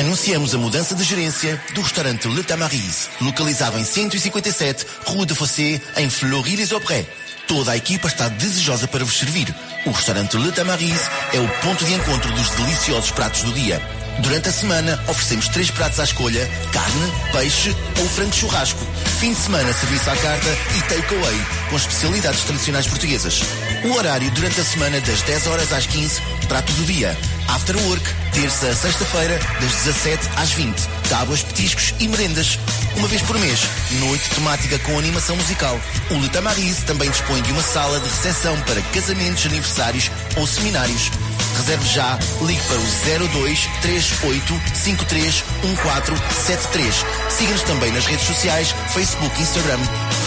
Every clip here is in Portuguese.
Anunciamos a mudança de gerência do restaurante Le Tamariz, localizado em 157 Rua de Fossé, em Fleury-les-Aubrais. Toda a equipa está desejosa para vos servir. O restaurante Le Tamariz é o ponto de encontro dos deliciosos pratos do dia. Durante a semana, oferecemos três pratos à escolha: carne, peixe ou frango churrasco. Fim de semana, serviço à carta e takeaway, com especialidades tradicionais portuguesas. O horário durante a semana, das 10 horas às 15, prato do dia. After Work, terça a sexta-feira, das 17 às 20. Tábuas, petiscos e merendas. Uma vez por mês, noite temática com animação musical. O Le Tamariz também dispõe de uma sala de recepção para casamentos, aniversários ou seminários. Reserve já, ligue para o 02 38 53 1473. Siga-nos também nas redes sociais, Facebook, Instagram,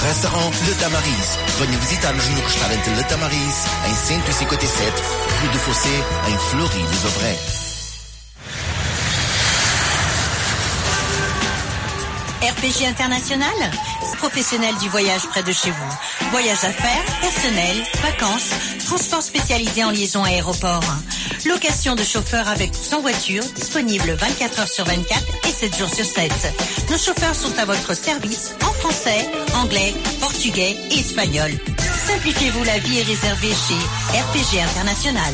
Restaurant Le Tamariz. Venha visitar-nos no restaurante Le Tamariz, em 157, Rue de Fossé, em Fleury-les-Aubrais. RPG International, professionnel du voyage près de chez vous. Voyage affaires, personnel, vacances, transport spécialisé en liaison aéroport. Location de chauffeurs avec sans voiture, disponible 24 heures sur 24 et 7 jours sur 7. Nos chauffeurs sont à votre service en français, anglais, portugais et espagnol. Simplifiez-vous la vie et réservez chez RPG International.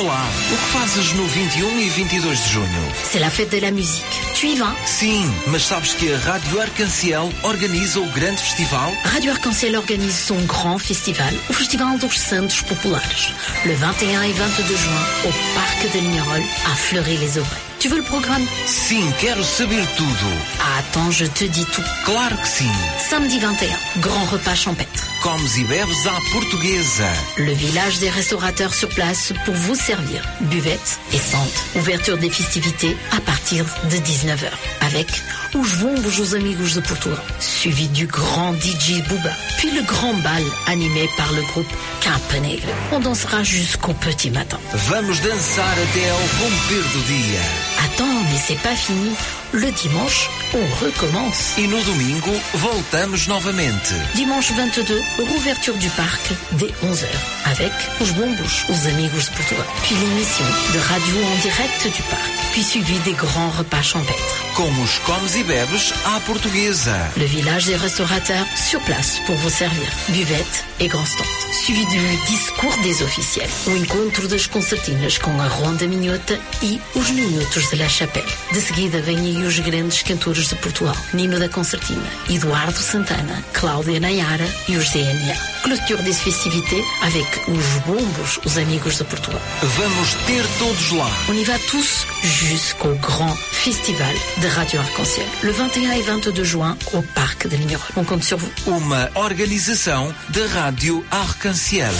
Olá, o que fazes no 21 e 22 de junho? C'est la fête de la musique. Tu y vas Sim, mas sabes que a Rádio Arcanciel organiza o grande festival? Radio Arc-en-Ciel organise son grand festival, o Festival dos Santos Populares, le 21 et 22 juin au Parc de Lignerolles à Fleury-les-Aubrais. Tu veux le programme Sim, quero saber tudo. Ah, Attends, je te dis tout. Claro que sim. Samedi 21, grand repas champêtre. Comes e bebes à portuguesa. Le village des restaurateurs sur place pour vous servir. Buvette et sante. Ouverture des festivités à partir de 19h. Avec Os Bombos os Amigos de Portugal. Suivi du grand DJ Booba. Puis le grand bal animé par le groupe Campanegre. On dansera jusqu'au petit matin. Vamos dançar até ao romper do dia. Attends, mais c'est pas fini. Le dimanche, on recommence. E no domingo voltamos novamente. Dimanche 22, rouverture du parc dès 11h avec Os Bombos, os Amigos de Portugal. Puis l'émission de radio en direct du parc. Puis suivi des grands repas champêtres. Com os comes e bebes à portuguesa. Le village des restaurateurs sur place pour vous servir. Buvette et grand stand. Suivi du discours des officiels. O encontro das concertinas com a Ronda Minhota e os Minutos de La Chapelle. De seguida vêm aí os grandes cantores de Portugal. Nino da Concertina, Eduardo Santana, Cláudia Nayara e os DNA. Clôture des festivités avec os Bombos, os Amigos de Portugal. Vamos ter todos lá. On y va tous jusqu'au grand festival de Radio Arc-en-Ciel. Le 21 et 22 juin au parc de Lignerolles. On compte sur vous. Uma organização da Rádio Arcanciel.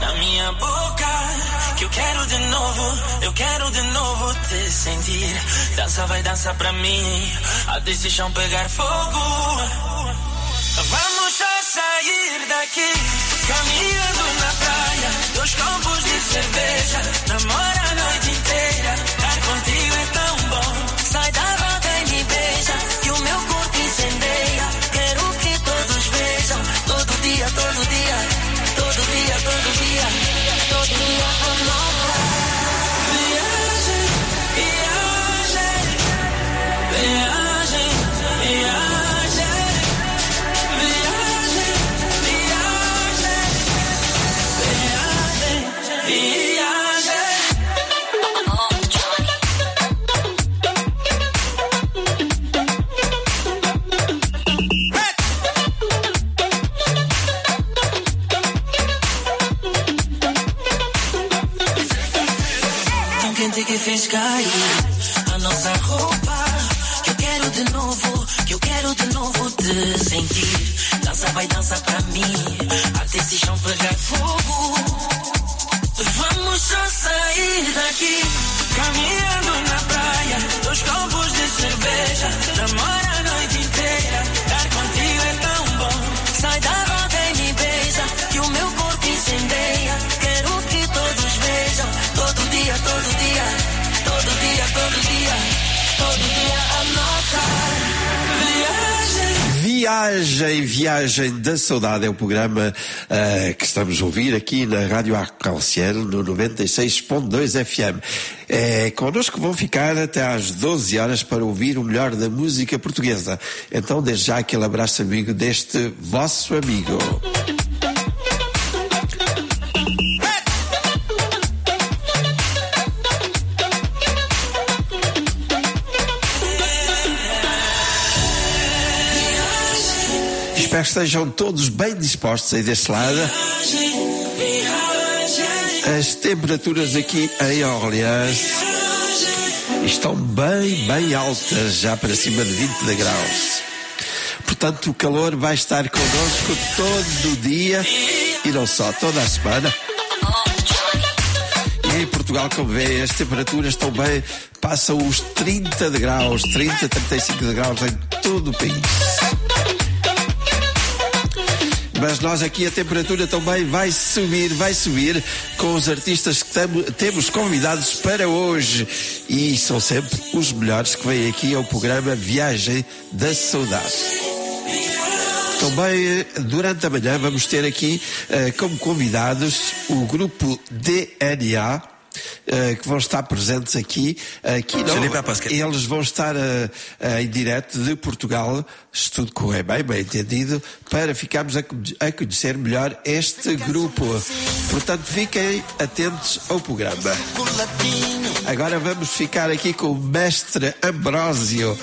na minha boca. Que eu quero de novo, eu quero de novo te sentir. Dança, vai dançar pra mim, até esse chão pegar fogo. Vamos só sair daqui, caminhando na praia. Dois copos de cerveja, namora a noite inteira. Cair a nossa roupa. Que eu quero de novo, que eu quero de novo te sentir. Dança, vai dança pra mim, até esse chão pegar fogo. Vamos só sair daqui, caminhando na praia, dois copos de cerveja, namora a viagem. Viagem, da Saudade é o programa eh, que estamos a ouvir aqui na Rádio Arc-en-Ciel no 96.2 FM. É, connosco vão ficar até às 12 horas para ouvir o melhor da música portuguesa. Então, desde já aquele abraço amigo deste vosso amigo. Que estejam todos bem dispostos aí deste lado. As temperaturas aqui em Orleans estão bem, bem altas, já para cima de 20 graus. Portanto, o calor vai estar connosco todo o dia e não só, toda a semana. E em Portugal, como vê, as temperaturas estão bem, passam os 30 graus, 30, 35 graus em todo o país. Mas nós aqui a temperatura também vai subir, vai subir com os artistas que tamo, temos convidados para hoje. E são sempre os melhores que vêm aqui ao programa Viagem da Saudade. Também eh, durante a manhã vamos ter aqui eh, como convidados o grupo DNA. Eh, que vão estar presentes aqui, aqui não, eles vão estar eh, eh, em direto de Portugal, se tudo correr bem, bem entendido, para ficarmos a, a conhecer melhor este grupo. Portanto, fiquem atentos ao programa. Agora vamos ficar aqui com o mestre Ambrósio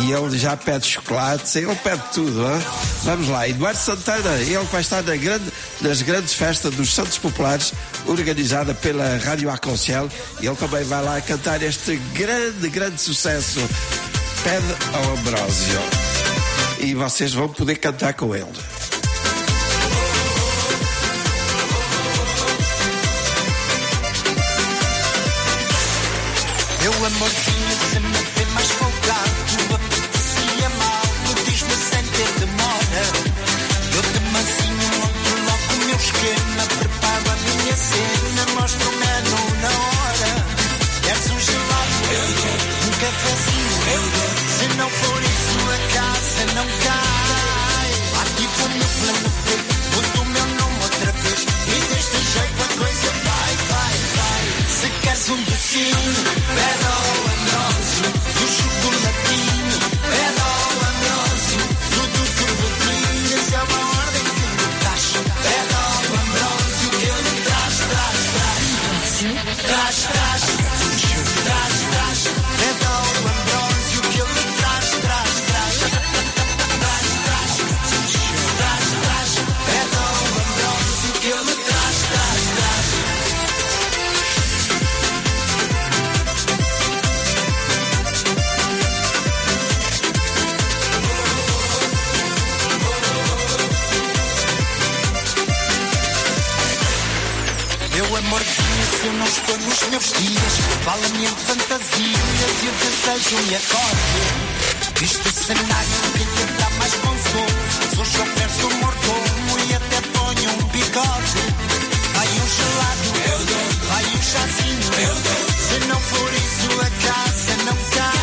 e ele já pede chocolates, ele pede tudo. hã? Vamos lá, Eduardo Santana, ele vai estar na grande, nas grandes festas dos Santos Populares, organizada pela Rádio Arconcel, e ele também vai lá cantar este grande, grande sucesso. Pede ao Ambrósio. E vocês vão poder cantar com ele. Meu amorzinho, se me vê mais folgado, apetecia mal, diz-me sem ter demora. Eu de mansinho monto logo o meu esquema, preparo a minha cena, Se não for isso, a casa não cai. Ativo no plano B, boto o meu nome outra vez, e deste jeito a coisa vai, vai, vai. Se queres um docinho, pede meus dias, fala-me em fantasias e o desejo me acorde. Visto o cenário que lhe dá mais consolo, sou chofer, sou mordomo e até ponho um bigode. Vai um gelado, eu dou. Vai um chazinho, eu dou. Se não for isso, a casa não cai.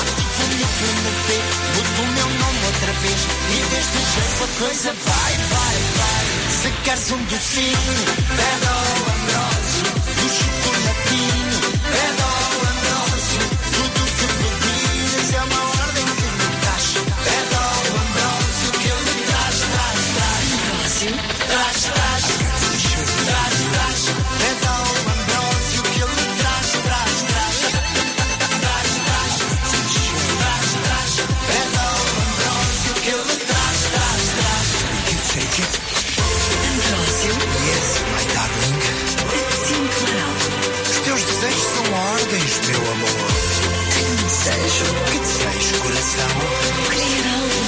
Ativo no plano B, boto o meu nome outra vez. E deste jeito a coisa vai, vai, vai. Se queres um docinho, pede ao Ambrósio. Coração. Querer algo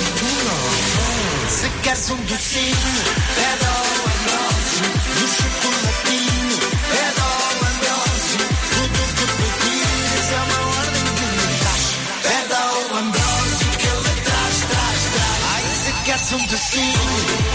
Se queres um docinho, pede ao Ambrósio. No chocolatinho, pede ao Ambrósio. Tudo o que pedires é uma ordem que me dás. Pede ao Ambrósio que ele traz, traz, traz. Ai, se queres um docinho,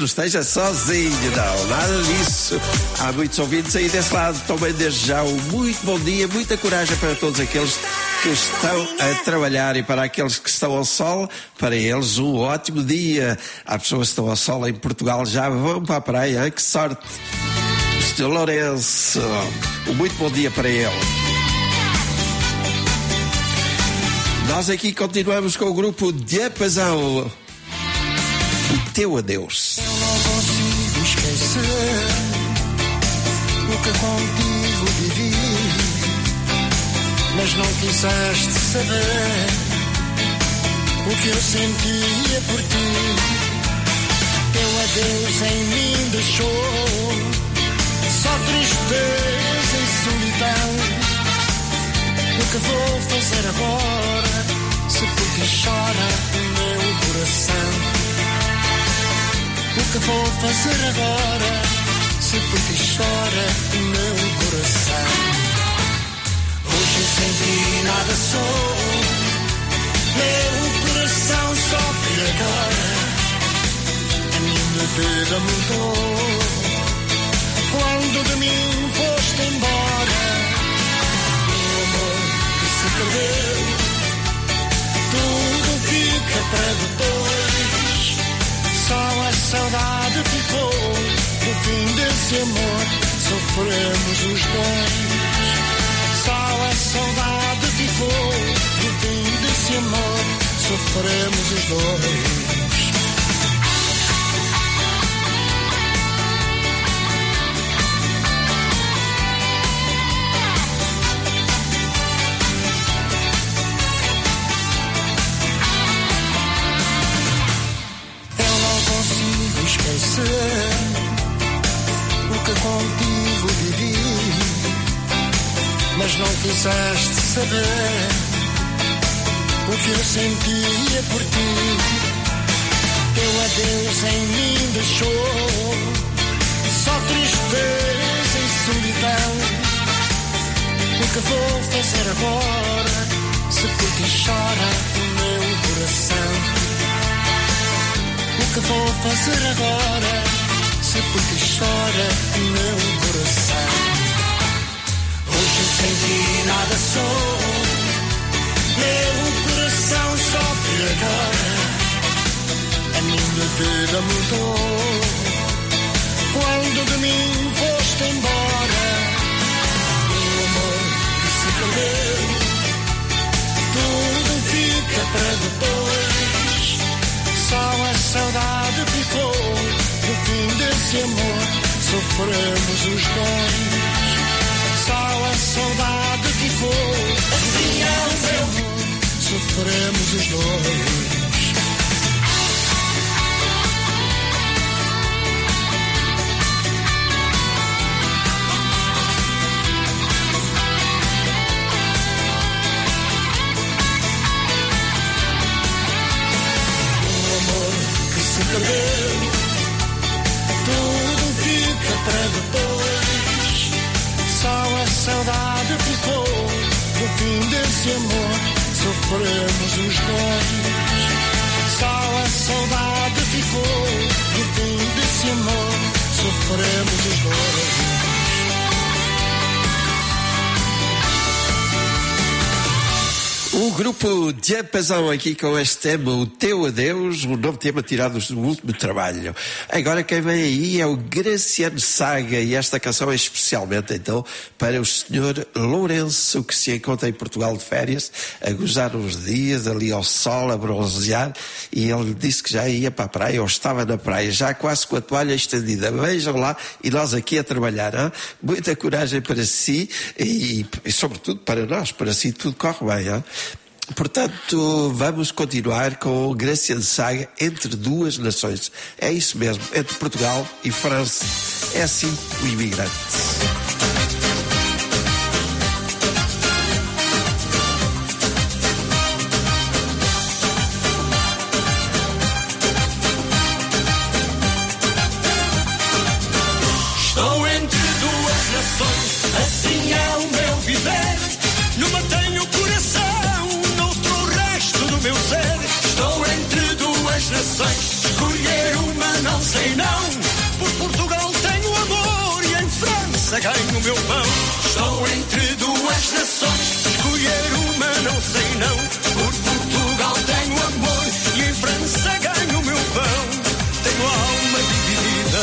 não esteja sozinho, não, nada disso. Há muitos ouvintes aí desse lado. Também desde já um muito bom dia, muita coragem para todos aqueles que estão a trabalhar e para aqueles que estão ao sol, para eles um ótimo dia. Há pessoas que estão ao sol em Portugal, já vão para a praia, hein? que sorte. Sr. Lourenço, um muito bom dia para ele. Nós aqui continuamos com o grupo Diapasão. O teu adeus. Que contigo vivi, mas não quiseste saber o que eu sentia por ti. Teu adeus em mim deixou só tristeza e solidão. O que vou fazer agora se por ti chora o meu coração? O que vou fazer agora se por ti chora o meu coração? Hoje sem ti nada sou, meu coração sofre agora. A minha vida mudou quando de mim foste embora. O amor que se perdeu, tudo fica para depois. Só a saudade ficou no fim desse amor. Sofremos os dois. Só a saudade ficou no fim desse amor. Sofremos os dois. Quiseste saber o que eu sentia por ti. Teu adeus em mim deixou só tristeza e solidão. O que vou fazer agora se por ti chora o meu coração? O que vou fazer agora se por ti chora o meu coração? Hoje sem ti nada sou, meu coração sofre agora. A minha vida mudou quando de mim foste embora. O amor que se perdeu, tudo fica para depois. Só a saudade ficou do fim desse amor. Sofremos os dois. Só a ficou. Assim é o meu. Sofremos os dois. Tudo fica para depois. Só a saudade fim desse amor. Sofremos os dois. Só a saudade ficou do fim desse amor. Sofremos os dois. O grupo Diapasão aqui com este tema, o Teu Adeus, o novo tema tirado do último trabalho. Agora quem vem aí é o Graciano Saga e esta canção é especialmente então para o senhor Lourenço que se encontra em Portugal de férias, a gozar uns dias ali ao sol, a bronzear e ele disse que já ia para a praia ou estava na praia, já quase com a toalha estendida. Vejam lá e nós aqui a trabalhar. Hein? Muita coragem para si e, e sobretudo para nós, para si tudo corre bem. Hein? Portanto, vamos continuar com Graciano Saga entre duas nações. É isso mesmo, entre Portugal e França. É assim o imigrante. Não sei não. Por Portugal tenho amor e em França ganho o meu pão. Tenho alma dividida,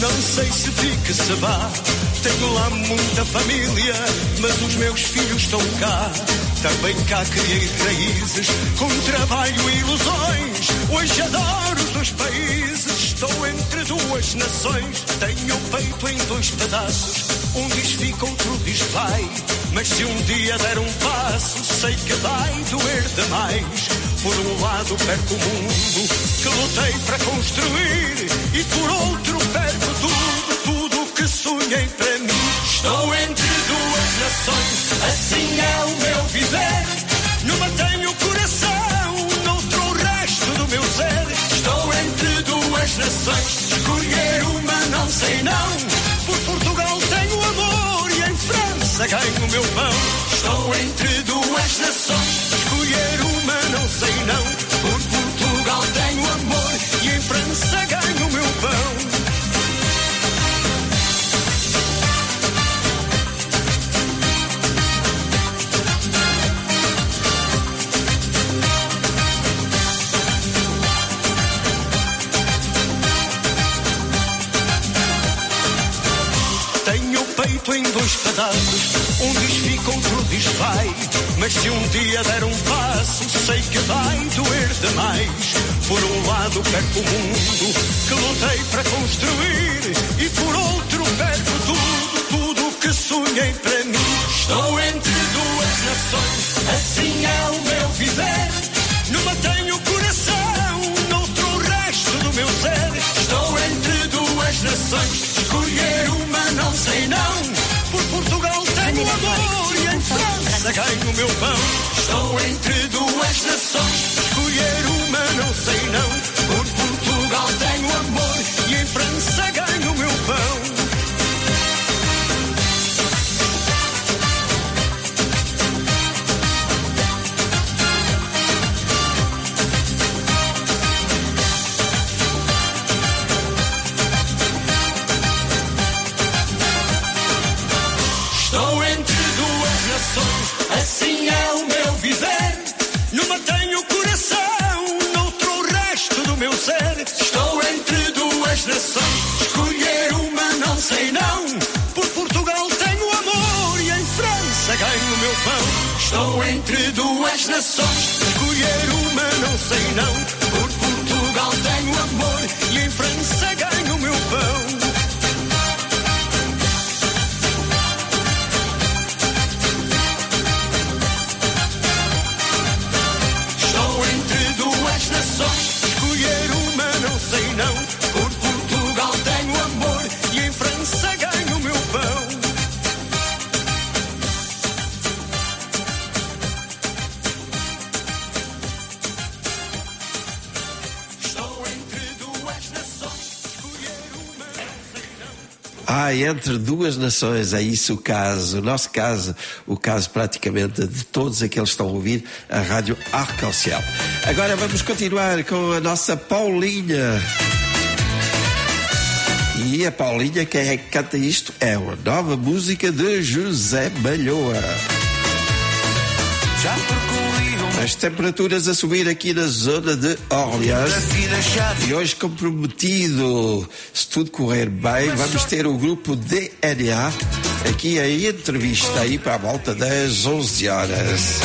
não sei se fique se vá. Tenho lá muita família, mas os meus filhos estão cá. Também cá criei raízes, com trabalho e ilusões. Hoje adoro os dois países, estou entre duas nações. Tenho o peito em dois pedaços, um diz fica, outro diz vai. Mas se um dia der um passo, sei que vai doer demais. Por um lado perco o mundo que lutei para construir e por outro perco tudo que sonhei para mim. Estou entre duas nações, assim é o meu viver. Numa tenho coração, noutro o resto do meu ser. Estou entre duas nações, escolher uma não sei não. Por Portugal tenho amor e em França ganho o meu pão. Estou entre duas nações, escolher uma não sei não. Pedaços, um diz fica, outro diz vai. Mas se um dia der um passo, sei que vai doer demais. Por um lado perco o mundo que lutei para construir, e por outro perco tudo, tudo que sonhei para mim. Estou entre duas nações, assim é o meu viver. Numa tenho coração, noutro o resto do meu ser. Estou entre duas nações, escolher uma não sei não. Amor e em França ganho meu pão. Estou entre duas nações, escolher uma não sei não. Por Portugal tenho amor nações, escolher uma não sei não. Por Portugal tenho amor e em França ganho o meu pão. Estou entre duas nações, escolher uma não sei não. Por Portugal tenho amor e em França ganho Ah, entre duas nações, é isso o caso. O nosso caso, o caso praticamente de todos aqueles que estão a ouvir a Rádio Arconciel. Agora vamos continuar com a nossa Paulinha. E a Paulinha, quem é que canta isto? É uma nova música de José Malhoa. Já percorri o As temperaturas a subir aqui na zona de Orleans. E hoje, como prometido, se tudo correr bem, vamos ter o grupo DNA aqui em entrevista aí para a volta das 11 horas.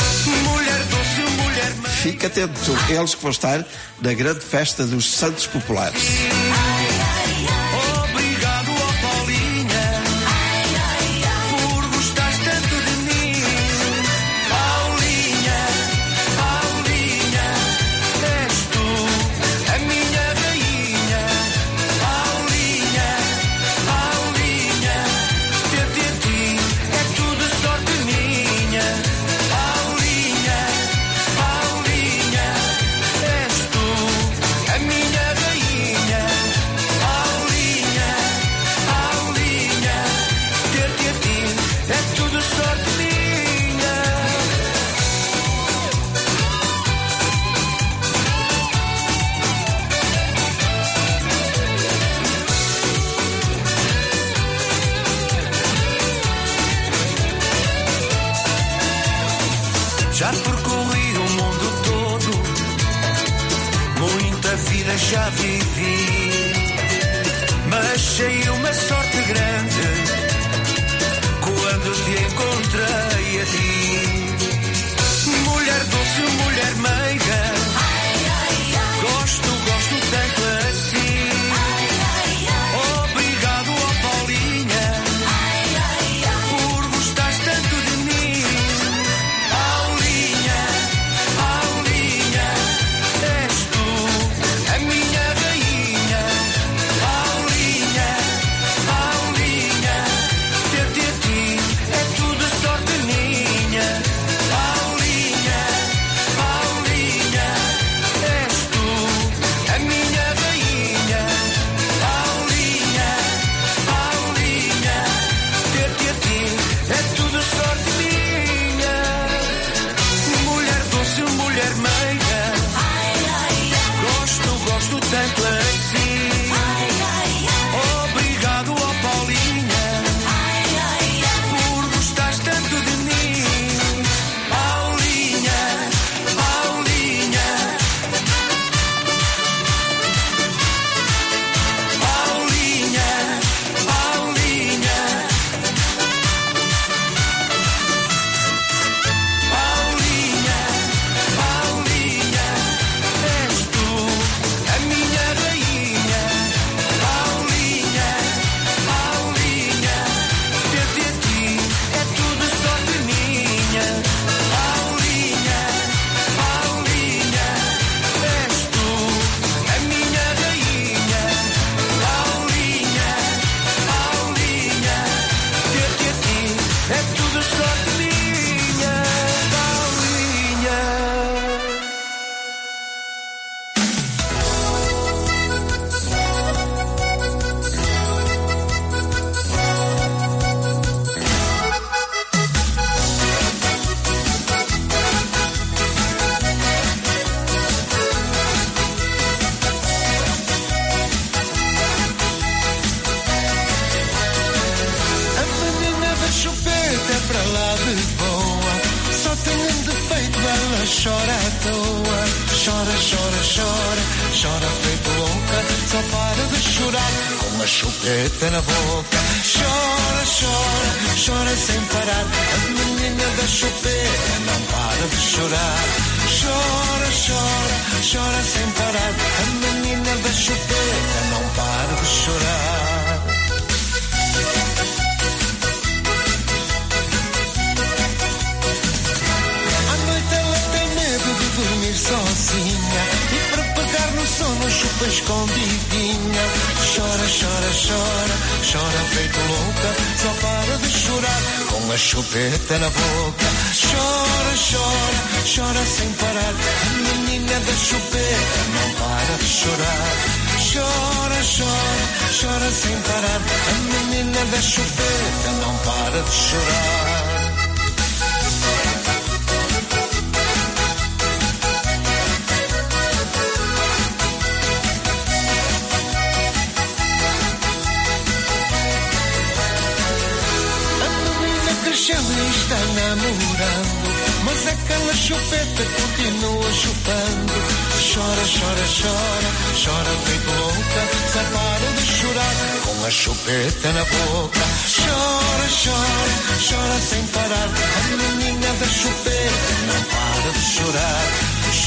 Fique atento, eles que vão estar na grande festa dos Santos Populares.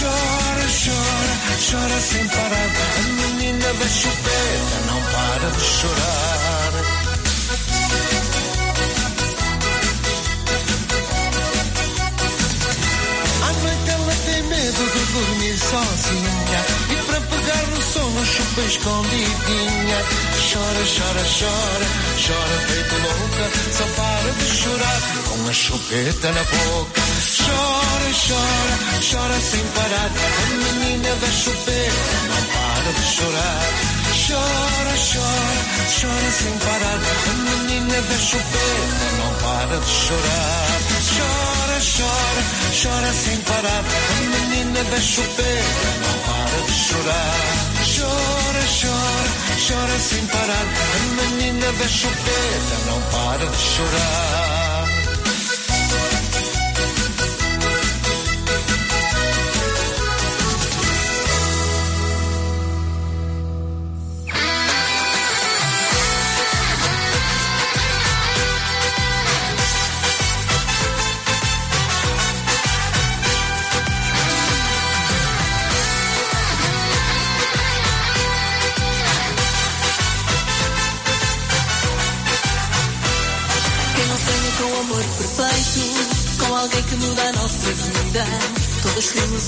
Chora, chora, chora sem parar. A menina da chupeta não para de chorar. À noite ela tem medo de dormir sozinha no chupa escondidinha. Chora, chora, chora, chora feito louca. Só para de chorar com a chupeta na boca. Chora, chora, chora sem parar. A menina da chupeta não para de chorar. Chora, chora, chora sem parar. A menina da chupeta não para de chorar. Chora, chora, chora sem parar. A menina da chupeta não para de chorar Chora, chora, chora sem parar. A menina da chupeta não para de chorar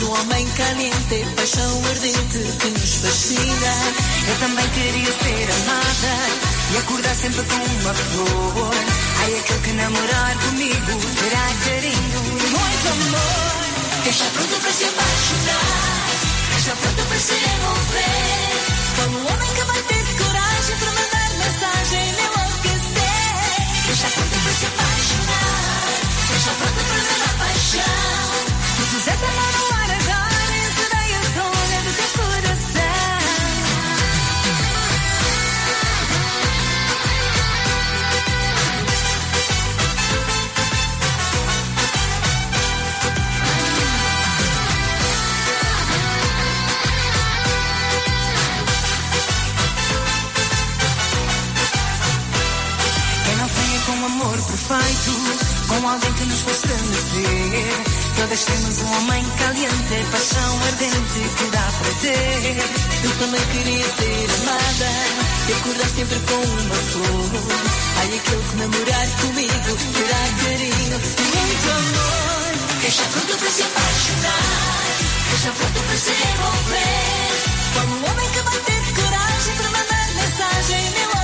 Um homem caliente, paixão ardente que nos fascina. Eu também queria ser amada e acordar sempre com uma flor. Ai, aquele que namorar comigo terá carinho e muito amor. Está pronto para se apaixonar, está pronto para se envolver. Com um homem que vai ter coragem para mandar mensagem alguém que nos faz estremecer. Todas temos um homem caliente, paixão ardente que dá prazer. Eu também queria ser amada e acordar sempre com uma flor. Ai, aquele que namorar comigo terá carinho e muito amor. Quem está pronto para se apaixonar, quem está pronto para se envolver. Como um homem que vai ter coragem para mandar mensagem e enlouquecer.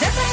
Levar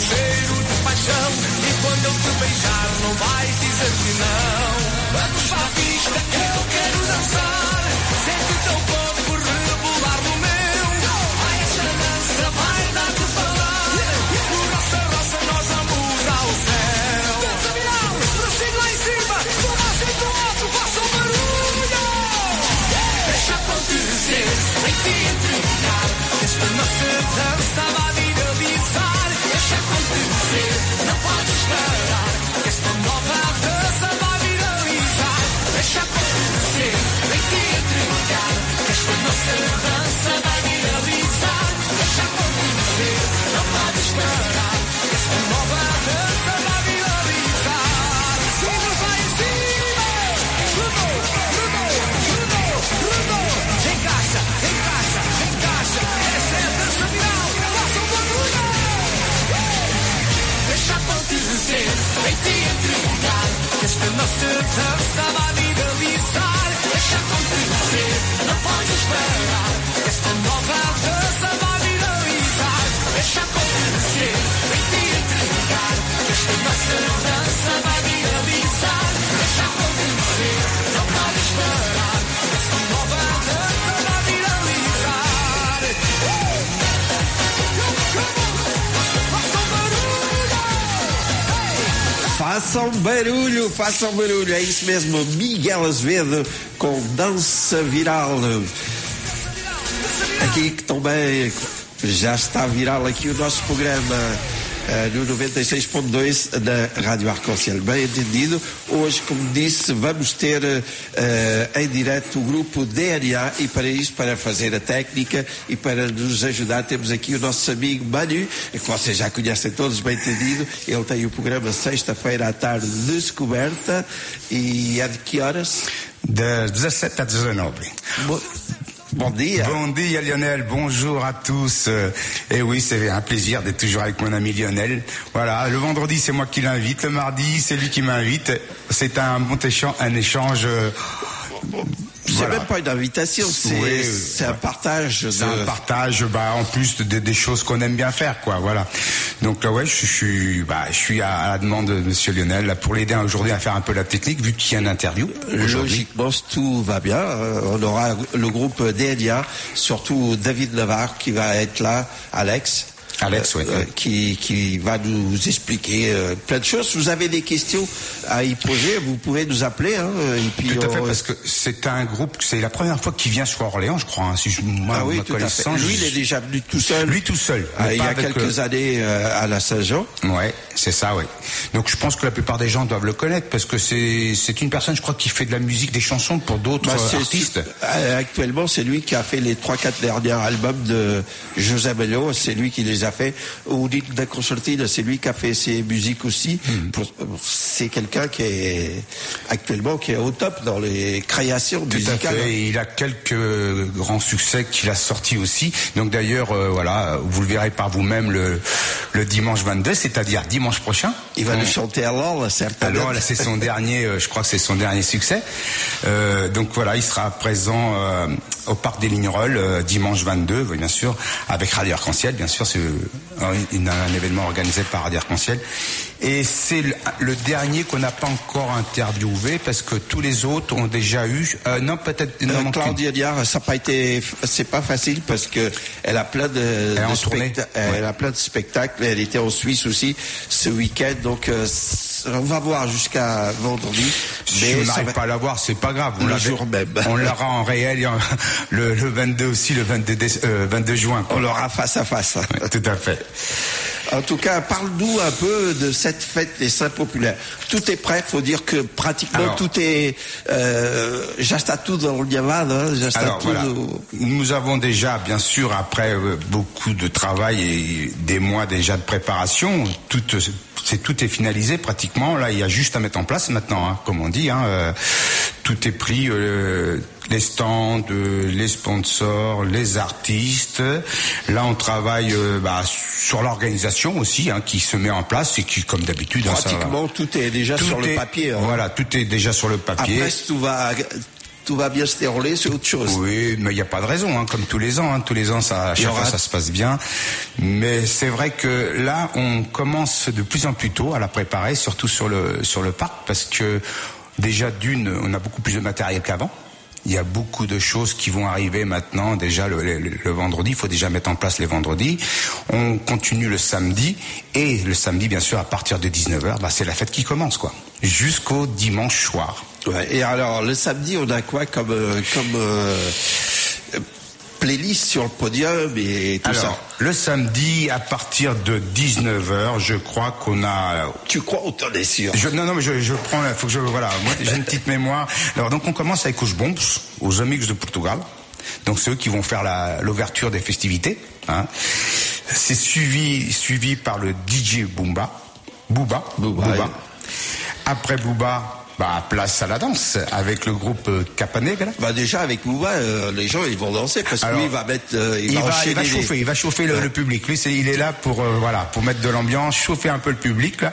cheiro barulho! Façam barulho, é isso mesmo. Miguel Azevedo com dança viral. Aqui que também já está viral aqui o nosso programa eh, no 96.2 da Rádio Arconcel. Bem entendido, hoje, como disse, vamos ter eh, em direto o grupo DNA e para isso, para fazer a técnica e para nos ajudar, temos aqui o nosso amigo Manu, que vocês já conhecem todos, bem entendido. Ele tem o programa sexta-feira à tarde Descoberta e é de que horas? Das 17 às 19. Bo Bon dia. Bon dia Lionel, bonjour à tous. Euh, Et oui, c'est un plaisir d'être toujours avec mon ami Lionel. Voilà, le vendredi c'est moi qui l'invite, le mardi c'est lui qui m'invite. C'est un bon échange, un échange. Euh, C'est même pas une invitation, c'est Oui, oui, c'est un partage de. C'est un partage, bah, en plus de- des choses qu'on aime bien faire, quoi. Voilà. Donc là, ouais, je, suis- bah, je suis à, la demande de Monsieur Lionel là, pour l'aider aujourd'hui à faire un peu la technique, vu qu'il y a une interview. Logiquement, si tout va bien. euh, on aura le groupe DNA, surtout David Navarre qui va être là, Alex. Alex, oui. euh, qui, qui va nous expliquer euh, plein de choses. Si vous avez des questions à y poser, vous pouvez nous appeler. Hein, et puis Tout à fait, parce que c'est un groupe, c'est la première fois qu'il vient sur Orléans, je crois. hein, si je, moi, Ah oui, tout à fait. Lui, je- il est déjà venu tout seul. Lui tout seul. Mais il y a quelques euh, années euh, à la Saint-Jean. Ouais, c'est ça, oui. Donc je pense que la plupart des gens doivent le connaître parce que c'est c'est une personne, je crois, qui fait de la musique, des chansons pour d'autres Bah, euh, artistes. euh, Actuellement, c'est lui qui a fait les trois, quatre derniers albums de José Melo. C'est lui qui les a fait. Ou dit de Concertina, c'est lui qui a fait ses musiques aussi. Hmm. C'est quelqu'un qui est actuellement qui est au top dans les créations Tout à musicales. fait. Et il a quelques grands succès qu'il a sortis aussi. Donc d'ailleurs, euh, voilà, vous le verrez par vous-même le, le dimanche 22, c'est-à-dire dimanche prochain. Il va On- nous chanter alors, certainement. Alors là, c'est son dernier, euh, je crois que c'est son dernier succès. Euh, donc voilà, il sera présent au parc des Lignerolles euh, dimanche 22, oui, bien sûr, avec Radio Arc-en-Ciel, bien sûr, c'est euh, un événement organisé par Radio Arc-en-Ciel. Et c'est le, le dernier qu'on n'a pas encore interviewé parce que tous les autres ont déjà eu. euh, non, peut-être. Euh, non, non, Claudia Diard, ça n'a pas été, c'est pas facile parce que elle a plein de, Elle de specta- elle a plein de spectacles. Elle était en Suisse aussi ce week-end, donc euh, on va voir jusqu'à vendredi. Si on ça n'arrive va- pas à l'avoir, c'est pas grave. On Le jour même. On l'aura en réel le, le 22 aussi, le 22, déce- euh, 22 juin. quoi. On l'aura face à face. Ouais, tout à fait. En tout cas, parle-nous un peu de cette fête des saints populaires. Tout est prêt, faut dire que pratiquement Alors- tout est, euh, já está tudo alinhavado, hein, Alors voilà, nous avons déjà, bien sûr, après euh, beaucoup de travail et des mois déjà de préparation, tout, euh, c'est tout est finalisé pratiquement. Là, il y a juste à mettre en place maintenant, hein, comme on dit. hein, euh, tout est pris, euh, les stands, euh, les sponsors, les artistes. Là, on travaille euh, bah, sur l'organisation aussi, hein, qui se met en place et qui, comme d'habitude, hein, ça Pratiquement tout est déjà Tout sur le papier. hein. Voilà, tout est déjà sur le papier. Après, tout va, tout va bien se dérouler, c'est autre chose. Oui, mais il n'y a pas de raison, hein, comme tous les ans. hein. Tous les ans, ça, chaque aura- fois, ça se passe bien. Mais c'est vrai que là, on commence de plus en plus tôt à la préparer, surtout sur le sur le parc, parce que déjà d'une, on a beaucoup plus de matériel qu'avant. Il y a beaucoup de choses qui vont arriver maintenant. Déjà le, le- le vendredi, il faut déjà mettre en place les vendredis. On continue le samedi et le samedi, bien sûr, à partir de 19h, bah, c'est la fête qui commence, quoi, jusqu'au dimanche soir. Ouais, Et alors, le samedi, on a quoi comme, euh, comme euh, playlist sur le podium et tout Alors, ça le samedi, à partir de 19h, je crois qu'on a... Tu crois ou t'en es sûr je, Non, non, mais je, je prends... Faut que je, voilà, moi, j'ai une petite mémoire. Alors, donc, on commence avec os Bombs, aux Amigos de Portugal. Donc, c'est eux qui vont faire la- l'ouverture des festivités. hein. C'est suivi, suivi par le DJ Booba. Booba. Booba, ouais. Après Booba, Bah, place à la danse avec le groupe euh, Capanegra. Bah déjà avec Mouva, euh, les gens ils vont danser parce que lui il va mettre, euh, il, il, va, va, il va les- chauffer, il va chauffer le, le public. Lui, c'est, il est là pour euh, voilà, pour mettre de l'ambiance, chauffer un peu le public. Là.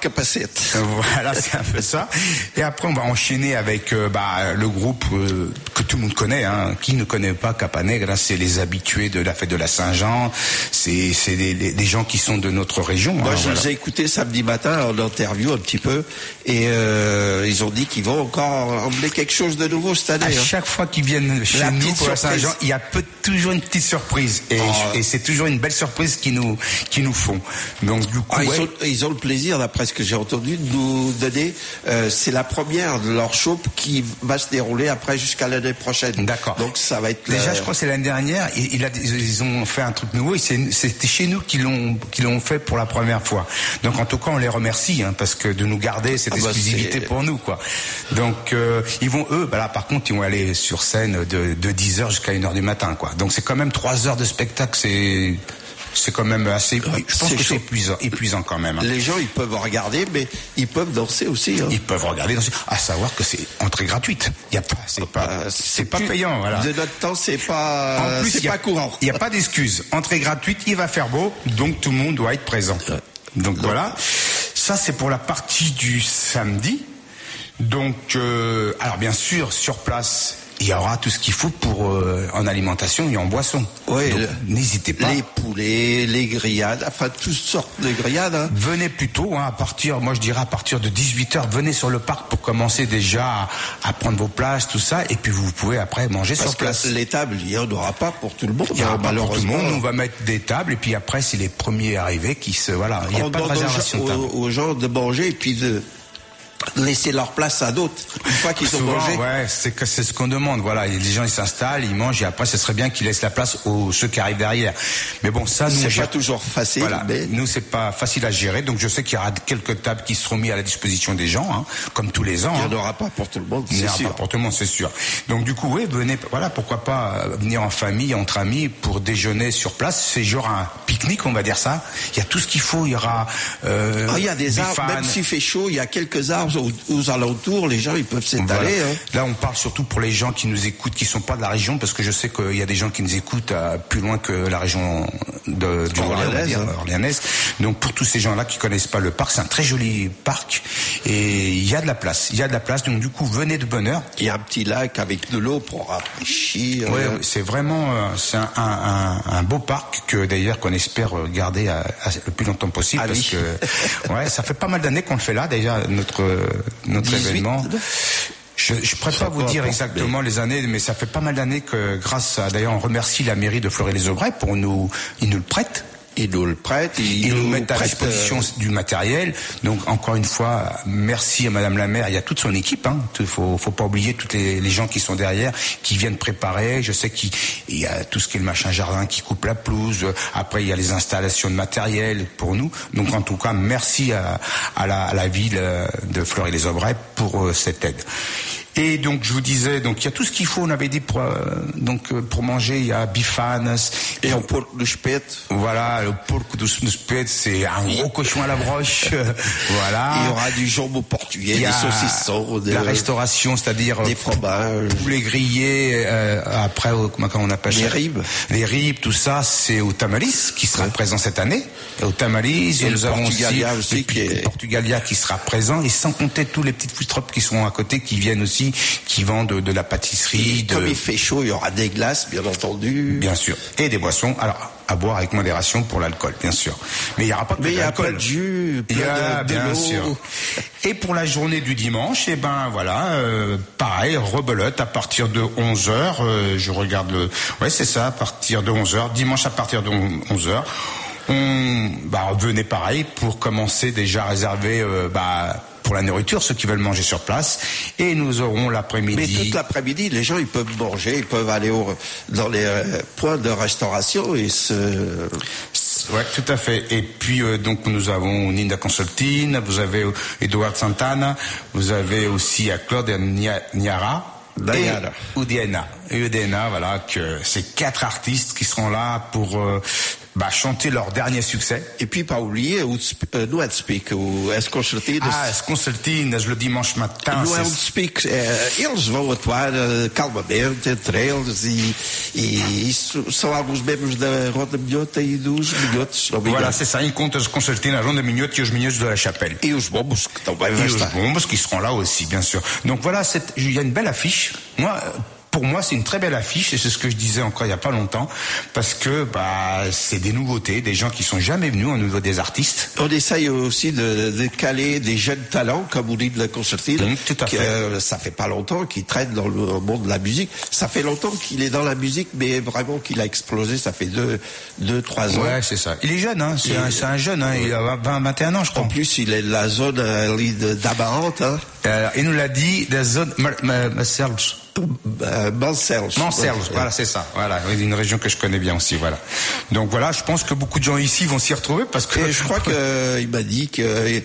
capacette. Voilà, c'est un peu ça. Et après, on va enchaîner avec euh, bah, le groupe euh, que tout le monde connaît. Hein. Qui ne connaît pas Capanegra C'est les habitués de la fête de la Saint-Jean. C'est, c'est des, des- des gens qui sont de notre région. Moi hein, je voilà. les ai écoutés samedi matin en interview un petit peu et euh, ils ont dit qu'ils vont encore emmener quelque chose de nouveau cette année. À hein. chaque fois qu'ils viennent chez La nous pour. Saint-Jean, il y a peu- toujours une petite surprise et, Ah. et c'est toujours une belle surprise qu'ils nous qui nous font. Donc du coup, Ah, ils, ouais, ont, ils ont le plaisir, d'après ce que j'ai entendu, de nous donner. euh, c'est la première de leur show qui va se dérouler après jusqu'à l'année prochaine. D'accord. Donc ça va être. Déjà, euh, je crois que c'est l'année dernière. Il, il a, ils ont fait un truc nouveau. C'était chez nous qu'ils l'ont qu'ils l'ont fait pour la première fois. Donc, en tout cas, on les remercie hein, parce que de nous garder cette Ah bah, exclusivité pour nous, quoi. Donc, euh, ils vont eux, bah là, par contre, ils vont aller sur scène de, de 10 h jusqu'à 1 h du matin, quoi. Donc, c'est quand même 3 heures de spectacle. C'est c'est quand même assez. Je pense que c'est épuisant, épuisant quand même. hein. Les gens, ils peuvent regarder, mais ils peuvent danser aussi. hein. Ils peuvent regarder. dans- À savoir que c'est entrée gratuite. Il y a pas, c'est pas, c'est pas payant, voilà. De notre temps, c'est pas, En plus, c'est pas courant. Il n'y a pas d'excuse. Entrée gratuite, il va faire beau, donc tout le monde doit être présent. Donc voilà. Ça, c'est pour la partie du samedi. Donc, euh, alors bien sûr, sur place, il y aura tout ce qu'il faut pour euh, en alimentation et en boisson. Le- n'hésitez pas. Les poulets, les grillades, enfin toutes sortes de grillades. hein. Venez plus tôt, hein, à partir, moi je dirais à partir de 18h, venez sur le parc pour commencer déjà à, à prendre vos places, tout ça, et puis vous pouvez après manger Parce sur que place. les tables, il n'y en aura pas pour tout le monde. Il y aura hein, pas pour tout le monde, on va mettre des tables et puis après c'est les premiers arrivés qui se voilà, il n'y a pas de réservation aux- aux gens de manger et puis de laisser leur place à d'autres. Une fois qu'ils ont mangé. ouais, c'est c'est ce qu'on demande. Voilà, les gens ils s'installent, ils mangent et après ce serait bien qu'ils laissent la place aux ceux qui arrivent derrière. Mais bon, ça nous C'est pas toujours facile, Voilà, mais nous c'est pas facile à gérer, donc je sais qu'il y aura quelques tables qui seront mises à la disposition des gens, hein, comme tous les ans. il hein. n'y en aura pas pour tout le monde, Il n'y en aura pas pour tout le monde, c'est sûr. Donc du coup, oui, venez, voilà, pourquoi pas euh, venir en famille, entre amis, pour déjeuner sur place. C'est genre un pique-nique, on va dire ça. Il y a tout ce qu'il faut. Il y aura. Euh, Ah, il y a des arbres, fans. même s'il fait chaud, il y a quelques arbres aux, aux alentours, les gens ils peuvent s'étaler. Voilà. hein. Là, on parle surtout pour les gens qui nous écoutent, qui sont pas de la région, parce que je sais qu'il y a des gens qui nous écoutent à plus loin que la région de, du dire, hein. orléanaise. Donc, pour tous ces gens-là qui connaissent pas le parc, c'est un très joli parc et il y a de la place. Il y a de la place. Donc, du coup, venez de bonne heure. Il y a un petit lac avec de l'eau pour rafraîchir. Ouais, euh, ouais, c'est vraiment euh, c'est un, un- un- un beau parc que d'ailleurs qu'on espère euh, garder à- à- le plus longtemps possible Ah parce oui. que ouais ça fait pas mal d'années qu'on le fait là déjà notre euh, notre 18, événement. Je ne pourrais pas vous dire exactement les années, mais ça fait pas mal d'années que grâce à d'ailleurs on remercie la mairie de Fleury-les-Aubrais pour nous ils nous le prêtent. Ils nous le prêtent, ils, Ils nous nous mettent à disposition euh, du matériel. Donc encore une fois, merci à Madame la maire. Il y a toute son équipe. Hein. Il faut, faut pas oublier tous les, les gens qui sont derrière, qui viennent préparer. Je sais qu'il il y a tout ce qui est le machin jardin qui coupe la pelouse. Après, il y a les installations de matériel pour nous. Donc en tout cas, merci à, à la, à la ville euh, de Fleury-les-Aubrais pour euh, cette aide. Et donc je vous disais, donc il y a tout ce qu'il faut. On avait dit pour euh, donc euh, pour manger, il y a bifanes. Et un porc de spet. Voilà, le porc de spet, c'est un gros cochon à la broche. voilà. Il y aura du jambon portugais, des saucissons, de- la restauration, c'est-à-dire des euh, fromages. poulet grillé. euh, après, euh, comment on appelle Les ça ribes. Les ribes, tout ça, c'est au Tamalis qui sera présent cette année. Au Tamalis, Et nous avons aussi, aussi le qui est- Portugalia qui sera présent, et sans compter tous les petites food qui sont à côté, qui viennent aussi, qui vendent de, de la pâtisserie, de, Comme il fait chaud, il y aura des glaces, bien entendu. bien sûr, et des boissons. Alors, à boire avec modération pour l'alcool, bien sûr. Mais il n'y aura pas que Mais de il y a l'alcool. pas de jus, Il y a, de- de bien sûr. Et pour la journée du dimanche, eh ben voilà, euh, pareil, rebelote à partir de 11 h je regarde le, ouais c'est ça, à partir de 11 h dimanche à partir de 11 h on, bah venez pareil pour commencer déjà à réserver, euh, bah pour la nourriture, ceux qui veulent manger sur place, et nous aurons Mais l'après-midi. toute l'après-midi, les gens, ils peuvent manger, ils peuvent aller au- dans les euh, points de restauration et se... Ouais, tout à fait. Et puis euh, donc nous avons Nina Consoltine, vous avez Eduard Santana, vous avez aussi à Claude Nia- Niara. Diana. Et Udiana. Udiana, voilà, que c'est quatre artistes qui seront là pour euh, bah, chanter leur dernier succès. Et puis pas oublier o uh, no Speak, o as concertinas. Ah, as concertinas le dimanche matin. No Speak, eh, eles vão atuar uh, calmamente entre eles e, e isso são alguns membros da Ronda Minhota e dos Minhotes. Voilà, c'est ça. Ils comptent as concertinas Ronda Minhote et os Minhotes de la Chapelle. Et os bombos que também vão Et estar. os bombos qui seront là aussi, bien sûr. Donc voilà, il y a une belle affiche. Moi, pour moi, c'est une très belle affiche et c'est ce que je disais encore il y a pas longtemps parce que bah c'est des nouveautés, des gens qui sont jamais venus au niveau des artistes. On essaye aussi de, de caler des jeunes talents, comme on dit de la concertina. Mmh, tout à qui, fait. euh, ça fait pas longtemps qu'il traîne dans le monde de la musique. Ça fait longtemps qu'il est dans la musique, mais vraiment qu'il a explosé. Ça fait deux, deux, trois ans. Ouais, c'est ça. Il est jeune, hein. C'est un, un jeune, hein. Il a 20, 21 ans, je crois. En plus, il est de la zone euh, de- d'Amarante, hein. Euh, il nous l'a dit, des zones, Mar- Ma- Marcels. Euh, Ouais. voilà, c'est ça. Voilà, une région que je connais bien aussi, voilà. Donc voilà, je pense que beaucoup de gens ici vont s'y retrouver parce que. Et je crois qu'il m'a dit que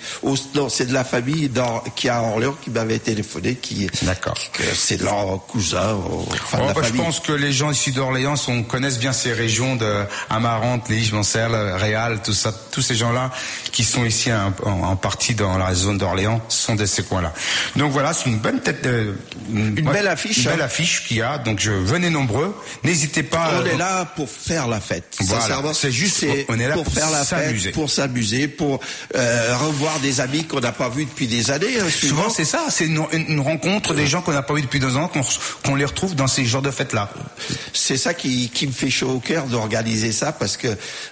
non, c'est de la famille qui a à Orléans qui m'avait téléphoné, qui D'accord. que c'est leur cousin, enfin de Oh, la bah, je pense que les gens ici d'Orléans sont- connaissent bien ces régions de Amarante, Mansell, Réal, tout ça, tous ces gens-là qui sont ici en, en- en partie dans la zone d'Orléans sont de ces coins-là. Donc voilà, c'est une bonne tête, de- Une belle affiche, une belle affiche qu'il y a. Donc je venez nombreux, n'hésitez pas. On euh, est là pour faire la fête. Voilà, c'est juste, on est là pour faire la fête, pour s'amuser, pour euh, revoir des amis qu'on n'a pas vus depuis des années. hein, Souvent c'est ça, c'est une, rencontre des gens qu'on n'a pas vu depuis deux ans, qu'on qu'on les retrouve dans ces genres de fêtes-là. C'est ça qui, qui me fait chaud au cœur d'organiser ça parce que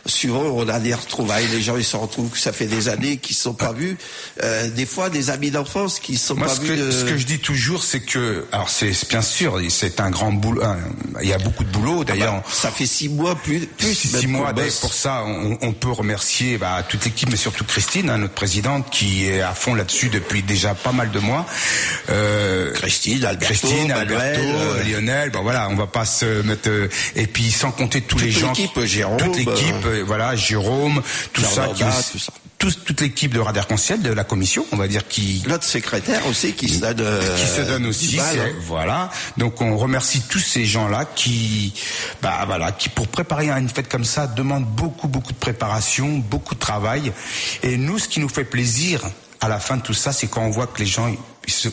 souvent on a des retrouvailles, les gens ils se retrouvent que ça fait des années qu'ils ne sont pas vus. Euh, des fois des amis d'enfance qui ne sont Moi, pas ce vus. que, de- ce que je dis toujours, c'est que, alors c'est bien sûr, c'est un grand boulot. Il y a beaucoup de boulot. D'ailleurs, Ah bah, ça fait six mois plus, plus six, six mois. d'ailleurs. Pour ça, on, on peut remercier bah, toute l'équipe, mais surtout Christine, hein, notre présidente, qui est à fond là-dessus depuis déjà pas mal de mois. Euh, Christine, Alberto, Christine, Manuel, Alberto, euh, Lionel. Bon voilà, on va pas se mettre. euh, et puis sans compter tous Toute les gens, l'équipe, Jérôme, toute l'équipe, euh, voilà, Jérôme, tout ça, qui, tout ça. Toute l'équipe de Radar Conciel, de la commission, on va dire, qui Notre secrétaire aussi qui se donne. euh, qui se donne aussi, voilà. Donc on remercie tous ces gens-là qui, bah voilà, qui pour préparer une fête comme ça demandent beaucoup, beaucoup de préparation, beaucoup de travail. Et nous, ce qui nous fait plaisir à la fin de tout ça, c'est quand on voit que les gens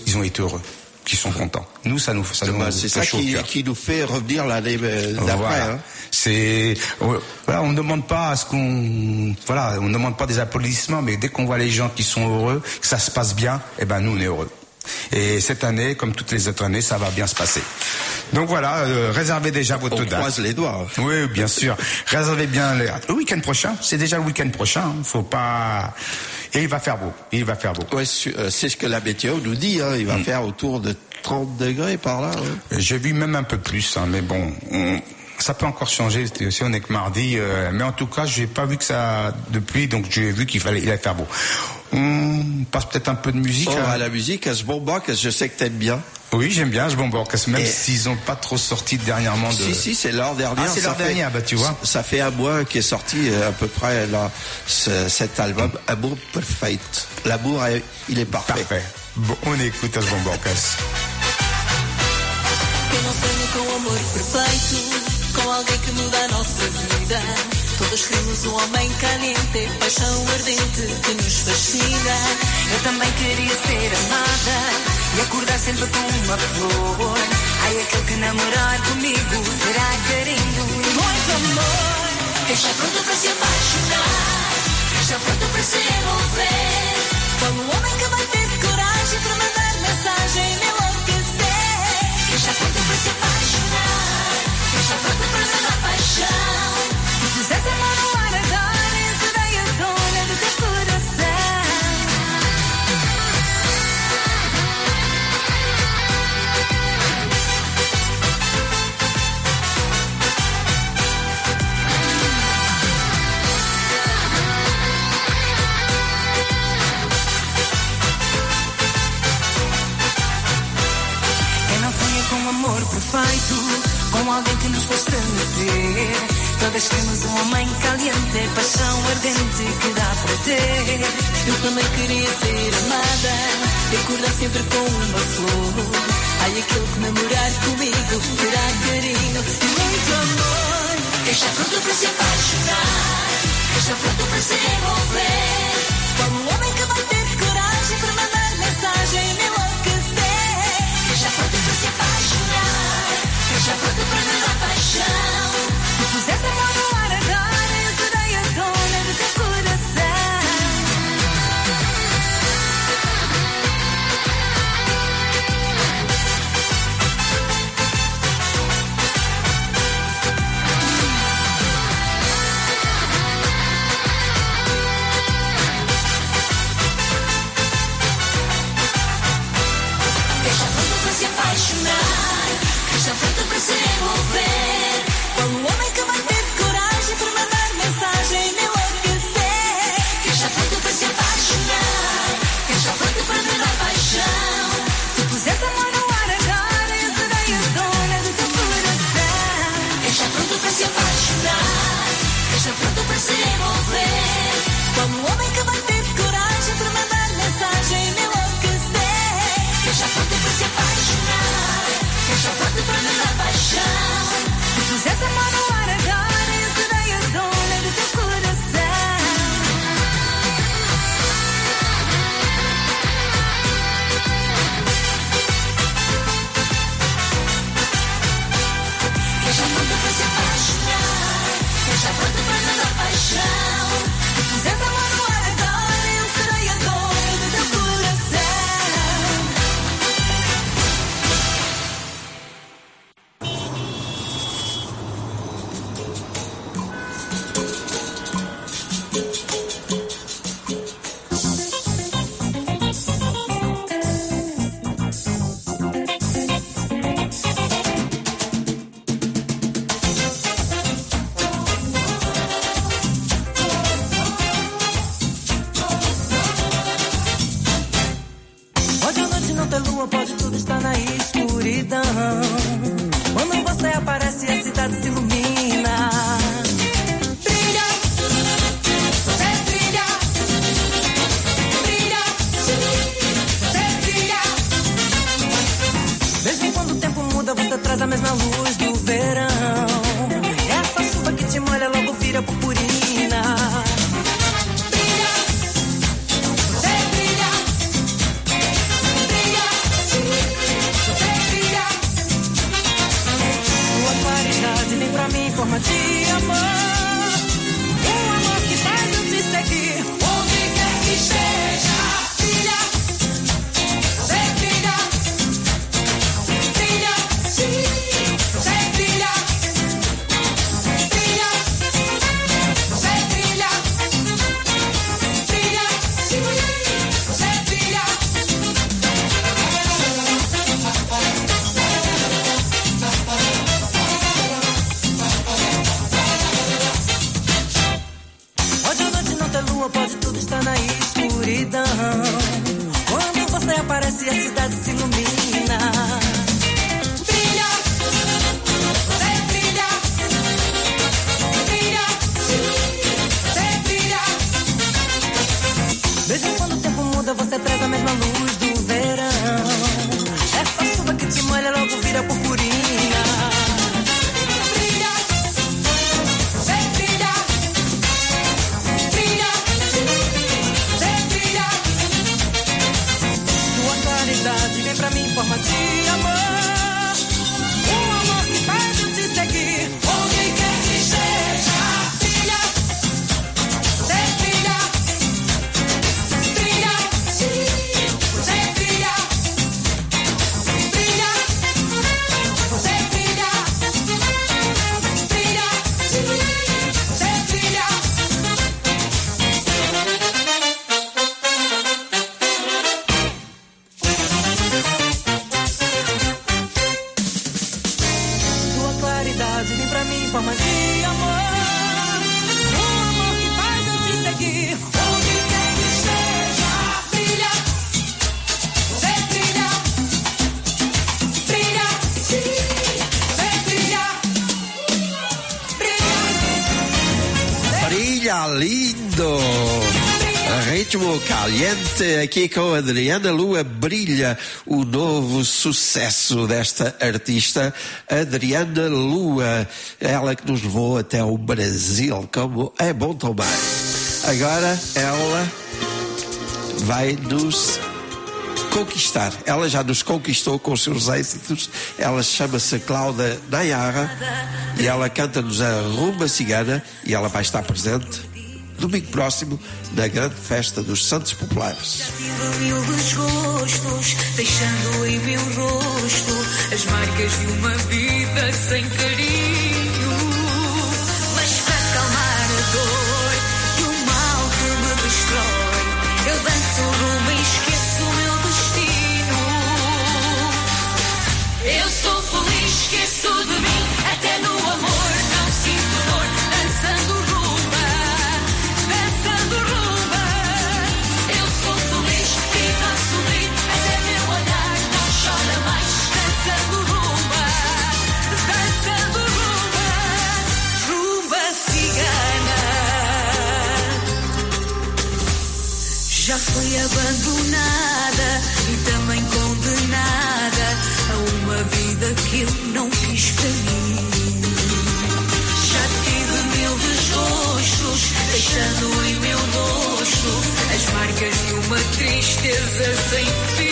ils ont été heureux, qu'ils sont contents. Nous, ça nous, ça nous c'est fait ça qui, qui nous fait revenir l'année euh, d'après. Voilà. hein. C'est on- voilà, on ne demande pas à ce qu'on voilà, on ne demande pas des applaudissements, mais dès qu'on voit les gens qui sont heureux, que ça se passe bien, eh ben nous on est heureux. Et cette année, comme toutes les autres années, ça va bien se passer. Donc voilà, euh, réservez déjà votre On date. croise les doigts. Oui, bien sûr. Réservez bien les... le week-end prochain. C'est déjà le week-end prochain. hein. Faut pas. Et il va faire beau. Il va faire beau. Ouais, euh, c'est ce que la météo nous dit. Hein. Il Mm. va faire autour de 30 degrés par là. hein. J'ai vu même un peu plus, hein, mais bon, on- ça peut encore changer. Aussi on est que mardi, euh, mais en tout cas, j'ai pas vu que ça de pluie, donc j'ai vu qu'il fallait, il allait faire beau. On passe peut-être un peu de musique. On hein. va à la musique, à ce bon bac, que je sais que t'aimes bien. Oui, j'aime bien ce bonbon, même Et- s'ils ont pas trop sorti dernièrement de. Si, si, c'est l'heure dernière. Ah, c'est Ça l'heure fait- dernière, bah, tu vois. Ça fait un mois qu'est sorti euh, à peu près là, ce- cet album, Amour Parfait. L'amour, est- il est parfait. Parfait. Bon, on écoute à ce bonbon, alguém que muda a nossa vida. Todos queremos um homem caliente, paixão ardente que nos fascina. Eu também queria ser amada e acordar sempre com uma flor. Ai, aquele que namorar comigo terá carinho e muito amor. Deixa pronto para se apaixonar, deixa pronto para se envolver. Como um homem que vai ter coragem para mandar mensagem dar alguém que nos faz estremecer. Todas temos um homem caliente, paixão ardente que dá prazer. Eu também queria ser amada acordar sempre com uma flor. Ai, aquele que namorar comigo terá carinho e muito amor. Esteja pronto pra se apaixonar. Esteja pronto pra se envolver. Como um homem que vai ter coragem para mandar mensagem mim forma de amor. Ritmo Caliente, aqui com Adriana Lua Brilha, o novo sucesso desta artista, Adriana Lua, ela que nos levou até o Brasil, como é bom tomar. Agora ela vai nos conquistar. Ela já nos conquistou com os seus êxitos. Ela chama-se Cláudia Nayara e ela canta-nos a rumba cigana e ela vai estar presente domingo próximo na grande festa dos Santos Populares. Tive mil desgostos, deixando em meu rosto as marcas de uma vida sem carinho. Fui abandonada e também condenada a uma vida que eu não quis mim. Já tive mil desgostos, deixando em meu rosto as marcas de uma tristeza sem fim.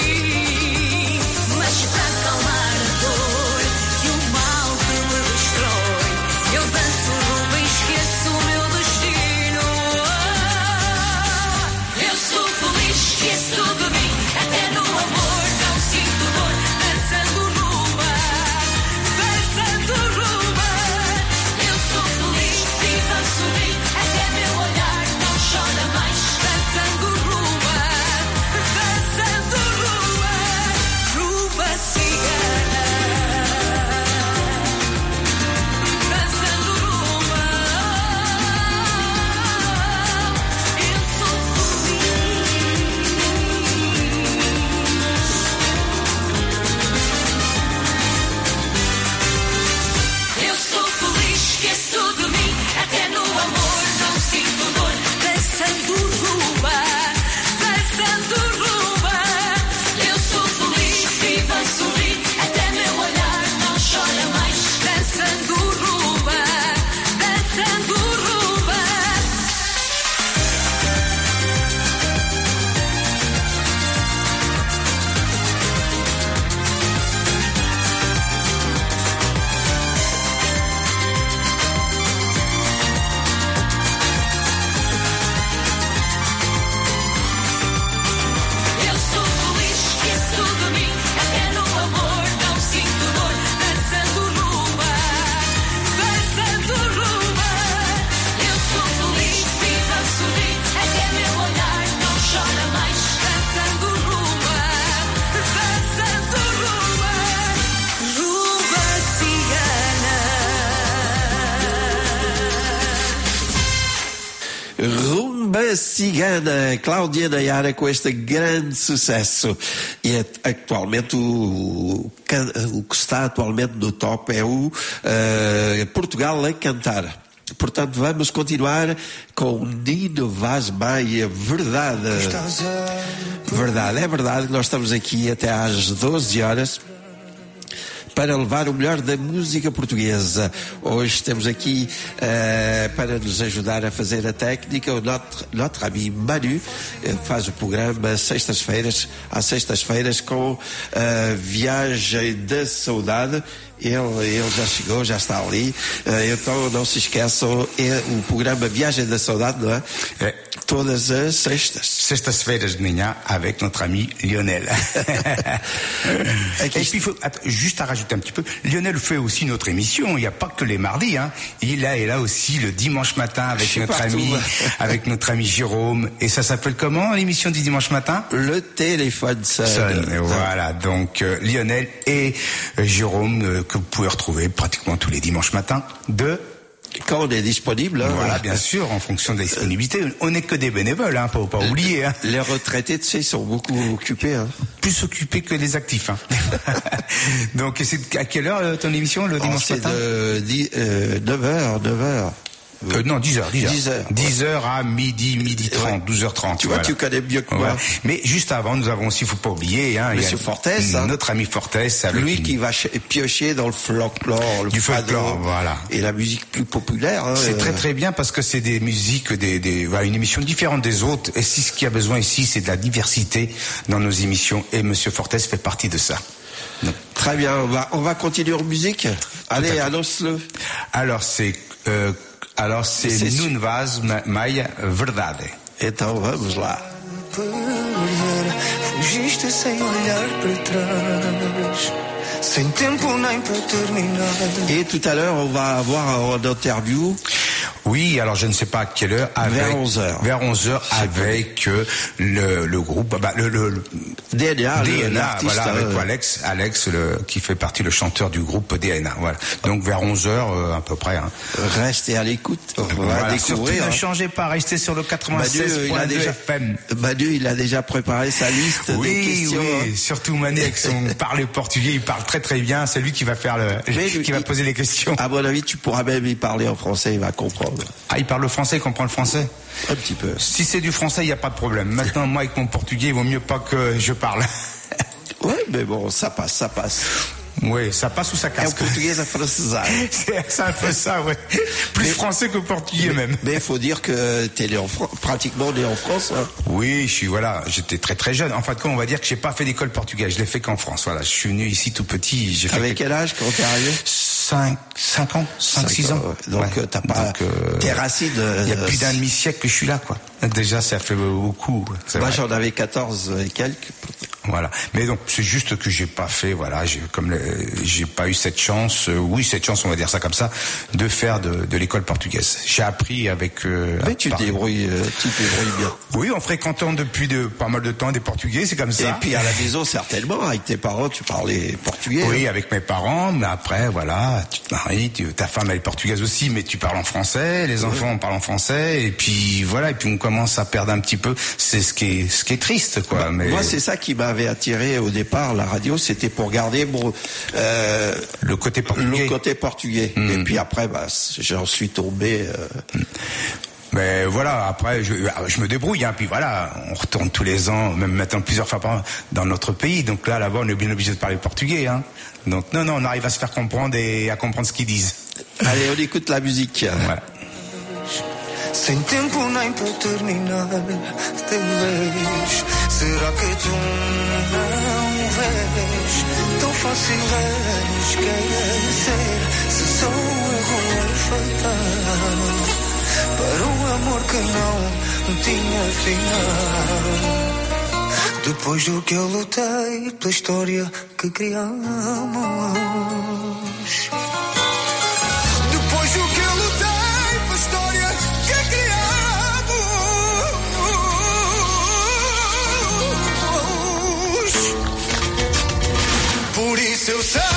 Cigana, Cláudia Nayara com este grande sucesso. E at- atualmente o, o que está atualmente no top é o eh, Portugal a cantar. Portanto, vamos continuar com Nino Vaz Maia, verdade. Verdade, é verdade que nós estamos aqui até às 12 horas para levar o melhor da música portuguesa. Hoje temos aqui eh, para nos ajudar a fazer a técnica o notre, notre ami Manu, eh, faz o programa sextas-feiras, às sextas-feiras com a Viagem da Saudade. Ele, ele já chegou, já está ali. Eh, então não se esqueçam, é o programa Viagem da Saudade, não é? É. Todas as sextas. Sextas-feiras de manhã avec notre ami Lionel. Et puis, faut, attends, juste à rajouter un petit peu, Lionel fait aussi notre émission. Il n'y a pas que les mardis. Hein. Il est là, là aussi le dimanche matin avec notre partout. ami, avec notre ami Jérôme. Et ça s'appelle comment l'émission du dimanche matin? Le téléphone sonne. Sonne. Et Voilà. Donc euh, Lionel et euh, Jérôme euh, que vous pouvez retrouver pratiquement tous les dimanches matins de Quand on est disponible. hein. Voilà, bien sûr, en fonction de la disponibilité. On n'est que des bénévoles, hein, faut pas oublier. Hein. Les retraités, tu sais, ils sont beaucoup occupés. Hein. Plus occupés que les actifs. Hein. Donc, c'est à quelle heure euh, ton émission le Oh, dimanche c'est matin? de 9h, 9h. Euh, non, 10h, 10h. 10 heures. 10h à midi, midi 30, 12h30. Tu vois, tu connais mieux que moi. Mais juste avant, nous avons aussi, faut pas oublier, hein, Monsieur Fortes, hein. notre ami Fortes, avec Lui une- qui va ch- piocher dans le folklore, le Du folklore, voilà. et la musique plus populaire. hein, C'est euh, très très bien parce que c'est des musiques, des, des, voilà, une émission différente des autres. Et si ce qu'il y a besoin ici, c'est de la diversité dans nos émissions. Et Monsieur Fortes fait partie de ça. Donc, Très bien, on va, on va continuer en musique. Allez, annonce-le. alors c'est, euh, alors c'est Maia Verdade. Então vamos lá. Fugiste sem olhar para trás, sem tempo nem para terminar. Et tout à l'heure, on va avoir en interview Oui, alors je ne sais pas à quelle heure. Avec, Vers 11 heures. Vers 11 heures avec euh, le, le groupe, bah, le, le, le- DNA, DNA, voilà, avec euh, Alex, Alex, le, qui fait partie le chanteur du groupe DNA. Voilà. Donc vers 11 heures euh, à peu près. Hein. Restez à l'écoute. On va Voilà, surtout découvrir. ne hein. changez pas, restez sur le Manu, il a 96.2 déjà, FM. Manu, il a déjà préparé sa liste Oui, des questions. hein. oui, surtout Mané avec son parler portugais, il parle très très bien. C'est lui qui va faire le, Mais lui, qui va poser les questions. À mon avis, tu pourras même y parler en français, il va comprendre. Ah, il parle le français, il comprend le français. Un petit peu. Si c'est du français, il n'y a pas de problème. Maintenant, moi, avec mon portugais, il vaut mieux pas que je parle. Ouais, mais bon, ça passe, ça passe. Oui, ça passe ou ça casse. o português afrancesado. C'est c'est un peu ça, ouais. Plus français que portugais même. Mais il faut dire que tu es né en pratiquement né en France. hein. Oui, je suis voilà, j'étais très très jeune. En fin de compte, on va dire que j'ai pas fait d'école portugaise, je l'ai fait qu'en France. Voilà, je suis venu ici tout petit. Fait Avec quel âge quand t'es arrivé? 5, 5 ans, 5, 6 ans. ouais. Donc, Ouais. euh, t'as pas Donc, euh, tes racines. euh, Il y a plus d'un demi-siècle que je suis là, quoi. Déjà, ça fait beaucoup. vrai. j'en avais 14 et quelques. Voilà. Mais donc c'est juste que j'ai pas fait, voilà, j'ai comme le- j'ai pas eu cette chance, euh, oui cette chance, on va dire ça comme ça, de faire de, de l'école portugaise. J'ai appris avec. euh, Mais tu par- débrouilles, euh, tu débrouilles bien. Oui, en fréquentant depuis de pas mal de temps des Portugais, c'est comme ça. Et puis à la maison, certainement, avec tes parents, tu parlais portugais. Oui, hein. avec mes parents, mais après, voilà, tu te maries, tu- ta femme elle est portugaise aussi, mais tu parles en français, les enfants parlent en français, et puis voilà, et puis on commence à perdre un petit peu. C'est ce qui est, ce qui est triste, quoi. mais Bah, Moi, c'est ça qui m'avait attiré au départ, la radio, c'était pour garder euh, le côté portugais. le côté portugais. Mm. Et puis après, bah, j'en suis tombé. euh, Mais voilà, après, je, je me débrouille, hein, puis voilà, on retourne tous les ans, même maintenant plusieurs fois par an, dans notre pays. Donc là, là-bas, on est bien obligé de parler portugais. Hein. Donc non, non, on arrive à se faire comprendre et à comprendre ce qu'ils disent. Allez, on écoute la musique. Voilà. Sem tempo nem terminar Talvez Será que tu não vês? Tão fácil é esquecer Se um erro é fatal. Para um amor que não tinha final. Depois do que eu lutei Pela história que criamos Por isso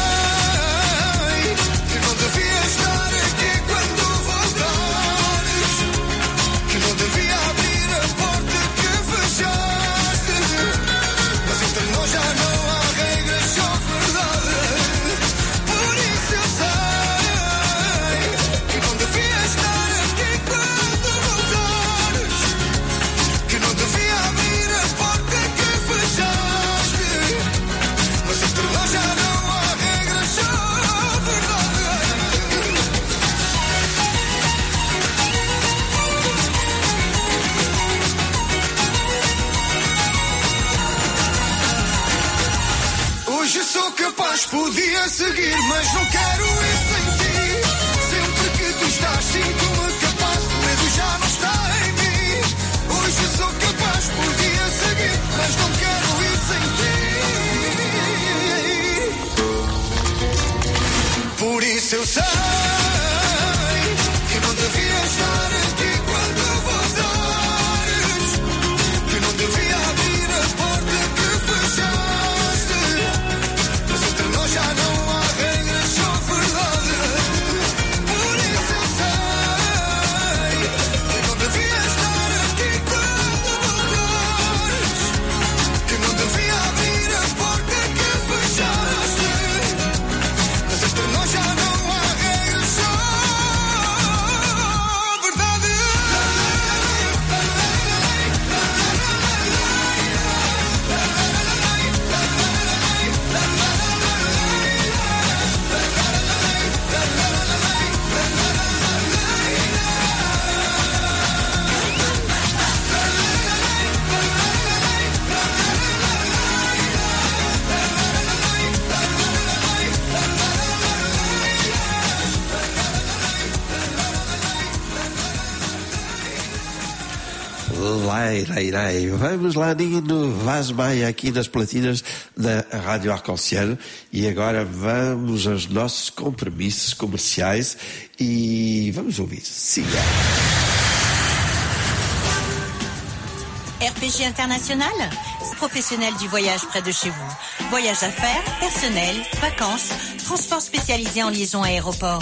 podia seguir, mas não quero ir sem ti. Sempre que tu estás, sinto-me capaz, o medo já não está em mim. Hoje sou capaz, podia seguir, mas não quero ir sem ti. Por isso eu sei Vamos lá, Nino Vaz Maia, aqui nas platinas da Rádio Arconciel. E agora vamos aos nossos compromissos comerciais e vamos ouvir. Siga. RPG International, professionnel du voyage près de chez vous. Voyage affaires, personnel, vacances, transport spécialisé en liaison aéroport.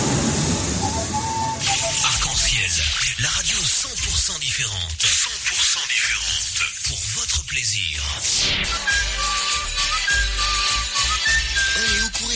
différente. 100% différente. Pour votre plaisir.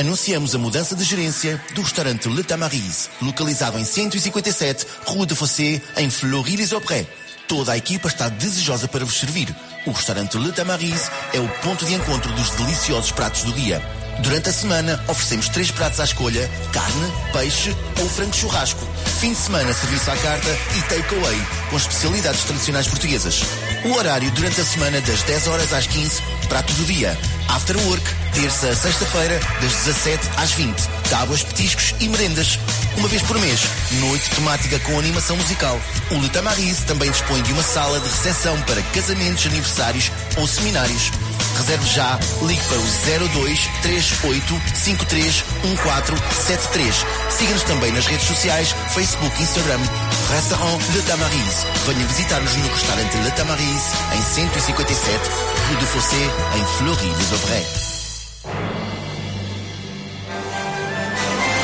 Anunciamos a mudança de gerência do restaurante Le Tamariz, localizado em 157 Rua de Fossé, em Fleury-les-Aubrais. Toda a equipa está desejosa para vos servir. O restaurante Le Tamariz é o ponto de encontro dos deliciosos pratos do dia. Durante a semana, oferecemos três pratos à escolha: carne, peixe ou frango churrasco. Fim de semana, serviço à carta e takeaway, com especialidades tradicionais portuguesas. O horário durante a semana, das 10 horas às 15, prato do dia. After work, terça a sexta-feira, das 17 às 20. Tábuas, petiscos e merendas. Uma vez por mês, noite temática com animação musical. O Le Tamariz também dispõe de uma sala de recepção para casamentos, aniversários ou seminários. Reserve já, ligue para o 02 38 53 1473. Siga-nos também nas redes sociais, Facebook Instagram. Restaurant Le Tamariz. Venha visitar-nos no restaurante Le Tamariz, em 157 Rue de Fossé, em Fleury-les-Aubrais.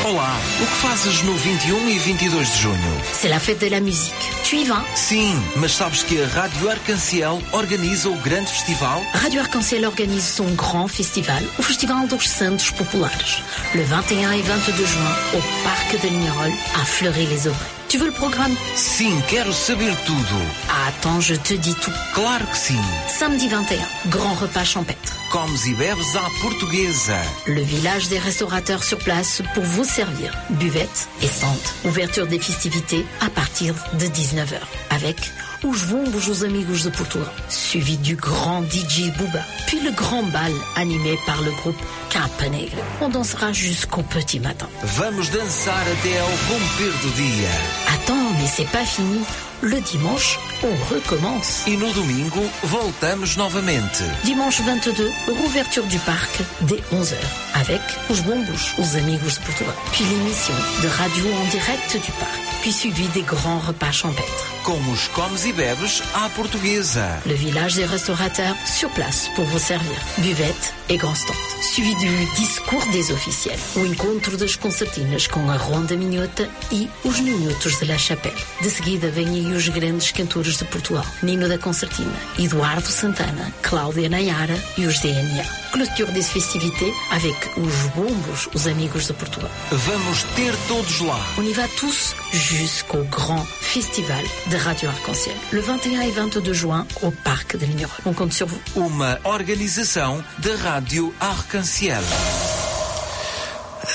Olá, o que fazes no 21 e 22 de junho? C'est la fête de la musique. Tu y vas Sim, mas sabes que a Rádio Arcanciel organiza o grande festival? Radio Arc-en-Ciel organise son grand festival, o Festival dos Santos Populares, le 21 et 22 juin au Parc de Lignerolles à Fleury-les-Aubrais. Tu veux le programme Sim, quero saber tudo. Ah, Attends, je te dis tout. Claro que sim. Samedi 21, grand repas champêtre. Comes e bebes à portuguesa. Le village des restaurateurs sur place pour vous servir. Buvette et centre. Ouverture des festivités à partir de 19h. Avec os bombos os amigos de Portugal. Suivi du grand DJ Booba. Puis le grand bal animé par le groupe Capa Negra. On dansera jusqu'au petit matin. Vamos dançar até ao romper do dia. Attends, mais c'est pas fini. Le dimanche, on recommence. E no domingo, voltamos novamente. Dimanche 22, rouverture du parc dès 11h avec os bombos, os amigos de Portugal. Puis l'émission de radio en direct du parc. Puis suivi des grands repas champêtres. Com os comes e bebes à portuguesa. Le village des restaurateurs sur place pour vous servir. Buvette et grand stand. Suivi du discours des officiels. O encontro das concertinas com a Ronda Minhota e os Minutos de La Chapelle. De seguida vêm aí os grandes cantores de Portugal. Nino da Concertina, Eduardo Santana, Cláudia Nayara e os DNA. Clôture des festivités avec os bombos, os amigos de Portugal. Vamos ter todos lá. On y va tous jusqu'au grand festival de Radio Arc-en-Ciel. Le 21 et 22 juin au Parc de Lignerolles. On compte sur vous. Uma organização da Rádio Arcanciel.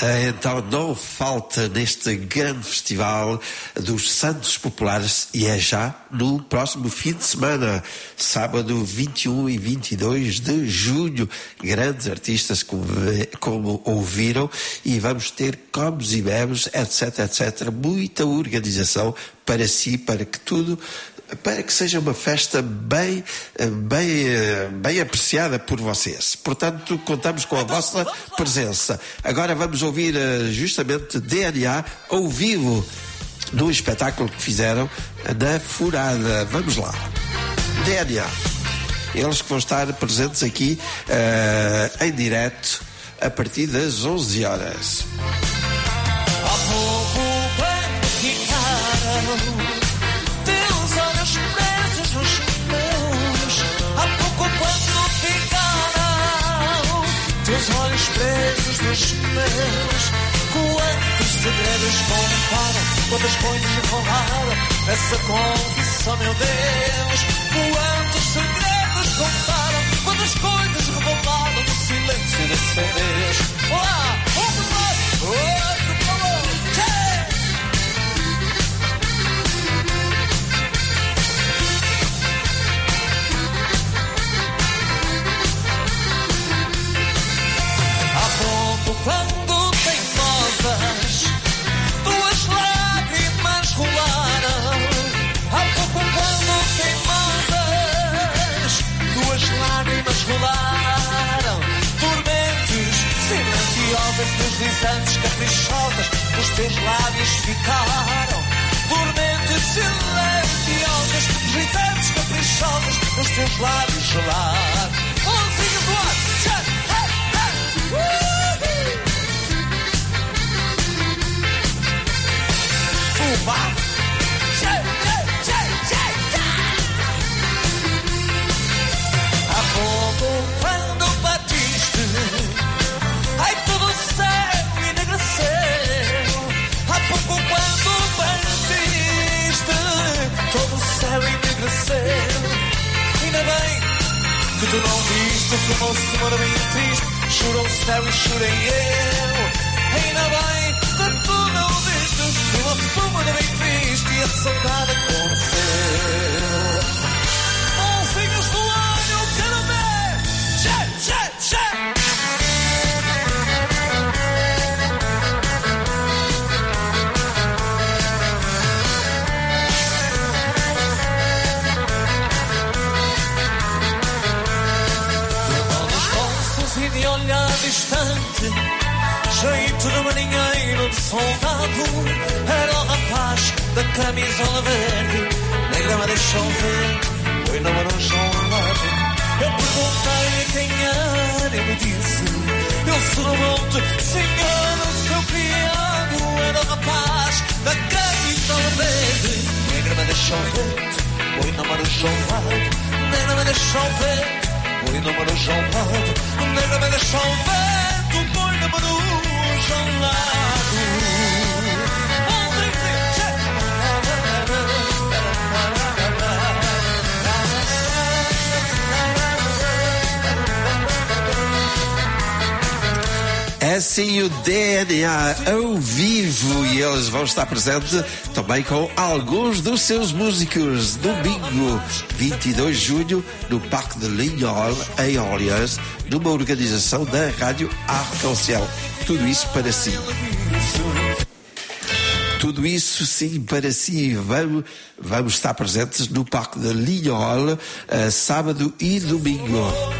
Eh, Então não falta neste grande festival dos Santos Populares e é já no próximo fim de semana, sábado 21 e 22 de julho. Grandes artistas como, como ouviram e vamos ter comes e bebes, etc, etc. Muita organização para si, para que tudo para que seja uma festa bem, eh, bem, eh, bem apreciada por vocês. Portanto, contamos com a vossa presença. Agora vamos ouvir eh, justamente DNA ao vivo no espetáculo que fizeram na Furada. Vamos lá. DNA. Eles que vão estar presentes aqui eh, em direto a partir das 11 horas. Teus olhos presos nos meus. Quantos segredos contaram, quantas coisas rolaram nessa confissão, meu Deus. E estar presentes também com alguns dos seus músicos. Domingo, 22 de julho, no Parque de Linhol, em Orleans, numa organização da Rádio Arc-en-Ciel. Tudo isso para si. Tudo isso sim para si. Vamos, vamos estar presentes no Parque de Linhol, eh, sábado e domingo.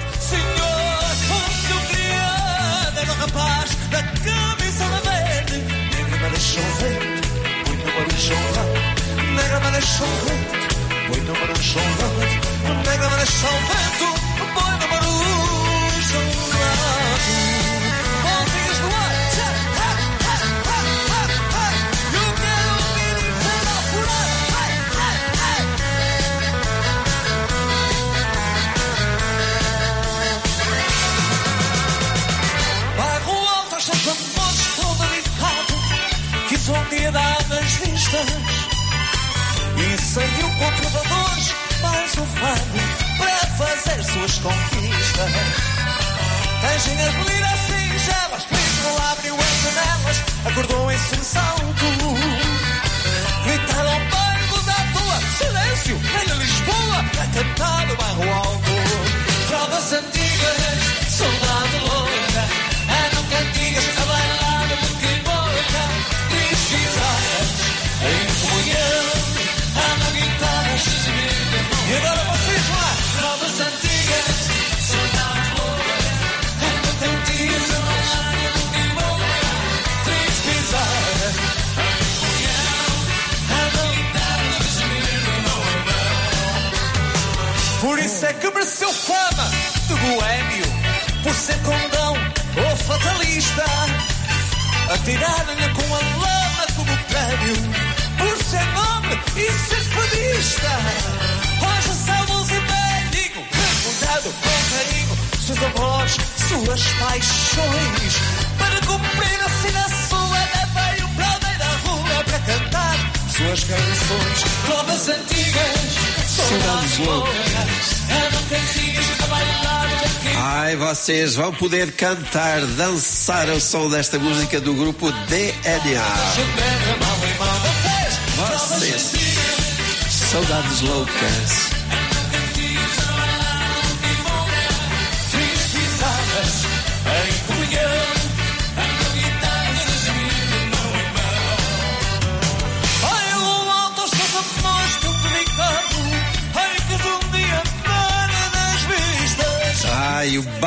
Vocês vão poder cantar, dançar ao som desta música do grupo DNA. Vocês, saudades loucas.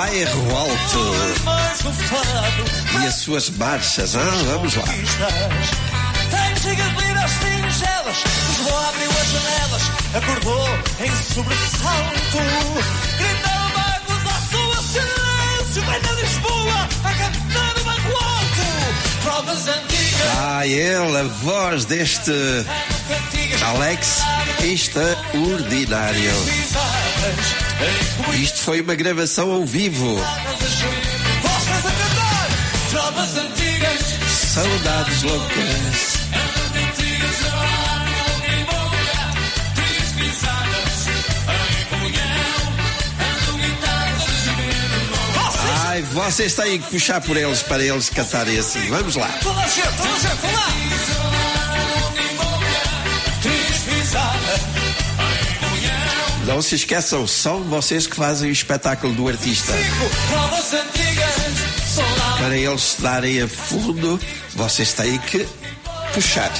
Bairro alto e as suas marchas. Ah, vamos lá. Tem Lisboa abriu as janelas, acordou em sobressalto. À sua silêncio, vem da Lisboa a cantar o bago alto. Provas antigas, Ah, ele, a voz deste Alex extraordinário. Isto foi uma gravação ao vivo. Saudades loucas. Ai, vocês têm que puxar por eles para eles cantarem assim. Vamos lá. Toda a gente, toda a gente, Não se esqueçam, são vocês que fazem o espetáculo do artista. Para eles darem a fundo, vocês têm que puxar.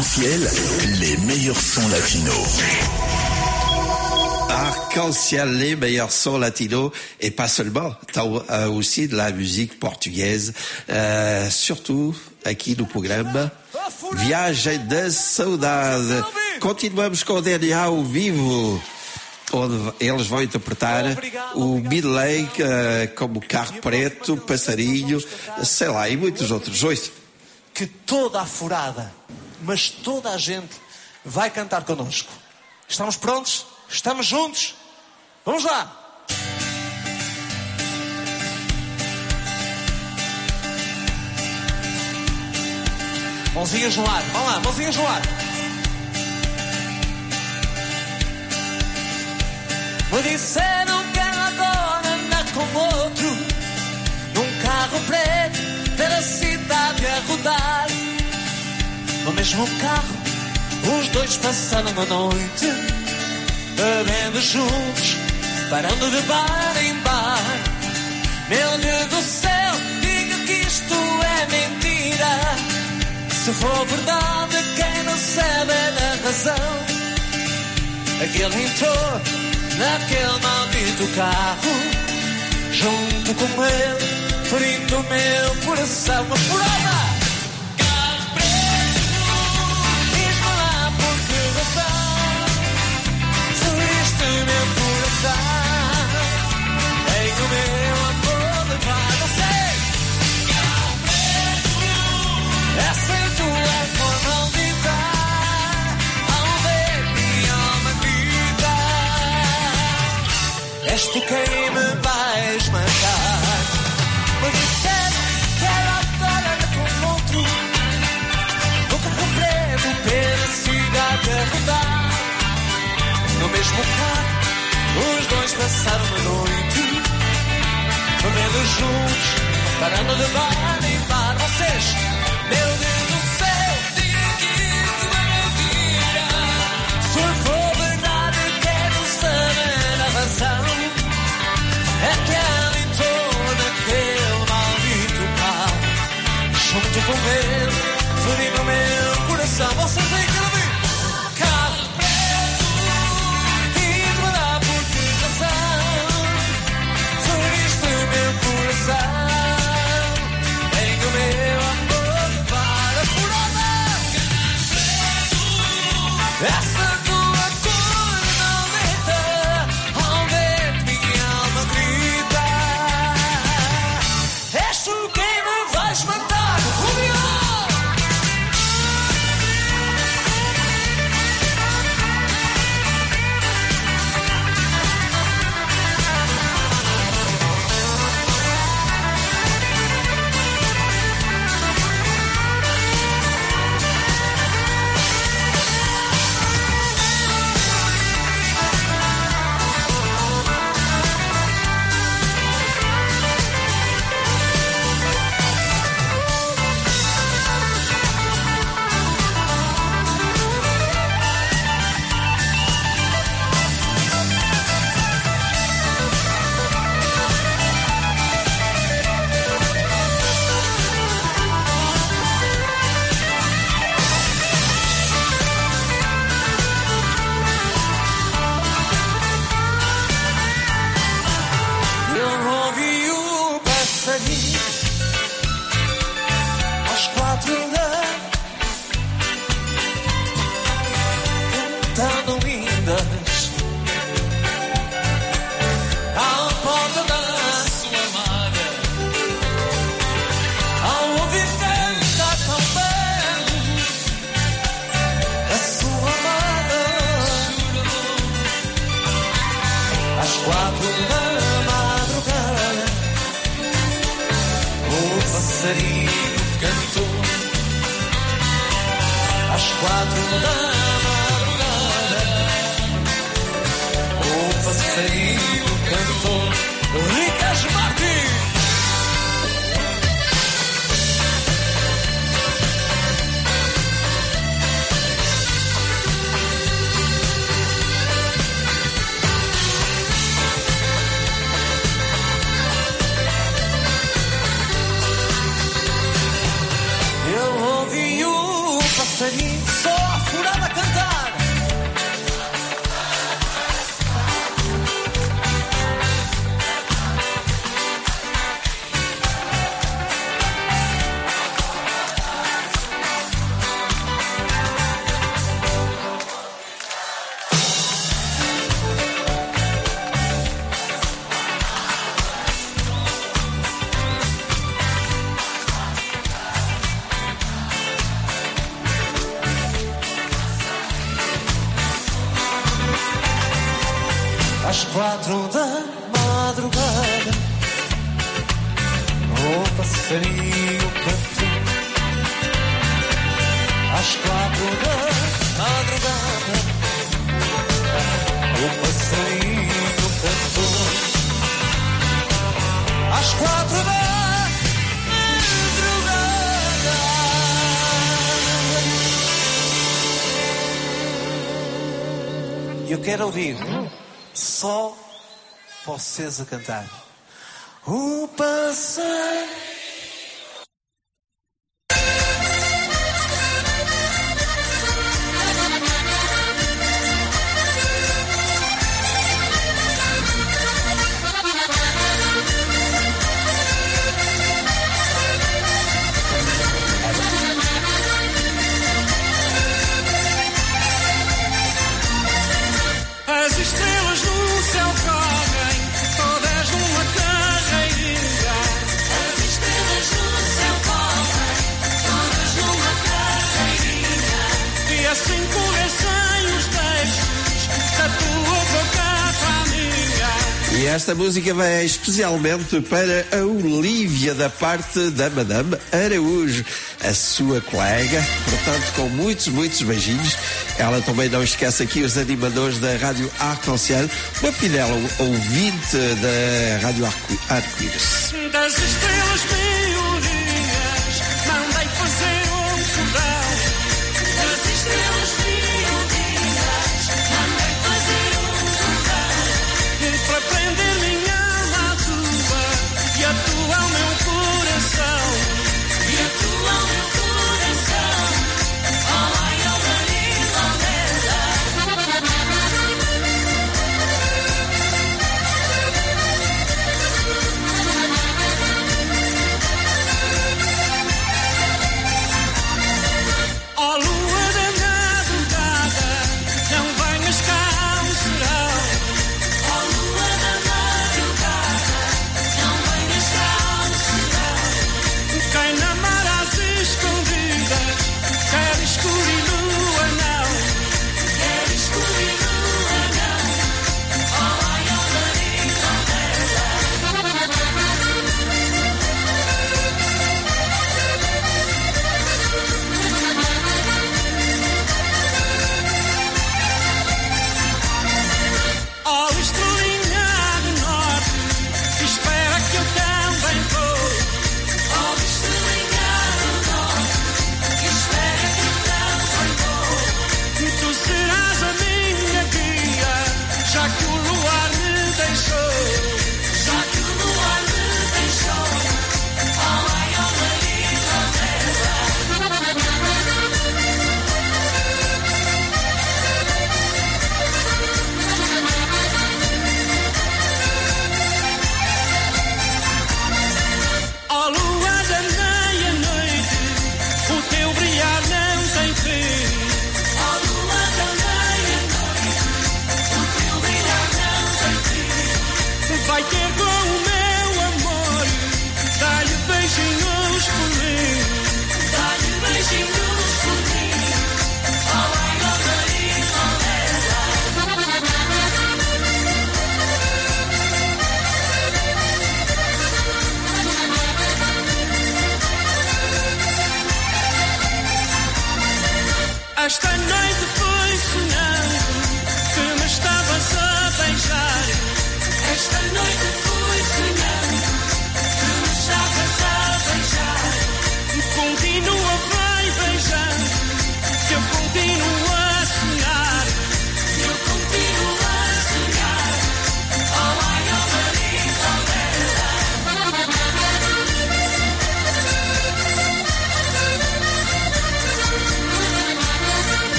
Arc-en-ciel, les meilleurs sons latinos. Arc-en-ciel, les meilleurs sons latinos, et pas seulement, t'as euh, aussi de la musique portugaise, euh, surtout aqui no programa Viagem da Saudade. Continuamos com o DNA ao vivo, onde eles vão interpretar o Midley eh, como Carro Preto, Passarinho, sei lá, e muitos outros. Oito. que toda a furada, mas toda a gente vai cantar connosco. Estamos prontos? Estamos juntos? Vamos lá! Mãozinhas no ar, vamos lá, mãozinhas no ar. Me disseram no mesmo carro. Os dois passaram a noite bebendo juntos, parando de bar em bar. Meu Deus do céu, diga que isto é mentira. Se for verdade, quem não sabe é da razão. Aquele entrou naquele maldito carro, junto com ele, ferindo o meu coração. Uma prova! És tu quem me vais matar. Mas disseram que era parada com outro. Nunca comprei pela cidade a rodar. No mesmo carro, os dois passaram a noite. Bebendo juntos, parando de bar em bar. Vocês, meu Deus. Don't pay princesa cantar. música vai especialmente para a Olivia, da parte da Madame Araújo, a sua colega. Portanto, com muitos, muitos beijinhos. Ela também não esquece aqui os animadores da Rádio Arco Oceano, uma fidel ouvinte da Rádio Arco-Íris. Das estrelas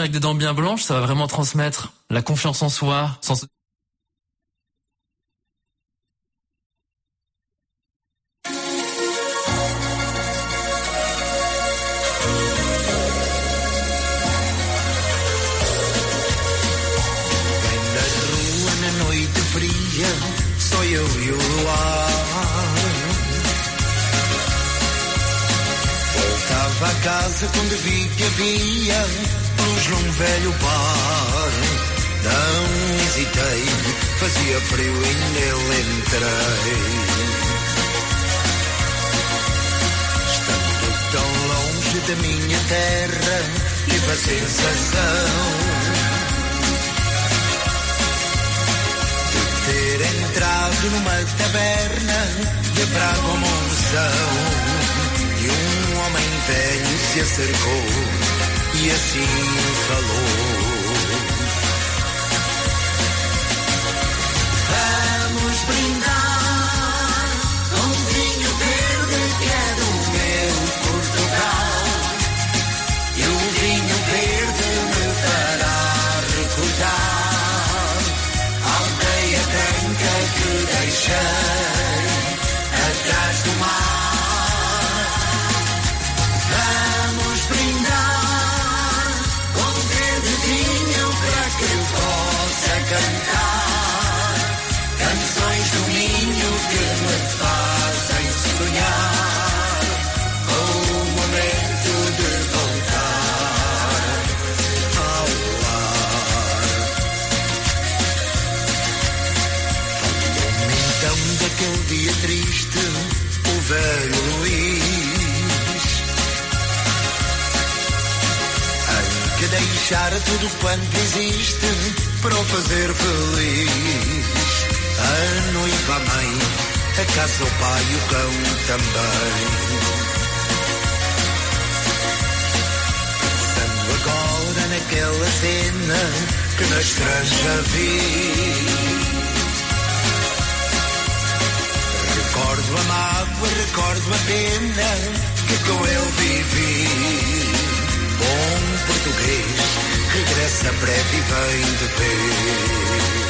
avec des dents bien blanches, ça va vraiment transmettre la confiance en soi. Sans... casa mas num velho bar. Não hesitei, fazia frio e nele entrei. Estando tão longe da minha terra, tive a sensação. ter entrado numa taberna de praga como E um homem velho se acercou e assim falou. Vamos brindar. José Luís. Tem que deixar tudo quanto existe para o fazer feliz. A noiva, a mãe, a casa, o pai, o cão também. Pensando agora naquela cena que nos estranha vi. Recordo amava, recordo a pena que com ele vivi. Bom português, regressa breve e vem de vez.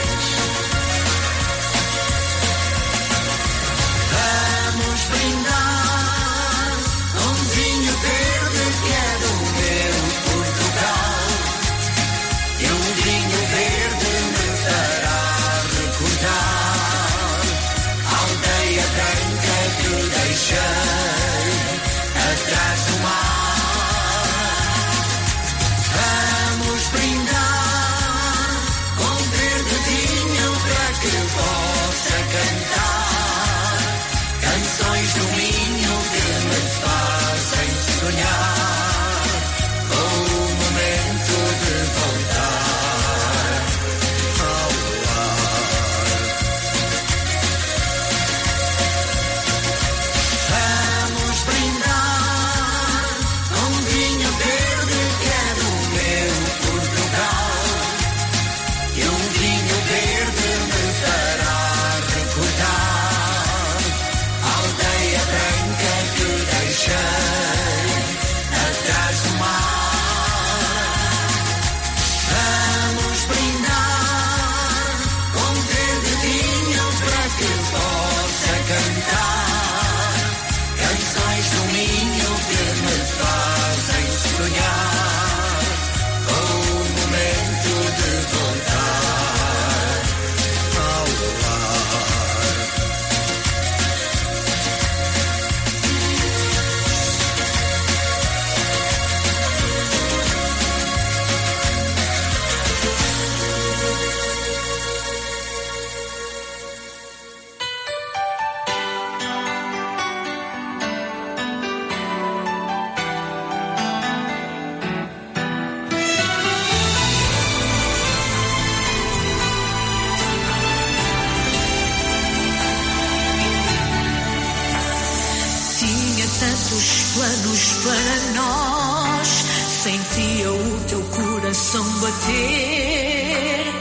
para nós. Sentia é o teu coração bater.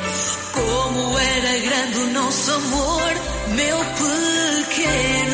Como era grande o nosso amor, meu pequeno.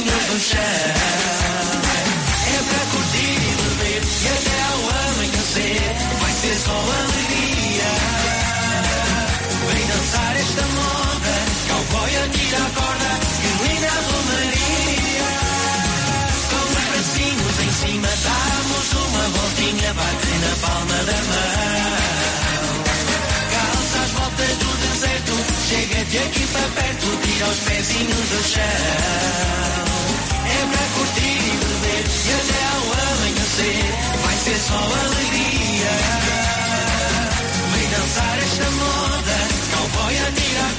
do chão. É para curtir e beber e até ao amanhecer vai ser só alegria. Vem dançar esta moda, cowboy aqui a corda, que linda romaria. Com os bracinhos em cima damos uma voltinha, bate na palma da mão. Calça as voltas do deserto, chega-te aqui para perto pezinhos do chão. É pra curtir e beber e até ao amanhecer vai ser só alegria. Vem dançar esta moda, cowboy a tirar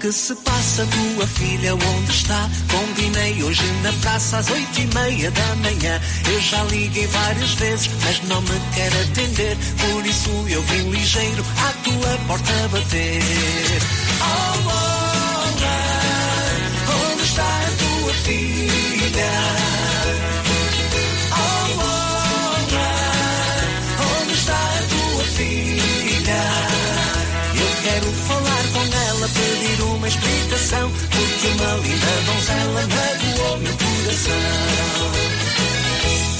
que se passa, tua filha onde está? Combinei hoje na praça às oito e meia da manhã. Eu já liguei várias vezes, mas não me quer atender. Por isso eu vim ligeiro à tua porta bater. Oh Lola, onde está a tua filha? Explicação, porque uma linda donzela magoou meu coração.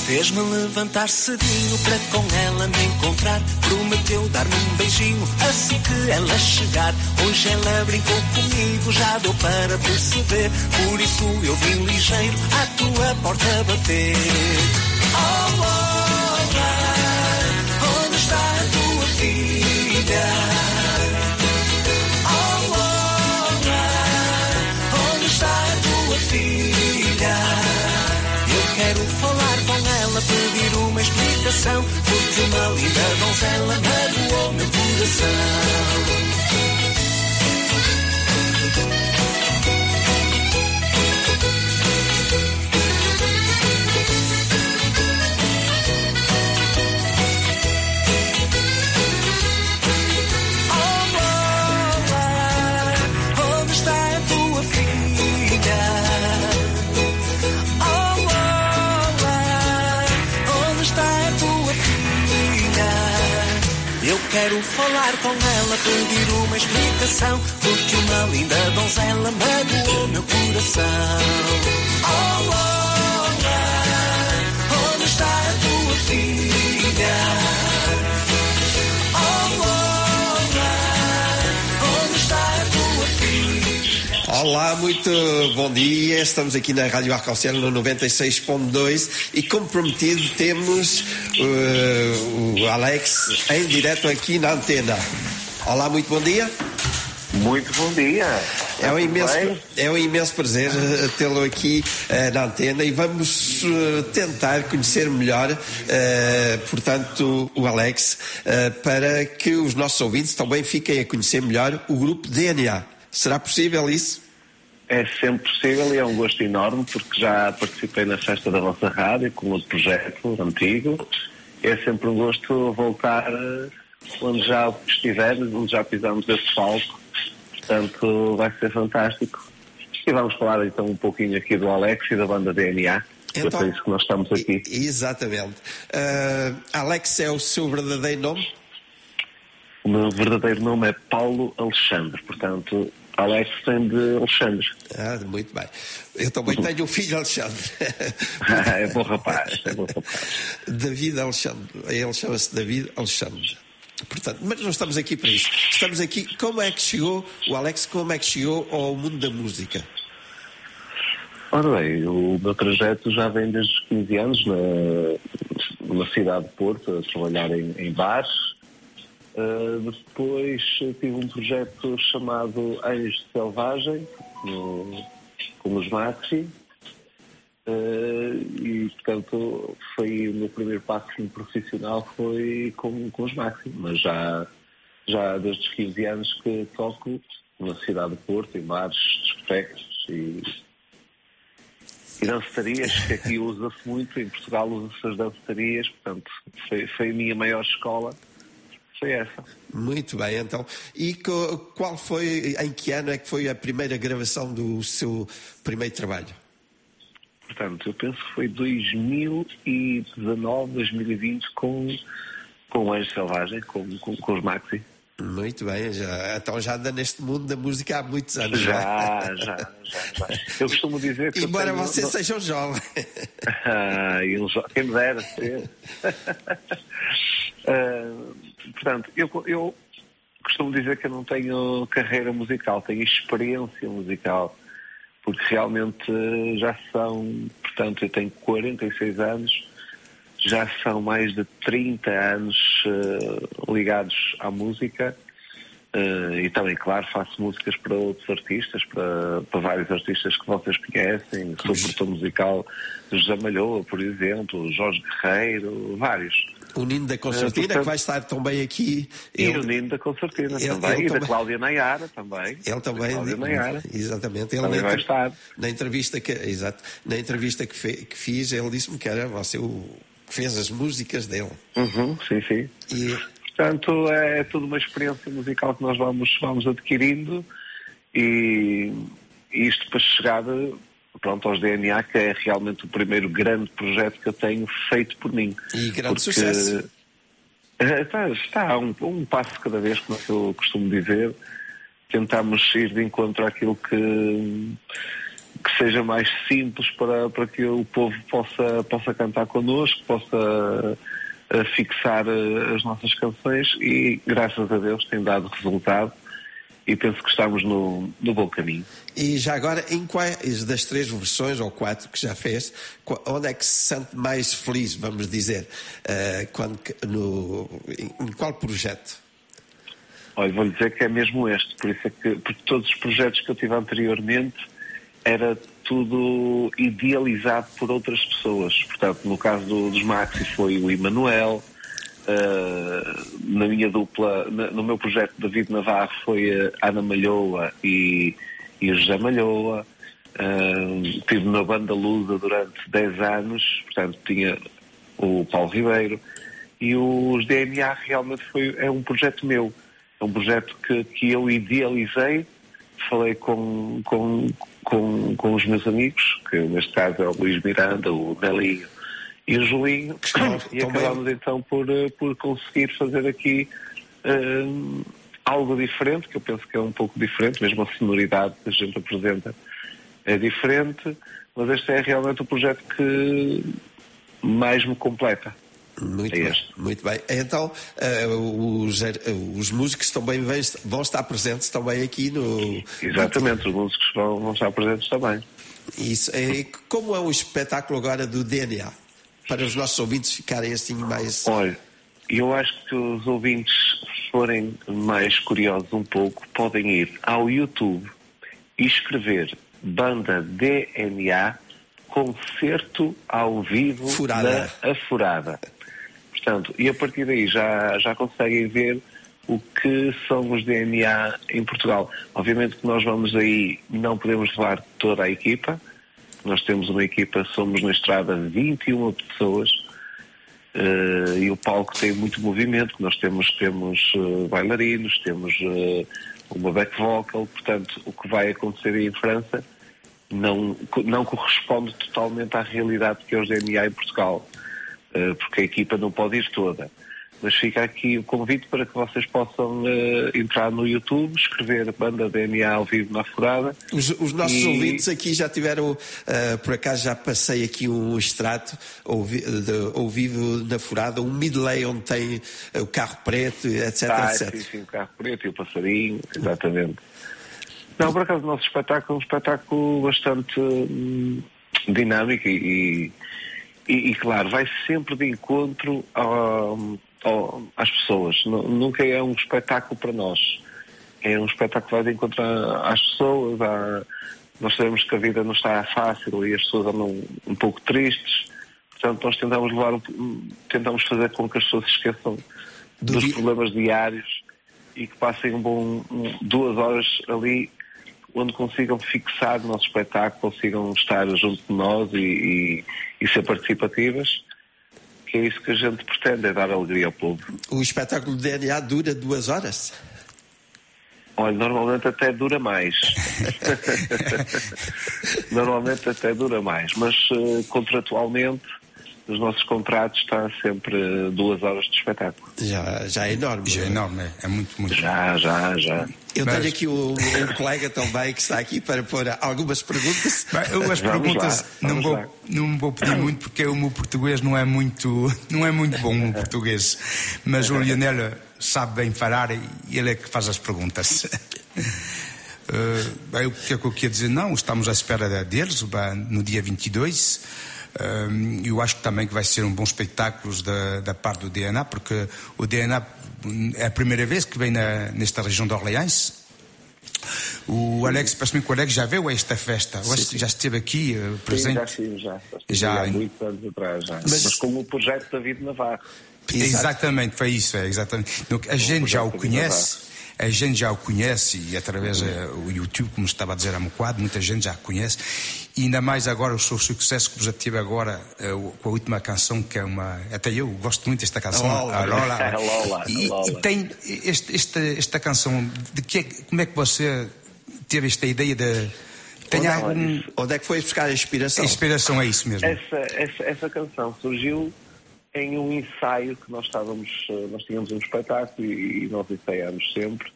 Fez-me levantar cedinho para com ela me encontrar. Prometeu dar-me um beijinho assim que ela chegar. Hoje ela brincou comigo, já deu para perceber. Por isso eu vim ligeiro à tua porta bater. Oh, Lola, onde está a tua filha? Uma explicação, porque uma linda donzela magoou meu coração. Quero falar com ela, pedir uma explicação, porque uma linda donzela magoou meu coração. Oh, Lola, onde está a tua filha? Olá, muito bom dia. Estamos aqui na Rádio Arconcel no 96.2 e como prometido temos uh, o Alex em direto aqui na antena. Olá, muito bom dia. Muito bom dia. É um imenso, é um imenso prazer eh, tê-lo aqui eh, na antena e vamos eh, tentar conhecer melhor, eh, portanto, o Alex, para que os nossos ouvintes também fiquem a conhecer melhor o grupo DNA. Será possível isso? É sempre possível e é um gosto enorme porque já participei na festa da vossa rádio com outro projeto antigo. É sempre um gosto voltar eh, onde já estiver, onde já pisamos esse palco. Portanto, vai ser fantástico. E vamos falar então um pouquinho aqui do Alex e da banda DNA. Então- Então, é isso que nós estamos aqui. Exatamente. Eh, Alex é o seu verdadeiro nome? O meu verdadeiro nome é Paulo Alexandre, portanto, Alex vem de Alexandre. Ah, muito bem. Eu também tenho um filho Alexandre. é bom rapaz, é bom rapaz. David Alexandre. Ele chama-se David Alexandre. Portanto, mas não estamos aqui para isso. Estamos aqui. Como é que chegou, o Alex, como é que chegou ao mundo da música? Ora bem, o meu trajeto já vem desde os 15 anos na, na cidade de Porto, a trabalhar em, em bares. Uh, depois eh, tive um projeto chamado Anjos Selvagem, com os Maxi. Uh, e, portanto, foi o meu primeiro passo profissional foi com, com os Maxi. Mas já, já desde os 15 anos que toco na cidade de Porto, em bares, discotecas e e que aqui usa-se muito, em Portugal usa-se as dançarias, portanto, foi, foi a minha maior escola, foi essa. Muito bem, então. E qual foi, em que ano é que foi a primeira gravação do seu primeiro trabalho? Portanto, eu penso que foi 2019, 2020 com, com o Anjo Selvagem, com, com, com os Maxi. Muito bem, já, então já anda neste mundo da música há muitos anos. não Já, é? já, já, já. Eu costumo dizer que. Embora tenho- você seja um jovem. Ah, e um jo- quem me dera ser. Ah, portanto, eu, eu costumo dizer que eu não tenho carreira musical, tenho experiência musical, porque realmente já são, portanto, eu tenho 46 anos, já são mais de 30 anos eh, ligados à música. eh, e também, claro, faço músicas para outros artistas, para, para vários artistas que vocês conhecem. Sou produtor musical de José Malhoa, por exemplo, Jorge Guerreiro, vários. O Nino da Concertina, portanto- que vai estar também aqui. E Ele- o Nino da Concertina ele- também, ele e da também- Cláudia Nayara também. Ele também, Da Cláudia Nayara. exatamente. Ele Também vai estar. na entrevista que, exato, na entrevista que, fe- que fiz, ele disse-me que era você o que fez as músicas dele. Uhum, sim, sim. E Portanto, é tudo uma experiência musical que nós vamos, vamos adquirindo e isto para chegar pronto, aos DNA, que é realmente o primeiro grande projeto que eu tenho feito por mim. E grande Porque, sucesso. eh, Está, está um, um passo cada vez, como é que eu costumo dizer. Tentamos ir de encontro àquilo que, que seja mais simples para, para que o povo possa, possa cantar connosco, possa eh, fixar eh, as nossas canções e, graças a Deus, tem dado resultado e penso que estamos no, no bom caminho. E já agora, em quais das três versões, ou quatro que já fez, onde é que se sente mais feliz, vamos dizer? eh, quando, no, em, em qual projeto? Olha, vou-lhe dizer que é mesmo este, por isso é que porque todos os projetos que eu tive anteriormente era tudo idealizado por outras pessoas. Portanto, no caso do- dos Maxi foi o Emanuel, ah, na minha dupla, na- no meu projeto David Navarro foi Ana Malhoa e, e José Malhoa. Ah, estive na banda Lusa durante 10 anos, portanto tinha o Paulo Ribeiro. E os DNA realmente foi, é um projeto meu. É um projeto que, que eu idealizei, falei com, com, com, com os meus amigos, que neste caso é o Luís Miranda, o Nelinho e o Julinho, e acabámos então por, eh, por conseguir fazer aqui eh, algo diferente, que eu penso que é um pouco diferente, mesmo a sonoridade que a gente apresenta é diferente, mas este é realmente o projeto que mais me completa. Muito É bem, muito bem. Então, eh, os, eh, os músicos também vão estar presentes também aqui no. Exatamente, os músicos vão, vão estar presentes também. Isso. É, como é o espetáculo agora do DNA? Para os nossos ouvintes ficarem assim mais. Olha, eu acho que os ouvintes, se forem mais curiosos um pouco, podem ir ao YouTube e escrever Banda DNA Concerto ao Vivo Furada. da Afurada. Portanto, e a partir daí já, já conseguem ver o que são os DNA em Portugal. Obviamente que nós vamos aí, não podemos levar toda a equipa. Nós temos uma equipa, somos na estrada 21 pessoas, eh, e o palco tem muito movimento, nós temos, temos eh, bailarinos, temos eh, uma back vocal, portanto o que vai acontecer aí em França não, não corresponde totalmente à realidade que é os DNA em Portugal, porque a equipa não pode ir toda. Mas fica aqui o convite para que vocês possam eh, entrar no YouTube, escrever Banda DNA ao vivo na Furada. Os, os nossos E- ouvintes aqui já tiveram, eh, por acaso já passei aqui um extrato ao, vi- de- ao vivo na furada, um midley onde tem eh, o carro preto, etc, Ah, etc. sim, sim, o carro preto e o passarinho, exatamente. Não, por acaso o nosso espetáculo é um espetáculo bastante hum, dinâmico e, e, e, claro, vai sempre de encontro ao- pessoas. Nu- Nunca é um espetáculo para nós. É um espetáculo que vai de encontro a- às pessoas. à- nós sabemos que a vida não está fácil e as pessoas andam um pouco tristes. Portanto, nós tentamos levar, tentamos fazer com que as pessoas se esqueçam dos problemas diários e que passem um bom um- duas horas ali onde consigam fixar o nosso espetáculo, consigam estar junto de nós e, e- e ser participativas, que é isso que a gente pretende, é dar alegria ao povo. O espetáculo do DNA dura duas horas. Olha, normalmente até dura mais. normalmente até dura mais, mas eh, contratualmente nos nossos contratos está sempre duas horas de espetáculo. Já, já é enorme. Já é enorme, é muito, muito. Já, já, já. Eu Mas- tenho aqui um, um colega também que está aqui para pôr algumas perguntas. Bem, eu as Vamos perguntas lá, não, vou, lá. não vou pedir muito porque o meu português não é muito, não é muito bom o português. Mas o Lionel sabe bem falar e ele é que faz as perguntas. Eh, bem, o que é que eu queria dizer? Não, estamos à espera deles bem, no dia 22. Eu acho também que vai ser um bom espetáculo da, da parte do DNA, porque o DNA é a primeira vez que vem na, nesta região de Orleans. O Alex, parece-me que o Alex já veio a esta festa. Acho que já esteve aqui eh, presente. Sim, já sim, já. Já, há muitos anos atrás, já. Mas- Mas, com o projeto David Navarro. Exatamente, foi isso, é, exatamente. Então, a gente já o conhece, a gente já o conhece e através do YouTube, como estava a dizer há um bocado, muita gente já o conhece. E ainda mais agora o seu sucesso que já tive agora eh, com a última canção, que é uma. Até eu gosto muito desta canção. Lola. A Lola. A Lola, E, a Lola. e tem este, esta, esta canção, de que, é- como é que você teve esta ideia de. Tem Onde é- algum. Onde é que foi buscar a inspiração? A inspiração é isso mesmo. Essa, essa, essa canção surgiu em um ensaio que nós estávamos, eh, nós tínhamos um espetáculo e, e nós ensaiámos sempre.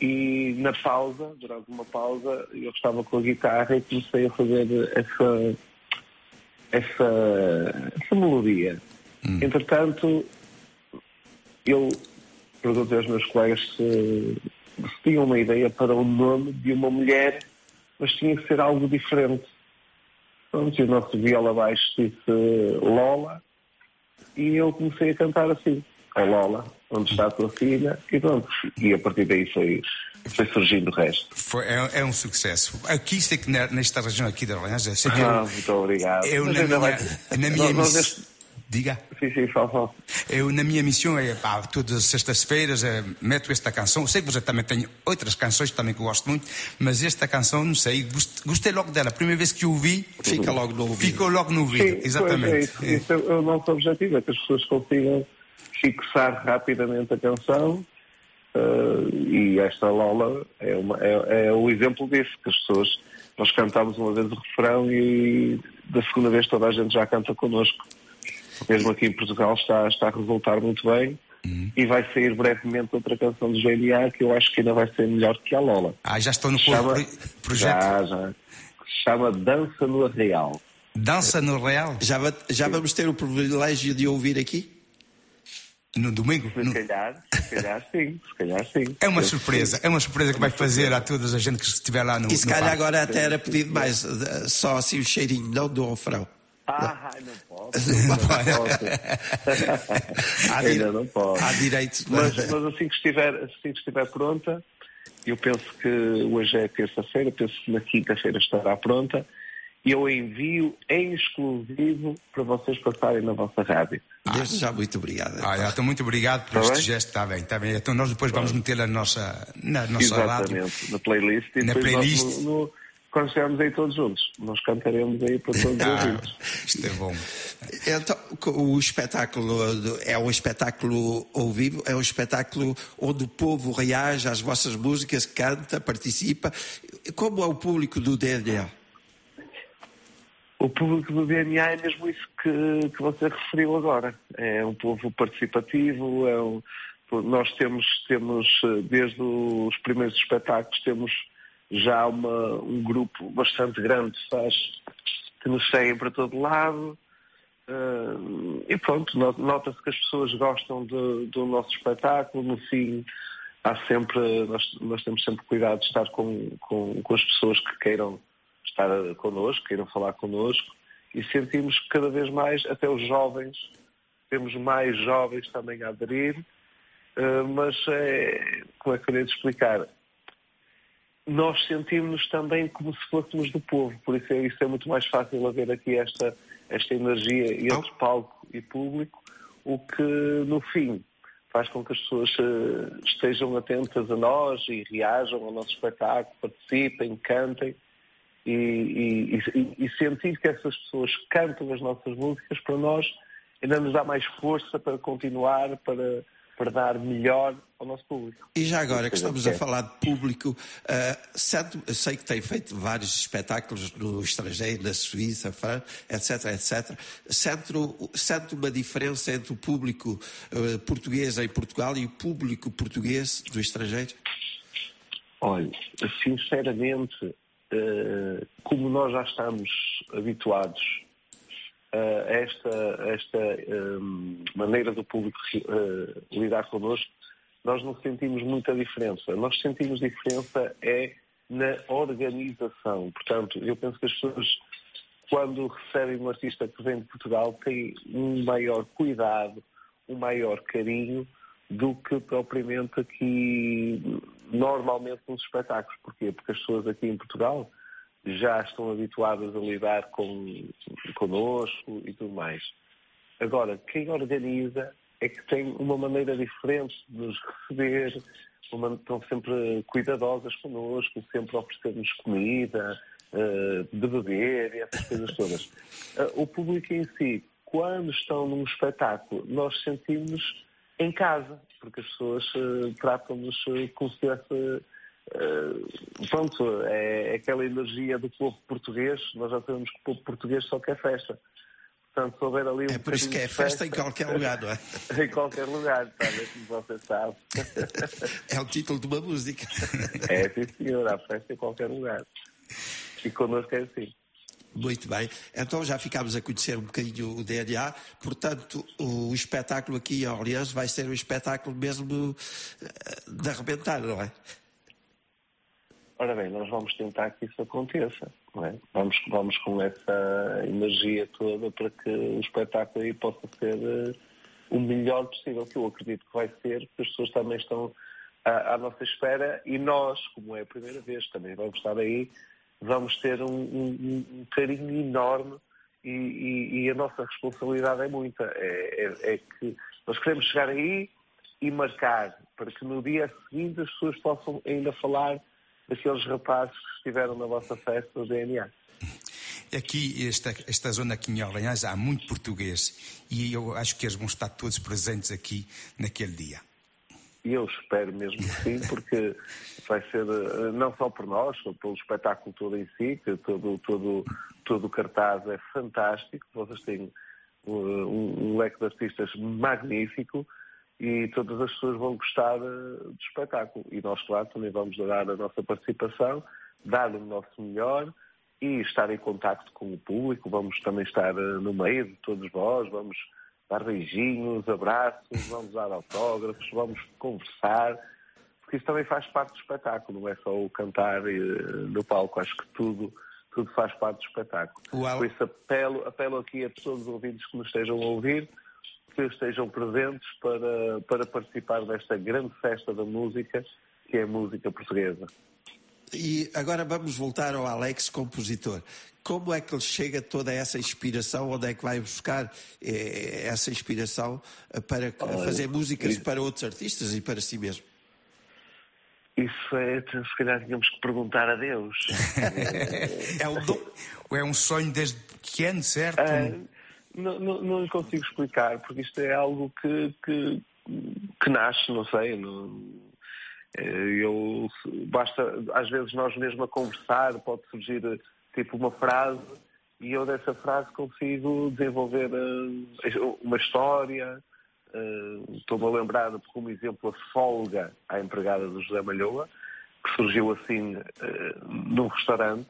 E na pausa, durante uma pausa, eu estava com a guitarra e comecei a fazer essa, essa, essa melodia. Entretanto, eu perguntei aos meus colegas se, se tinham uma ideia para o nome de uma mulher, mas tinha que ser algo diferente. Pronto, e o nosso viola baixo disse Lola e eu comecei a cantar assim, a Lola, onde está a tua filha, e pronto. E a partir daí foi, foi surgindo o resto. Foi, é, é um sucesso. Aqui, sei que nesta região aqui da Orleans, sei que Ah, eu, muito obrigado. eu Mas na minha, vai- na minha Nós- Diga. Sim, sim, fala, fala. Eu, na minha missão, é, pá, todas as sextas-feiras, eh, meto esta canção. Eu sei que você também tem outras canções também que eu gosto muito, mas esta canção, não sei, gost- gostei logo dela. A primeira vez que eu ouvi, Fica logo no ouvido. ficou logo no ouvido. Sim, pois é Exatamente. isso. Isso é o nosso objetivo, é que as pessoas consigam fixar rapidamente a canção eh, e esta Lola é, uma- é- é o exemplo disso, que as pessoas, nós cantámos uma vez o refrão e da segunda vez toda a gente já canta connosco. Mesmo aqui em Portugal está, está a resultar muito bem e vai sair brevemente outra canção do GNA que eu acho que ainda vai ser melhor que a Lola. Ah, já estou no Chama- pro- projeto. Já, já. Se chama Dança no Arreal. Dança no Real? Já, já vamos ter o privilégio de ouvir aqui? No domingo? Se calhar, se calhar sim, se calhar sim. É uma Eu- surpresa, é uma surpresa que vai fazer a toda a gente que estiver lá no E se no calhar agora até era pedido mais, eh, só assim o cheirinho, não do refrão. Ah, não posso. Ainda não posso. Há Ainda dire- não posso. há direitos, Mas, mas- assim, que estiver, assim que estiver pronta, eu penso que hoje é terça-feira, penso que na quinta-feira estará pronta, e eu envio em exclusivo para vocês passarem na vossa rádio. Desde já, muito obrigado. Ah, então muito obrigado por Tá este bem? gesto, está bem, está bem. Então nós depois vamos meter na nossa, na nossa rádio. Exatamente, na playlist. E Na playlist. no- no- quando estivermos aí todos juntos, nós cantaremos aí para todos os Ah, ouvintes. isto é bom. Então, o espetáculo é um espetáculo ao vivo, é um espetáculo onde o povo reage às vossas músicas, canta, participa. Como é o público do DNA? O público do DNA é mesmo isso que, que você referiu agora. É um povo participativo, é um- nós temos, temos, eh, desde os primeiros espetáculos, temos já uma- um grupo bastante grande de fãs que nos seguem para todo lado. Eh, e pronto, no- nota-se que as pessoas gostam de- do nosso espetáculo. No fim, há sempre, nós, nós temos sempre cuidado de estar com, com, com as pessoas que queiram estar connosco, queiram falar connosco e sentimos que cada vez mais, até os jovens, temos mais jovens também a aderir, eh, mas é, como é que eu ia te explicar? Nós sentimos-nos também como se fôssemos do povo, por isso é, isso é muito mais fácil haver aqui esta, esta energia entre palco e público, o que no fim faz com que as pessoas eh, estejam atentas a nós e reajam ao nosso espetáculo, participem, cantem e, e- e- e sentir que essas pessoas cantam as nossas músicas para nós ainda nos dá mais força para continuar, para, para dar melhor ao nosso público. E já agora que estamos a é. falar de público, eu sei que tem feito vários espetáculos no estrangeiro, na Suíça, Fran- etc, etc. Sente, sente uma diferença entre o público eh, português em Portugal e o público português do estrangeiro? Olha, sinceramente, eh, como nós já estamos habituados esta, a esta eh, maneira do público eh, lidar connosco, nós não sentimos muita diferença. Nós sentimos diferença é na organização. Portanto, eu penso que as pessoas, quando recebem um artista que vem de Portugal, têm um maior cuidado, um maior carinho do que propriamente aqui normalmente nos espetáculos. Porquê? Porque as pessoas aqui em Portugal já estão habituadas a lidar com, connosco e tudo mais. Agora, quem organiza é que têm uma maneira diferente de nos receber, uma, estão sempre cuidadosas connosco, sempre a oferecer-nos comida, uh, de beber e essas coisas todas. Uh, o público em si, quando estão num espetáculo, nós sentimos em casa, porque as pessoas uh, tratam-nos como se tivesse. pronto, é, é aquela energia do povo português. Nós já sabemos que o povo português só quer festa. Portanto, se houver ali um É por isso que é festa, festa, em qualquer lugar, não é? em qualquer lugar, talvez, como você sabe. é o título de uma música. é, sim, senhor, há festa em qualquer lugar. E connosco é assim. Muito bem. Então já ficámos a conhecer um bocadinho o DNA. Portanto, o espetáculo aqui em Orleans vai ser um espetáculo mesmo eh, de arrebentar, não é? Ora bem, nós vamos tentar que isso aconteça. É? Vamos, vamos com essa energia toda para que o espetáculo aí possa ser uh, o melhor possível, que eu acredito que vai ser, porque as pessoas também estão à, à, nossa espera e nós, como é a primeira vez, também vamos estar aí, vamos ter um, um, um carinho enorme e, e, e, a nossa responsabilidade é muita. É, é, é que nós queremos chegar aí e marcar para que no dia seguinte as pessoas possam ainda falar daqueles rapazes que estiveram na vossa festa do DNA. Aqui, esta, esta zona aqui em Orleans, há muito português e eu acho que eles vão estar todos presentes aqui naquele dia. E eu espero mesmo que sim, porque vai ser eh, não só por nós, pelo espetáculo todo em si, que todo, todo, todo o cartaz é fantástico, vocês têm uh, um, um leque de artistas magnífico, e todas as pessoas vão gostar uh, do espetáculo. E nós, claro, também vamos dar a nossa participação, dar o nosso melhor e estar em contacto com o público. Vamos também estar uh, no meio de todos vós, vamos dar beijinhos, abraços, vamos dar autógrafos, vamos conversar, porque isso também faz parte do espetáculo, não é só o cantar uh, no palco. Acho que tudo tudo faz parte do espetáculo. Uau. Por isso apelo, apelo aqui a todos os ouvintes que nos estejam a ouvir que estejam presentes para, para participar desta grande festa da música, que é a música portuguesa. E agora vamos voltar ao Alex, compositor. Como é que ele chega a toda essa inspiração? Onde é que vai buscar eh, essa inspiração eh, para Olha, fazer músicas isso, para outros artistas e para si mesmo? Isso é, se calhar tínhamos que perguntar a Deus. é, um, é um sonho desde pequeno, certo? É, não, não, não lhe consigo explicar, porque isto é algo que, que, que nasce, não sei. Não, eh, eu, basta, às vezes, nós mesmo a conversar, pode surgir tipo uma frase e eu dessa frase consigo desenvolver uh, uma história. Uh, Estou-me a lembrar, como exemplo, a folga à empregada do José Malhoa, que surgiu assim uh, num restaurante.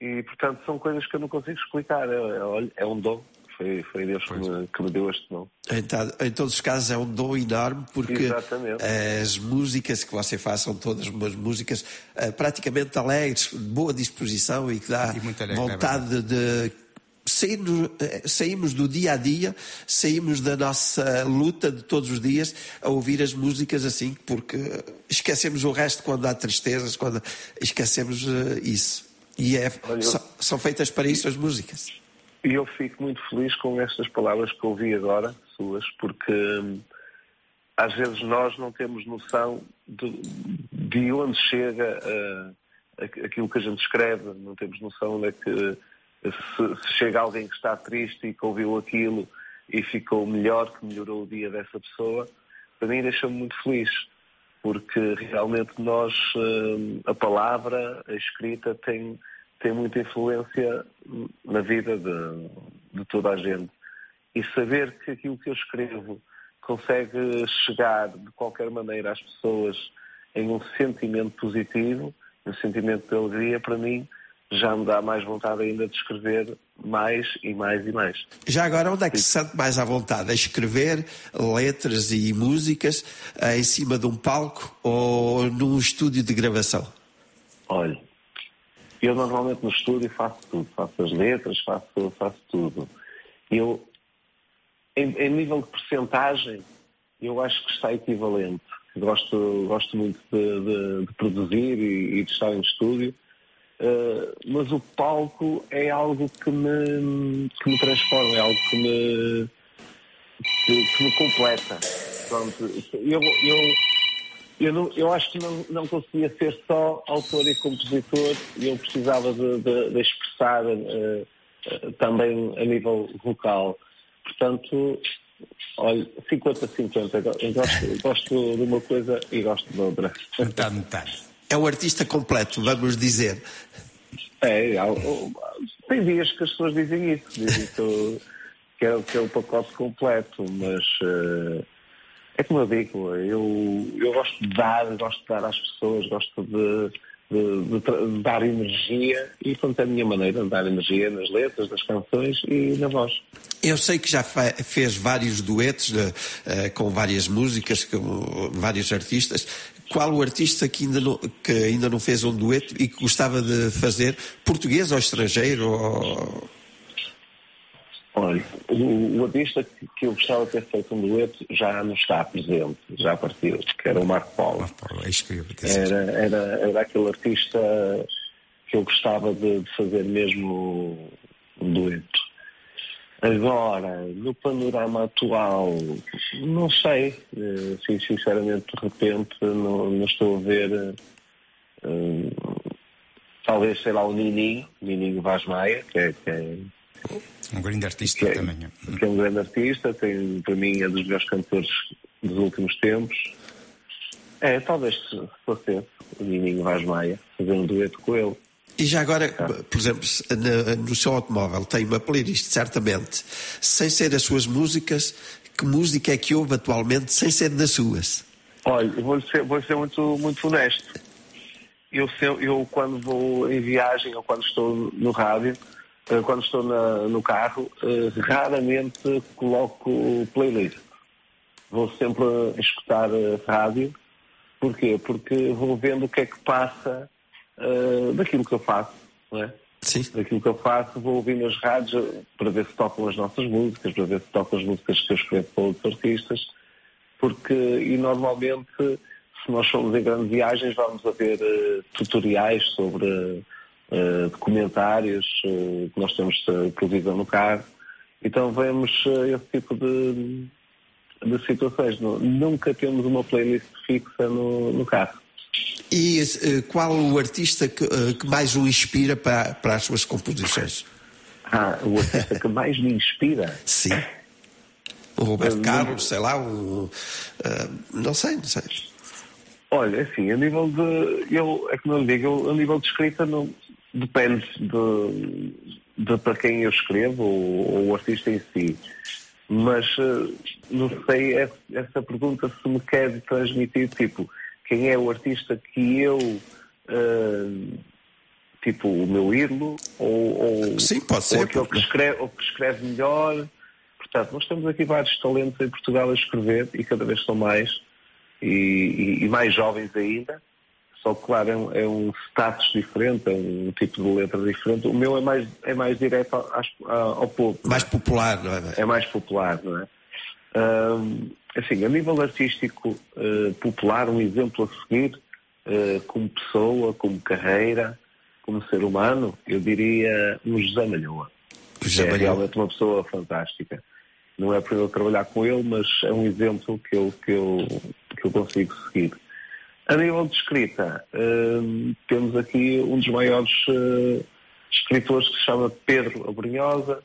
E, portanto, são coisas que eu não consigo explicar. É, é, é um dom. Foi, foi Deus que me, que me, deu este nome. Então, em todos os casos é um dom enorme porque Exatamente. as músicas que você faz são todas umas músicas uh, praticamente alegres, de boa disposição e que dá e alegre, vontade é de saímos, eh, saímos do dia a dia, saímos da nossa luta de todos os dias a ouvir as músicas assim, porque esquecemos o resto quando há tristezas, quando esquecemos isso. E é, Olha, são, são feitas para isso as músicas. E eu fico muito feliz com estas palavras que ouvi agora, suas, porque hum, às vezes nós não temos noção de, de onde chega uh, aquilo que a gente escreve, não temos noção de que se, se, chega alguém que está triste e que ouviu aquilo e ficou melhor, que melhorou o dia dessa pessoa, para mim deixa-me muito feliz, porque realmente nós, uh, a palavra, a escrita, tem tem muita influência na vida de, de toda a gente. E saber que aquilo que eu escrevo consegue chegar de qualquer maneira às pessoas em um sentimento positivo, um sentimento de alegria, para mim já me dá mais vontade ainda de escrever mais e mais e mais. Já agora, onde é que se sente mais à vontade? A escrever letras e músicas em cima de um palco ou num estúdio de gravação? Olha, eu normalmente no estúdio faço tudo, faço as letras, faço, faço tudo. Eu, em, em nível de percentagem, eu acho que está equivalente. Gosto, gosto muito de, de, de produzir e, e, de estar em estúdio, uh, mas o palco é algo que me, que me transforma, é algo que me, que, que me completa. Pronto, eu, eu, eu, não, eu acho que não, não conseguia ser só autor e compositor, eu precisava de, de, de expressar uh, uh, também a nível vocal. Portanto, olha, 50-50. Eu gosto, gosto de uma coisa e gosto de outra. Metade, metade. É um artista completo, vamos dizer. É, tem dias que as pessoas dizem isso, dizem que, que, é, que é o pacote completo, mas uh, é como eu digo, eu, eu gosto de dar, gosto de dar às pessoas, gosto de, de, de, de dar energia e pronto, é a minha maneira de dar energia nas letras, nas canções e na voz. Eu sei que já fez vários duetos uh, com várias músicas, com vários artistas. Qual o artista que ainda, não, que ainda não fez um dueto e que gostava de fazer, português ou estrangeiro? Ou... Olha, o, o artista que, que, eu gostava de ter feito um dueto já não está presente, já partiu, que era o Marco Paulo. Marco Paulo é isso que eu ia era, era, era aquele artista que eu gostava de, de fazer mesmo um dueto. Agora, no panorama atual, não sei. Sim, sinceramente, de repente, não, não estou a ver. Uh, talvez, sei lá, o Nininho, Nininho Vaz Maia, que é, que é um grande artista que é, também. Que é um grande artista, tem, para mim é dos melhores cantores dos últimos tempos. É, talvez se fosse o Nininho Vaz Maia, fazer um dueto com ele. E já agora, por exemplo, no, seu automóvel tem uma playlist, certamente, sem ser as suas músicas, que música é que ouve atualmente sem ser das suas? Olha, vou ser, vou ser muito, muito honesto. Eu, eu, quando vou em viagem ou quando estou no rádio, quando estou na, no carro, eh, raramente coloco playlist. Vou sempre escutar eh, rádio. Porquê? Porque vou vendo o que é que passa uh, daquilo que eu faço, não é? Sim. Daquilo que eu faço, vou ouvir nas rádios para ver se tocam as nossas músicas, para ver se tocam as músicas que eu escrevo para outros artistas, porque, e normalmente, se nós formos em grandes viagens, vamos a ver uh, tutoriais sobre uh, documentários, uh, que nós temos televisão no carro, então vemos esse tipo de, de situações. Nunca temos uma playlist fixa no, no carro. E uh, qual o artista que, uh, que, mais o inspira para, para as suas composições? Ah, o artista que mais me inspira? Sim. O Roberto uh, Carlos, sei lá, o, não sei, não sei. Olha, assim, a nível de. Eu, é como eu digo, eu, a nível de escrita não, depende de, de para quem eu escrevo ou, ou o artista em si. Mas não sei essa pergunta se me quer transmitir, tipo, quem é o artista que eu uh, tipo o meu ídolo ou, ou, Sim, pode ser, ou aquele que escreve, ou que escreve melhor. Portanto, nós temos aqui vários talentos em Portugal a escrever e cada vez são mais e, e, e mais jovens ainda. Só que, claro, é um, é um, status diferente, é um tipo de letra diferente. O meu é mais, é mais direto ao, ao povo. Mais é? popular, não é? É mais popular, não é? Um, assim, a nível artístico uh, popular, um exemplo a seguir, uh, como pessoa, como carreira, como ser humano, eu diria um José Malhoa. José é realmente uma pessoa fantástica. Não é para eu trabalhar com ele, mas é um exemplo que eu, que eu, que eu consigo seguir. A nível de escrita, uh, temos aqui um dos maiores uh, escritores que se chama Pedro Abrinhosa,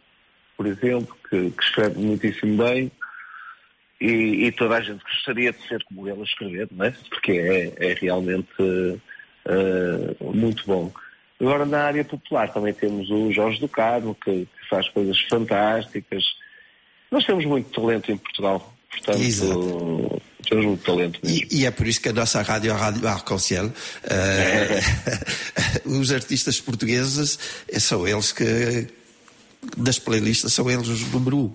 por exemplo, que, que escreve muitíssimo bem e, e, toda a gente gostaria de ser como ele a escrever, não é? Porque é, é realmente uh, muito bom. Agora, na área popular, também temos o Jorge do Carmo, que, que, faz coisas fantásticas. Nós temos muito talento em Portugal, portanto, Exato. Temos muito talento mesmo. E, e, é por isso que a nossa rádio, a Rádio Arconciel, uh, é. os artistas portugueses são eles que, das playlists, são eles os número um.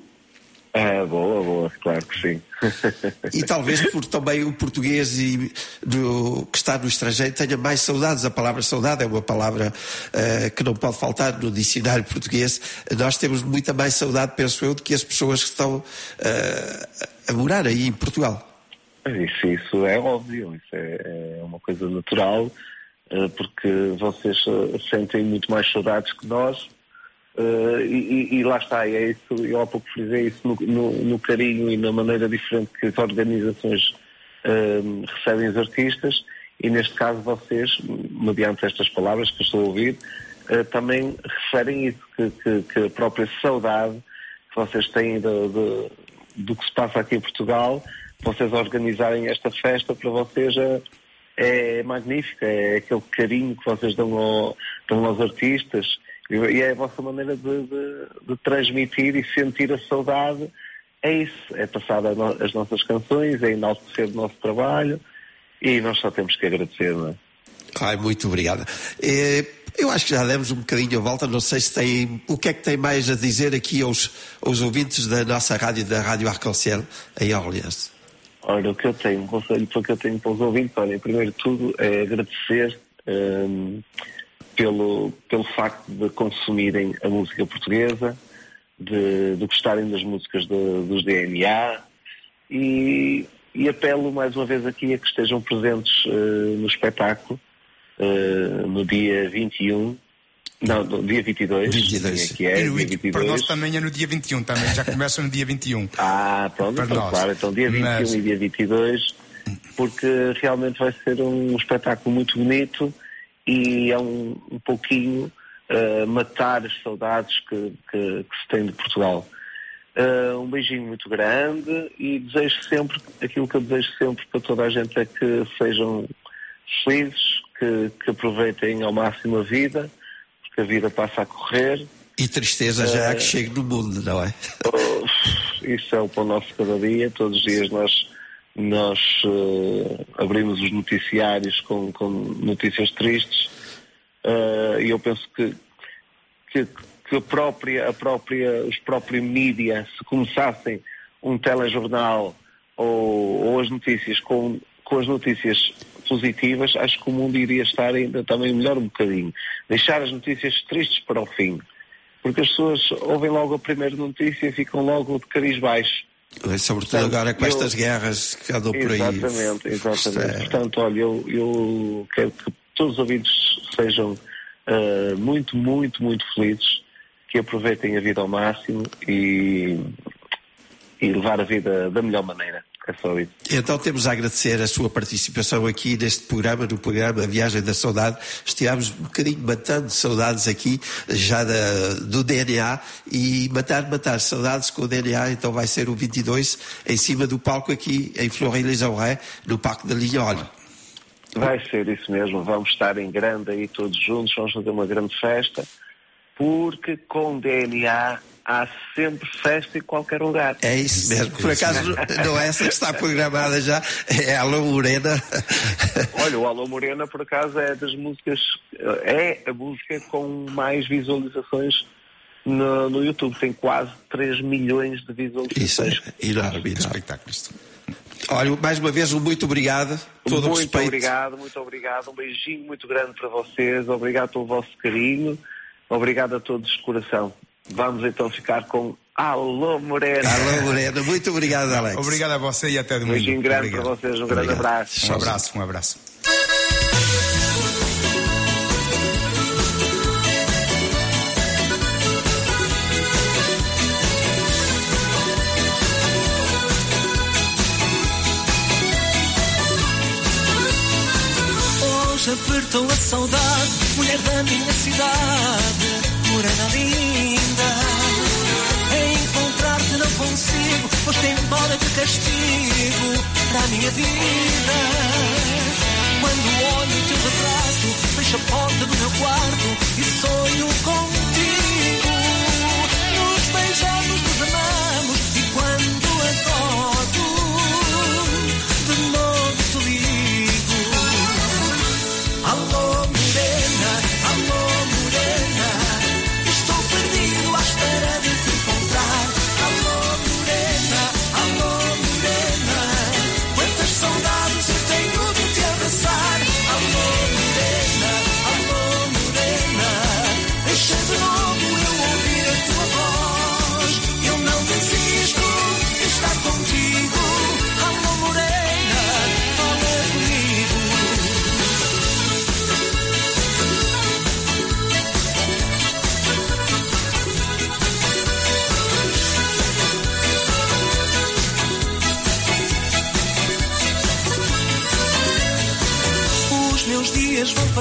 Ah, boa, boa, claro que sim. e talvez por também o português e do, que está no estrangeiro tenha mais saudades. A palavra saudade é uma palavra uh, que não pode faltar no dicionário português. Nós temos muita mais saudade, penso eu, do que as pessoas que estão uh, a morar aí em Portugal. Isso, isso é óbvio, isso é, é uma coisa natural, uh, porque vocês sentem muito mais saudades que nós Uh, e, e, lá está, é isso, eu há pouco frisei isso no, no, no carinho e na maneira diferente que as organizações uh, recebem os artistas e neste caso vocês, mediante estas palavras que estou a ouvir, uh, também referem isso, que, que, que, a própria saudade que vocês têm do que se passa aqui em Portugal, vocês organizarem esta festa para vocês é, é magnífica, é aquele carinho que vocês dão, ao, dão aos artistas e é a vossa maneira de, de, de transmitir e sentir a saudade. É isso, é passar as nossas canções, é enaltecer o nosso trabalho e nós só temos que agradecer, não é? Ai, muito obrigado. Eu acho que já demos um bocadinho a volta, não sei se tem. O que é que tem mais a dizer aqui aos, aos ouvintes da nossa rádio, da Rádio Arconcel, em Orleans? Olha, o que eu tenho, um conselho que eu tenho para os ouvintes, olha, primeiro de tudo é agradecer. Hum, pelo, pelo facto de consumirem a música portuguesa, de, de gostarem das músicas dos DNA e, e, apelo mais uma vez aqui a que estejam presentes uh, no espetáculo uh, no dia 21 não, no dia 22. 22. Que é, e no, dia 22. Para nós também é no dia 21, também já começa no dia 21. Ah, pronto, para então, nós. claro, então dia 21 Mas... e dia 22, porque realmente vai ser um espetáculo muito bonito e é um, um pouquinho uh, matar as saudades que, que, que, se tem de Portugal. Uh, um beijinho muito grande e desejo sempre, aquilo que eu desejo sempre para toda a gente é que sejam felizes, que, que aproveitem ao máximo a vida, porque a vida passa a correr. E tristeza já há que chegue no mundo, não é? Oh, isso é o pão nosso cada dia, todos os dias nós nós uh, abrimos os noticiários com, com notícias tristes uh, e eu penso que, que, que, a própria, a própria, os próprios mídias, se começassem um telejornal ou, ou as notícias com, com as notícias positivas, acho que o mundo iria estar ainda também melhor um bocadinho. Deixar as notícias tristes para o fim. Porque as pessoas ouvem logo a primeira notícia e ficam logo de cariz baixo. Sobretudo Portanto, agora com eu, estas guerras que andam por aí. Exatamente, exatamente. É... Portanto, olha, eu, eu quero que todos os ouvintes sejam uh, muito, muito, muito felizes, que aproveitem a vida ao máximo e, e levar a vida da melhor maneira. É só isso. Então temos a agradecer a sua participação aqui neste programa, no programa Viagem da Saudade. Estivemos um bocadinho matando saudades aqui, já da, do DNA, e matar, matar saudades com o DNA, então vai ser o 22, em cima do palco aqui, em Fleury-les-Aurès, no Parque da Lignole. Vai ser isso mesmo, vamos estar em grande aí todos juntos, vamos fazer uma grande festa, porque com DNA há sempre festa em qualquer lugar. É isso mesmo. Por acaso não é essa que está programada já, é Alô Morena. Olha, o Alô Morena por acaso é das músicas, é a música com mais visualizações no, no YouTube. Tem quase 3 milhões de visualizações. Isso é enorme, espetáculo. Olha, mais uma vez, um muito obrigado. Todo muito respeito. obrigado, muito obrigado. Um beijinho muito grande para vocês. Obrigado pelo vosso carinho. Obrigado a todos de coração. Vamos então ficar com Alô Morena. Alô Morena, muito obrigado, Alex. Obrigado a você e até domingo. Um beijinho grande obrigado. para vocês, um obrigado. grande abraço. Um abraço, um abraço. Hoje apertou a saudade, mulher da minha cidade morena linda. Consigo, foste embora de castigo para a minha vida. Quando olho o teu retrato, fecho a porta do meu quarto e sonho contigo. Nos beijamos, nos amamos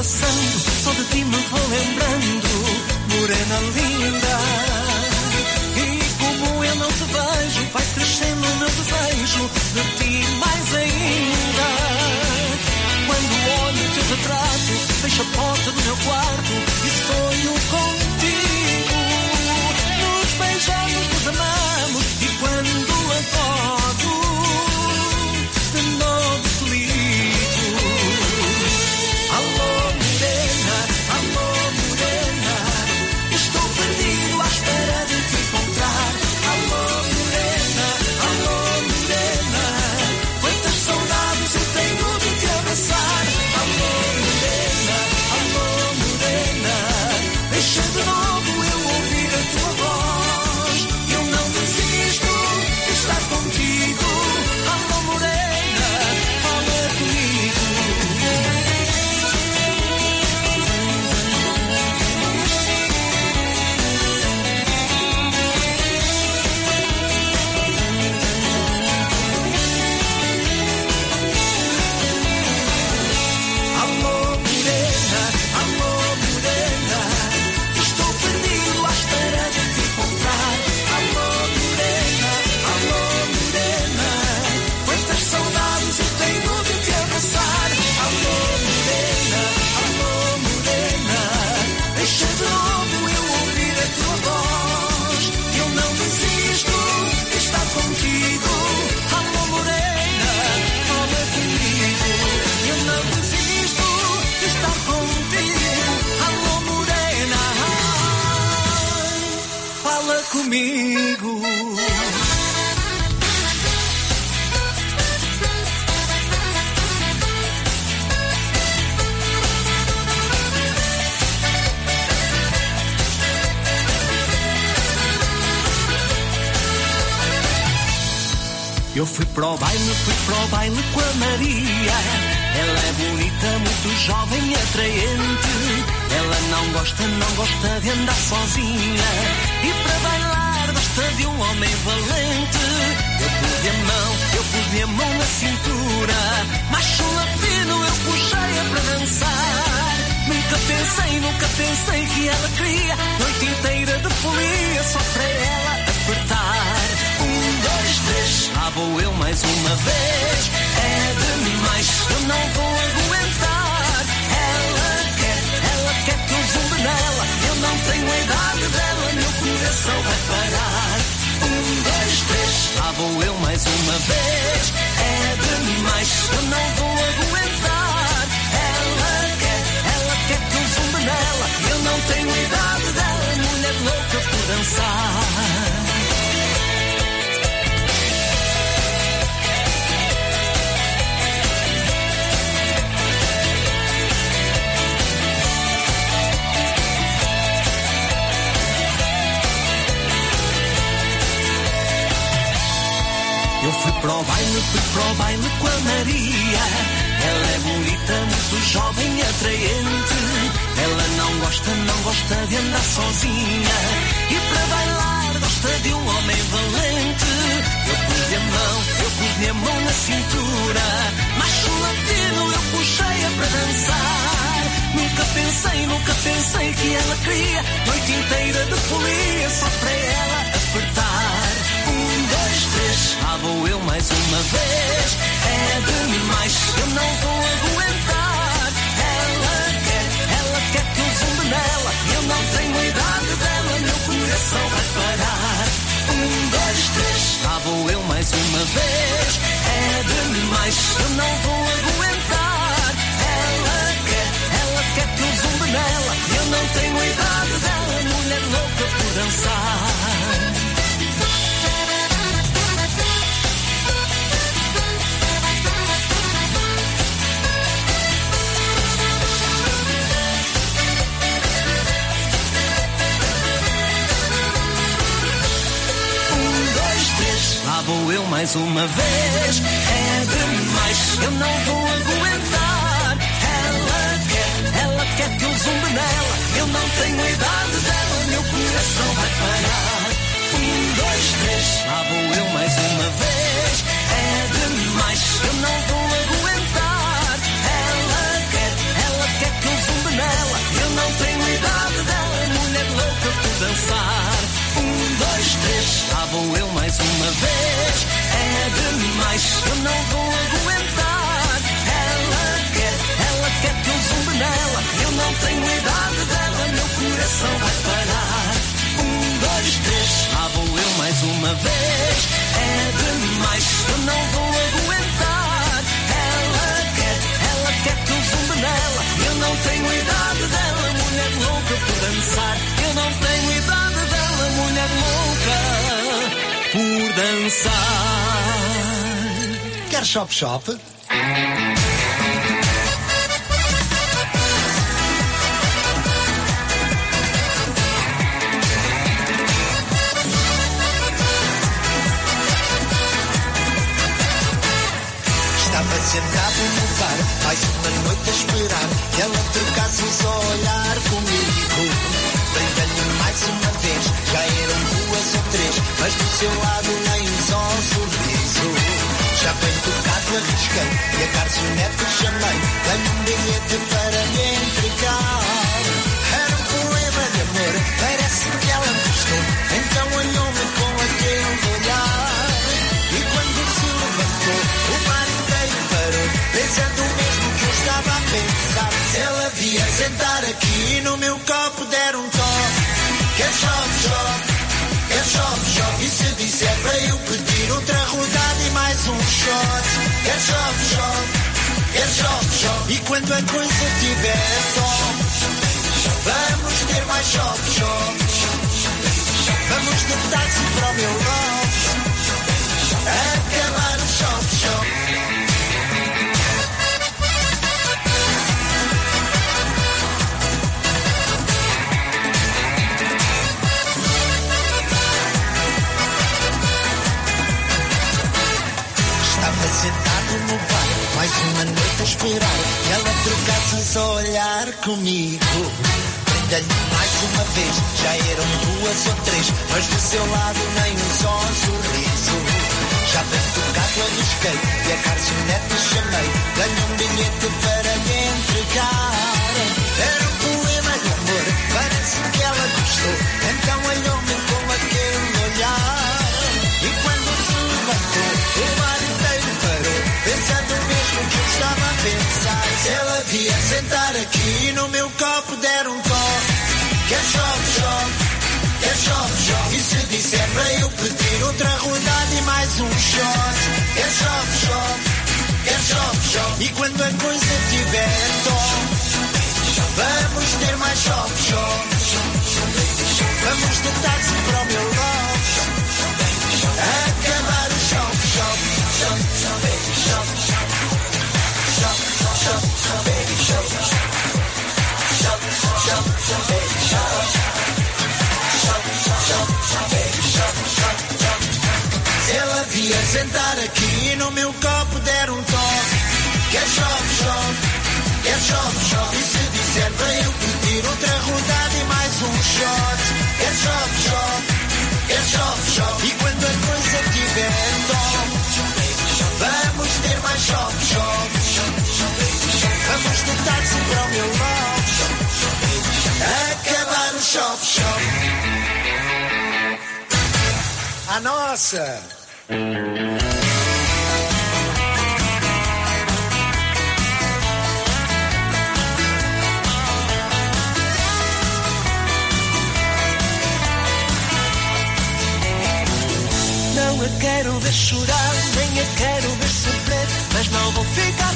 passando, só de ti me vou lembrando, morena linda. E como eu não te vejo, vai crescendo o meu desejo de ti mais ainda. Quando olho o teu retrato, deixo a porta do meu quarto e sonho contigo. Nos beijamos, nos amamos. Shop vamos ter mais chove, chove. Vamos de táxi para o meu loft. Acabar o shop shop. Mais uma noite a esperar que ela trocasse só olhar comigo. Prenda-lhe mais uma vez, já eram duas ou três, mas do seu lado nem um só sorriso. Já bem tocado arrisquei e a garçonete chamei, ganhei um bilhete para lhe entregar. Era um poema de amor, parece que ela gostou, então olhou-me estava a pensar. Se ela via sentar aqui e no meu copo der um toque, quer chove, chove, quer chove, chove. E se disser para eu pedir outra rodada e mais um shot, quer chove, chove, quer chove, chove. E quando a coisa tiver tom, vamos ter mais chove, chove. Vamos de táxi para o meu loft. Acabar o shop, shop, shop, shop, ela via sentar aqui e no meu copo der um toque, quer shop, shop, quer shop, shop. E se disser eu pedir outra rodada e mais um shot, quer shop, shop. Quer chove, chove. E quando a coisa tiver tom, vamos ter mais chove, chove. Vamos de táxi para o meu loft. Acabar o chove, chove. A nossa. Não a quero ver chorar, nem a quero ver sofrer, mas não vou ficar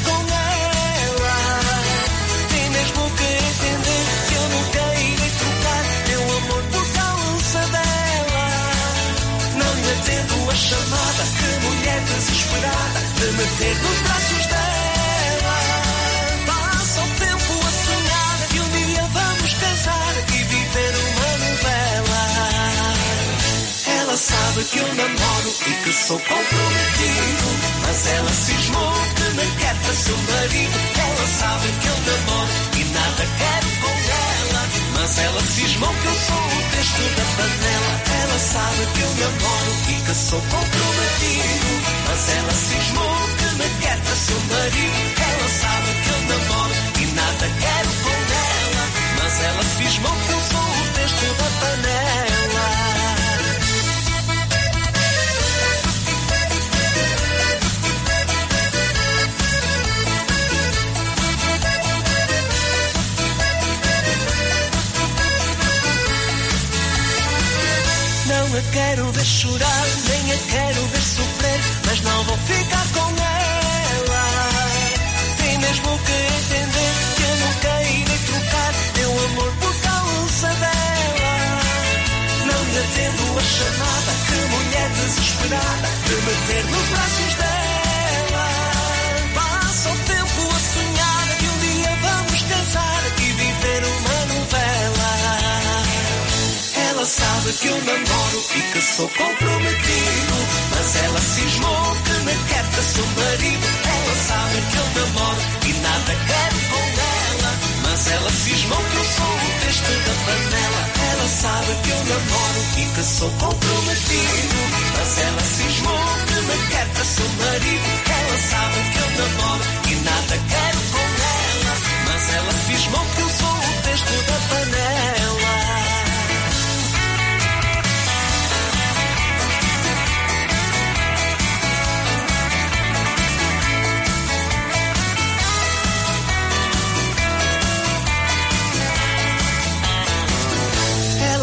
chamada, que mulher desesperada, de meter nos braços dela. Passa o tempo a sonhar que um dia vamos casar e viver uma novela. Ela sabe que eu namoro e que sou comprometido. Mas ela cismou que me quer para seu marido. Ela sabe que eu namoro e nada quero com Mas ela cismou que eu sou o texto da panela. Ela sabe que eu namoro e que sou comprometido. Mas ela cismou que me quer para seu marido. Ela sabe que eu namoro e nada quero com ela. Mas ela cismou que eu sou o texto da panela. Quero ver chorar, nem a quero ver sofrer, mas não vou ficar com ela. Tem mesmo que entender que eu nunca irei trocar meu amor por causa dela. Não atendo a chamada, que mulher desesperada, de meter nos braços dela. Sabe que eu namoro e que sou comprometido. Mas ela cismou que me quer para seu marido. Ela sabe que eu namoro e nada quero com ela. Mas ela cismou que eu sou o texto da panela. Ela sabe que eu namoro e que sou comprometido. Mas ela cismou que me quer para seu marido. Ela sabe que eu namoro e nada quero com ela. Mas ela cismou que eu sou o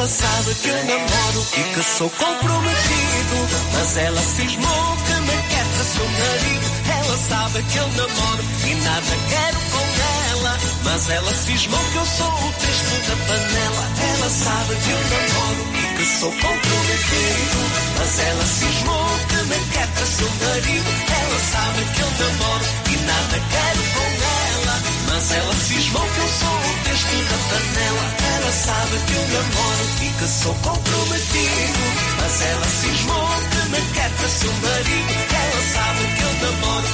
Ela sabe que eu namoro e que sou comprometido. Mas ela cismou que me quer para seu marido. Ela sabe que eu namoro e nada quero com ela. Mas ela cismou que eu sou o texto da panela. Ela sabe que eu namoro e que sou comprometido. Mas ela cismou que me quer para seu marido. Ela sabe que eu namoro e nada quero com ela. Mas ela cismou que eu sou o texto da panela. Ela sabe que eu namoro e que sou comprometido. Mas ela cismou que me quer para seu marido. Ela sabe que eu namoro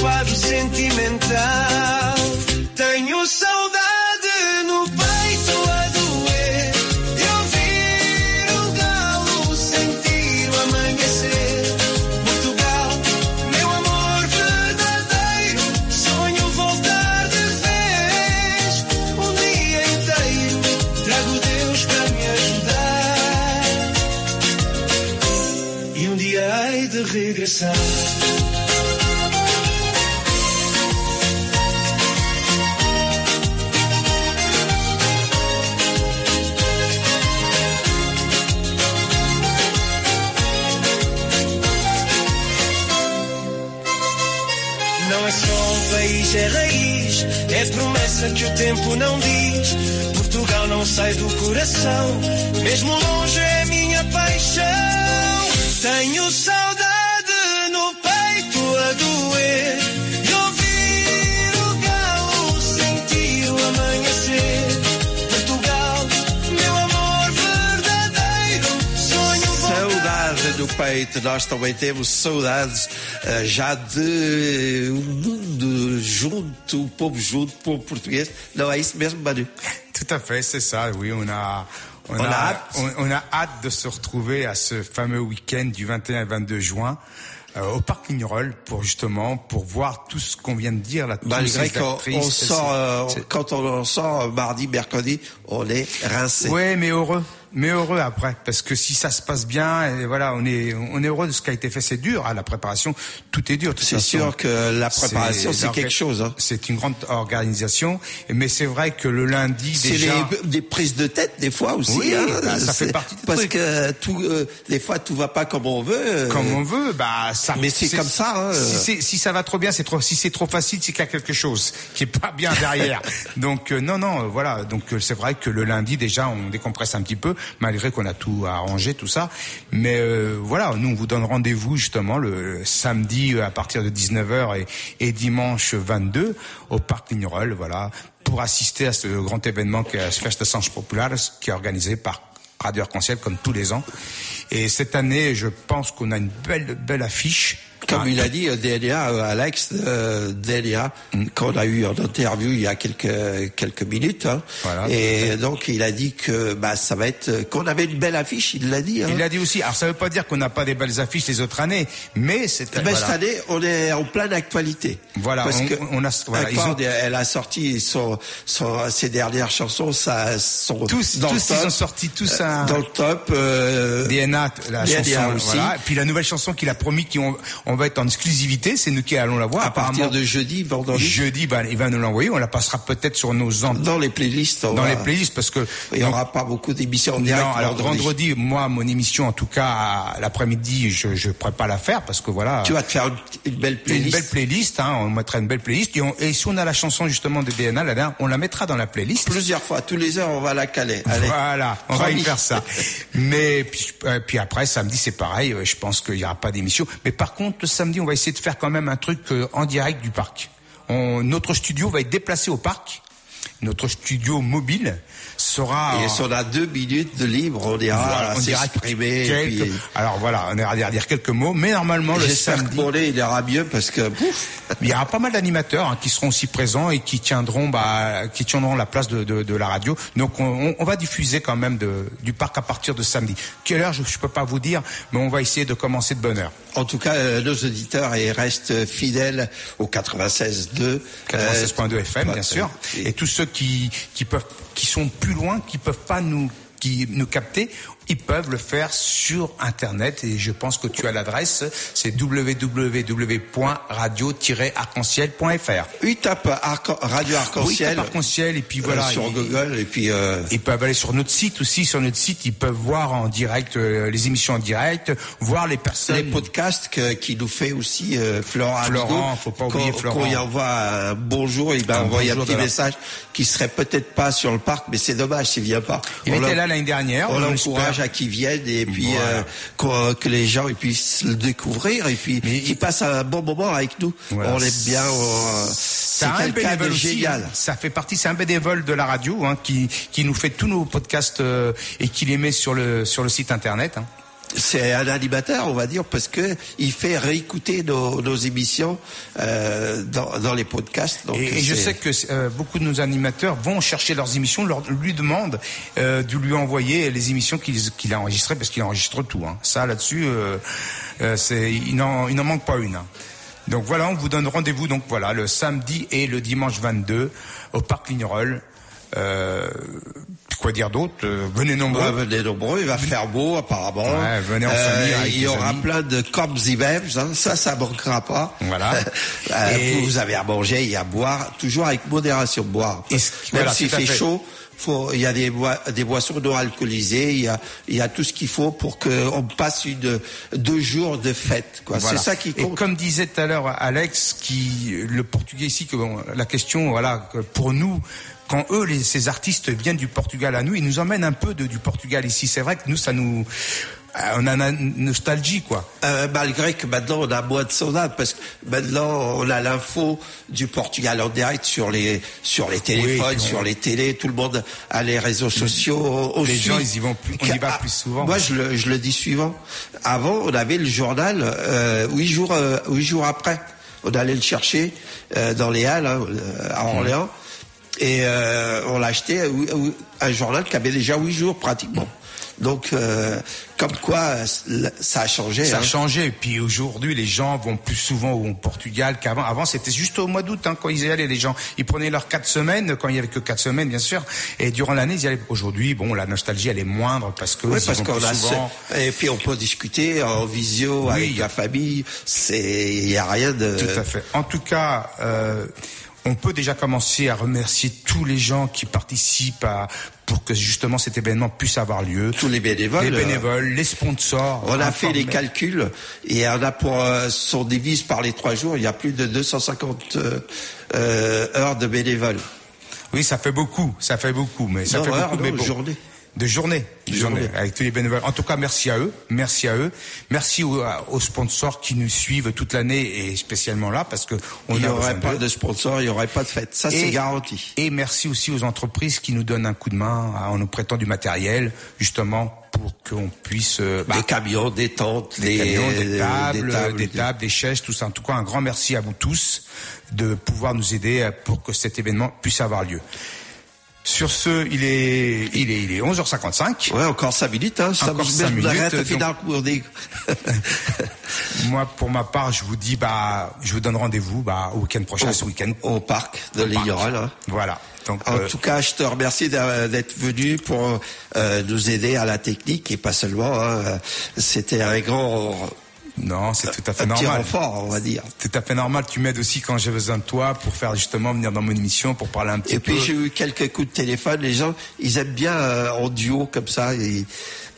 fado sentimental. Nós também temos saudades já de um mundo junto, o povo junto, o povo português. Não é isso mesmo, Manu? Tout à fait, c'est ça, oui, on a... On, On a hâte. on, on a hâte de se retrouver à ce fameux week-end du 21 et 22 juin euh, au parc Lignerolles pour justement pour voir tout ce qu'on vient de dire là. Malgré qu'on on sort, euh, quand on sort mardi, mercredi, on est rincé. Ouais, mais heureux. Mais heureux après, parce que si ça se passe bien, et voilà, on est on est heureux de ce qui a été fait. C'est dur, hein, la préparation, tout est dur. C'est sûr que la préparation, c'est quelque chose, hein. C'est une grande organisation, mais c'est vrai que le lundi C'est déjà. les- des prises de tête des fois aussi. Oui, hein. bah, ça fait C'est- partie Parce que tout, euh, des fois tout va pas comme on veut. euh, Comme on veut, bah ça. Mais c'est comme ça, hein. Si, c'est- si ça va trop bien, c'est trop. Si c'est trop facile, c'est qu'il y a quelque chose qui est pas bien derrière. donc euh, non, non, voilà. Donc euh, c'est vrai que le lundi déjà, on décompresse un petit peu, malgré qu'on a tout arrangé, tout ça. Mais euh, voilà, nous on vous donne rendez-vous justement le, samedi euh, à partir de 19h et, et dimanche 22 au parc Lignerolles, voilà, pour assister à ce grand événement qui est Festa São Populares, qui est organisé par Radio Arc-en-Ciel comme tous les ans. Et cette année, je pense qu'on a une belle, belle affiche. Comme il a dit euh, Delia, euh, Alex euh, Delia, qu'on a eu en interview il y a quelques quelques minutes. hein. Voilà. Et donc il a dit que bah ça va être euh, qu'on avait une belle affiche. Il l'a dit. Hein. Il l'a dit aussi. Alors ça veut pas dire qu'on n'a pas des belles affiches les autres années, mais c'est Mais voilà. cette année, on est en pleine actualité. Voilà, Parce on- que on a- voilà, ils ont- elle a sorti son, son, ses dernières chansons, ça, sont Tous, dans tous le top, ils ont sorti tous un dans le top. Euh, DNA, la DNA chanson aussi. Voilà. Et puis la nouvelle chanson qu'il a promis qu'on on va être en exclusivité, c'est nous qui allons la voir. à partir de jeudi, vendredi. jeudi, ben, il va nous l'envoyer. On la passera peut-être sur nos ondes. Dans les playlists. Dans va- les playlists parce que Il n'y aura pas beaucoup d'émissions en direct. Non, alors vendredi, moi, mon émission, en tout cas, l'après-midi, je je pourrais pas la faire parce que voilà. Tu vas te faire une, belle playlist. Une belle playlist, hein, on mettra une belle playlist. Et, on- et si on a la chanson justement de DNA, la dernière, on la mettra dans la playlist. Plusieurs fois, tous les heures, on va la caler. Allez. Voilà, on va y faire ça. Mais puis, euh, puis après, samedi, c'est pareil. euh, Je pense qu'il n'y aura pas d'émission. Mais par contre, samedi, on va essayer de faire quand même un truc euh, en direct du parc. Notre studio va être déplacé au parc. Notre studio mobile sera. Et si on a deux minutes de libre, on ira Voilà, on dira s'exprimer. et quelques- puis- Alors voilà, on ira dire, dire quelques mots, mais normalement le samedi. que il ira mieux parce que pouf, Il y aura pas mal d'animateurs hein, qui seront aussi présents et qui tiendront, bah, qui tiendront la place de, de, de la radio. Donc on, va diffuser quand même de, du parc à partir de samedi. Quelle heure je, je peux pas vous dire, mais on va essayer de commencer de bonne heure. En tout cas, euh, nos auditeurs et restent fidèles au 96.2. 96.2 FM, bien sûr. Et tous ceux qui, qui peuvent, qui sont plus loin, qui peuvent pas nous, qui nous capter, ils peuvent le faire sur Internet. Et je pense que tu as l'adresse, c'est www.radio-arc-en-ciel.fr. Oui, tape arc- Radio Arc-en-Ciel. Oui, tape Arc-en-Ciel et puis voilà. Euh, sur ils- Google et puis. euh, Ils peuvent aller sur notre site aussi. Sur notre site, ils peuvent voir en direct euh, les émissions en direct, voir les personnes. les podcasts que, qui nous fait aussi euh, Florent Florent, Abdo. faut pas Quand- oublier Florent. Quand il envoie un bonjour, il va Un envoyer un petit la- message qui serait peut-être pas sur le parc, mais c'est dommage s'il vient pas. Il On était là l'année dernière. On on l'encourage à qu'ils viennent et puis Voilà. euh, que les gens ils puissent le découvrir et puis qu'ils passent un bon moment avec nous. Voilà. On l'aime bien. on- C'est C'est un bénévole aussi, génial. hein. Ça fait partie, c'est un bénévole de la radio hein, qui, qui nous fait tous nos podcasts euh, et qui les met sur le, sur le site internet. hein. C'est un animateur, on va dire, parce que il fait réécouter nos, nos émissions euh, dans, dans les podcasts. Donc Et, et je sais que euh, beaucoup de nos animateurs vont chercher leurs émissions, leur, lui demandent euh, de lui envoyer les émissions qu'il a enregistrées parce qu'il enregistre tout. Hein. Ça là-dessus, euh, euh, c'est il n'en il n'en manque pas une. hein. Donc voilà, on vous donne rendez-vous donc voilà le samedi et le dimanche 22 au parc Lignerolles. Euh, quoi dire d'autre Euh, Venez nombreux. Ouais, venez nombreux, il va faire beau apparemment. Ouais, venez en Euh, famille il y aura amis. plein de corps mêmes, hein, ça, ça manquera pas. Voilà. Euh, Et- Vous avez à manger et à boire, toujours avec modération boire. Même voilà, s'il fait, fait. chaud, faut, il y a des, boi- des boissons non alcoolisées, il y a, il y a tout ce qu'il faut pour qu'on passe une, deux jours de fête. quoi. Voilà. C'est ça qui Et compte. comme disait tout à l'heure Alex, qui le portugais ici, que bon, la question, voilà, que pour nous. Quand eux, les, ces artistes viennent du Portugal à nous, ils nous emmènent un peu de, du Portugal ici. C'est vrai que nous, ça nous, euh, on a une nostalgie, quoi. Euh, malgré que maintenant on a moins de parce que maintenant on a l'info du Portugal en direct sur les sur les téléphones, sur les télés, tout le monde a les réseaux sociaux. on Les suit. gens, ils y vont plus- on y va plus souvent. Moi je le, je le dis suivant. Avant on avait le journal euh, huit jours euh, huit jours après. On allait le chercher euh, dans les halles hein, à Orléans et euh, on l'achetait euh, oui, un journal qui avait déjà huit jours pratiquement. Donc euh, comme quoi euh, ça a changé. Ça a hein. changé. Et puis aujourd'hui, les gens vont plus souvent au Portugal qu'avant. Avant, c'était juste au mois d'août hein, quand ils y allaient. Les gens, ils prenaient leurs quatre semaines quand il y avait que quatre semaines, bien sûr. Et durant l'année, ils y allaient. Aujourd'hui, bon, la nostalgie, elle est moindre parce que Oui, ils parce qu'on a souvent. et puis on peut discuter en visio avec la famille. C'est il y a rien de. Tout à fait. En tout cas, euh, on peut déjà commencer à remercier tous les gens qui participent à, pour que justement cet événement puisse avoir lieu. Tous les bénévoles. Les euh, bénévoles, les sponsors. On a fait les calculs et on a pour euh, si on divise par les trois jours, il y a plus de 250 euh, euh, heures de bénévoles. Oui, ça fait beaucoup, ça fait beaucoup, mais ça Non, fait heures, beaucoup, non, mais bon. journée. De journée, de journée, journée. avec tous les bénévoles. En tout cas, merci à eux, merci à eux, merci aux, aux sponsors qui nous suivent toute l'année et spécialement là parce que on il n'y aurait pas de sponsor, il n'y aurait pas de fête. Ça, c'est garanti. Et merci aussi aux entreprises qui nous donnent un coup de main en nous prêtant du matériel, justement pour qu'on puisse euh, bah, des camions, des tentes, des des, camions, des des tables, des- tables, des chaises, tout ça. En tout cas, un grand merci à vous tous de pouvoir nous aider euh, pour que cet événement puisse avoir lieu. Sur ce, il est, il est, il est 11h55. Ouais, encore 5 minutes, hein. Ça Encore vous- cinq je vous arrête, minutes, fait donc- Moi, pour ma part, je vous dis, bah, je vous donne rendez-vous, bah, au week-end prochain, ce week-end. Au parc de Lignerolles, hein. Voilà. Donc, En euh, tout cas, je te remercie d'être venu pour euh, nous aider à la technique et pas seulement. hein. C'était un grand. Non, c'est tout à fait un petit normal. renfort, on va dire. tout à fait normal. Tu m'aides aussi quand j'ai besoin de toi pour faire justement venir dans mon émission pour parler un petit Et peu. puis j'ai eu quelques coups de téléphone. Les gens, ils aiment bien euh, en duo comme ça. Et,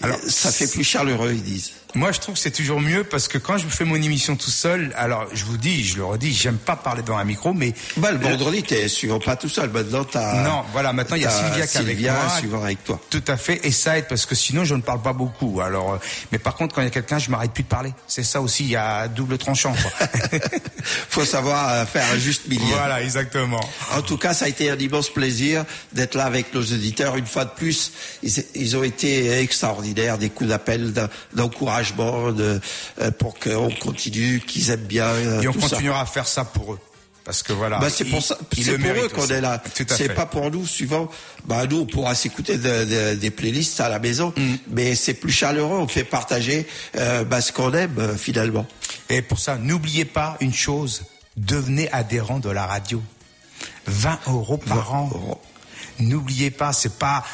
Alors, ça fait plus chaleureux, ils disent. Moi, je trouve que c'est toujours mieux parce que quand je fais mon émission tout seul, alors je vous dis, je le redis, j'aime pas parler dans un micro, mais bah, le vendredi, t'es souvent pas tout seul. Maintenant, t'as non, voilà, maintenant il y a Sylvia qui est avec moi, suivant avec toi. Tout à fait, et ça aide parce que sinon je ne parle pas beaucoup. Alors, euh, mais par contre, quand il y a quelqu'un, je m'arrête plus de parler. C'est ça aussi, il y a double tranchant. Quoi. Faut savoir euh, faire un juste milieu. Voilà, exactement. En tout cas, ça a été un immense plaisir d'être là avec nos éditeurs une fois de plus. Ils, ils ont été extraordinaires, des coups d'appel, d'encouragement, de, euh, pour qu'on continue, qu'ils aiment bien. Et on continuera à faire ça pour eux. Parce que voilà. Bah c'est pour ça, c'est pour eux qu'on est là. C'est pas pour nous. Suivant, bah nous on pourra s'écouter de, de, des playlists à la maison, mm. mais c'est plus chaleureux. On fait partager euh, bah, ce qu'on aime euh, finalement. Et pour ça, n'oubliez pas une chose devenez adhérent de la radio. 20 euros par an. N'oubliez pas, c'est pas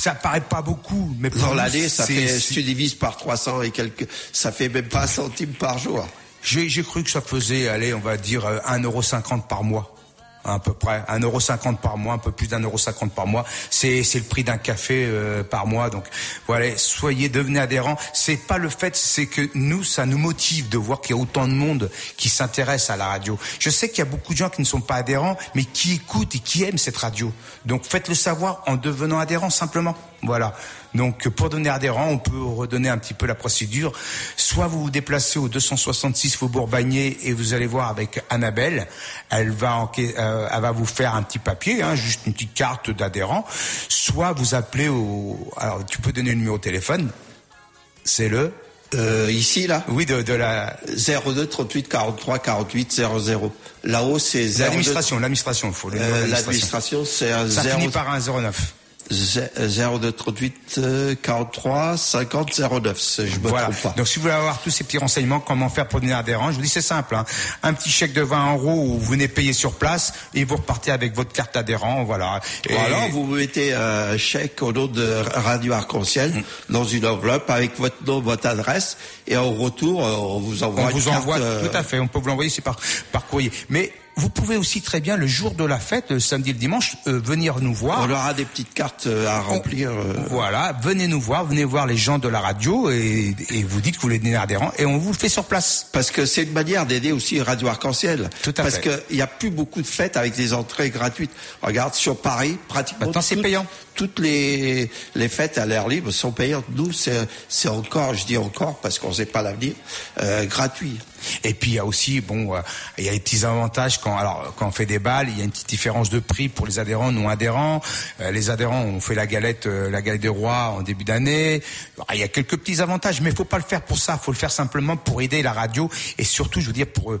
ça paraît pas beaucoup, mais pour l'année, ça fait, si tu divises par 300 et quelques, ça fait même pas un centime par jour. J'ai cru que ça faisait, allez, on va dire 1,50€ euh, par mois à peu près 1,50€ par mois, un peu plus d'un euro cinquante par mois. C'est c'est le prix d'un café euh, par mois. Donc voilà, soyez devenez adhérents. C'est pas le fait, c'est que nous ça nous motive de voir qu'il y a autant de monde qui s'intéresse à la radio. Je sais qu'il y a beaucoup de gens qui ne sont pas adhérents, mais qui écoutent et qui aiment cette radio. Donc faites-le savoir en devenant adhérent simplement. Voilà. Donc pour donner adhérent, on peut redonner un petit peu la procédure. Soit vous vous déplacez au 266 Faubourg Bagné et vous allez voir avec Annabelle. Elle va, euh, elle va vous faire un petit papier, hein, juste une petite carte d'adhérent. Soit vous appelez au... Alors tu peux donner le numéro de téléphone. C'est le? Euh, ici, là? Oui, de, de la... 02 38 43 48 00. Là-haut, c'est L'administration, l'administration, il faut le euh, L'administration, c'est un Ça finit par un 09. 0238 43 50 09. Je me voilà. trompe pas. Donc si vous voulez avoir tous ces petits renseignements, comment faire pour devenir adhérent, je vous dis c'est simple. Hein. Un petit chèque de 20 euros où vous venez payer sur place et vous repartez avec votre carte adhérent. Voilà. Et... alors vous mettez un chèque au nom de Radio Arc-en-Ciel mm. dans une enveloppe avec votre nom, votre adresse et en retour euh, on vous envoie. On vous envoie euh, tout à fait. On peut vous l'envoyer c'est par par courrier. Mais vous pouvez aussi très bien le jour de la fête, le samedi, le dimanche, euh, venir nous voir. On aura des petites cartes euh, à remplir. Euh. Voilà, venez nous voir, venez voir les gens de la radio et, et vous dites que vous voulez devenir adhérent et on vous le fait sur place. Parce que c'est une manière d'aider aussi Radio Arc-en-Ciel. Tout à Parce fait. Parce qu'il n'y a plus beaucoup de fêtes avec des entrées gratuites. Regarde, sur Paris, pratiquement. Maintenant, c'est payant toutes les, les fêtes à l'air libre sont payantes. Nous, c'est encore, je dis encore parce qu'on ne sait pas l'avenir, euh, gratuit. Et puis il y a aussi, bon, euh, il y a des petits avantages quand, alors, quand on fait des balles, il y a une petite différence de prix pour les adhérents, non adhérents. Euh, les adhérents, on fait la galette, euh, la galette des rois en début d'année. Il y a quelques petits avantages, mais il faut pas le faire pour ça. Il faut le faire simplement pour aider la radio et surtout, je veux dire, pour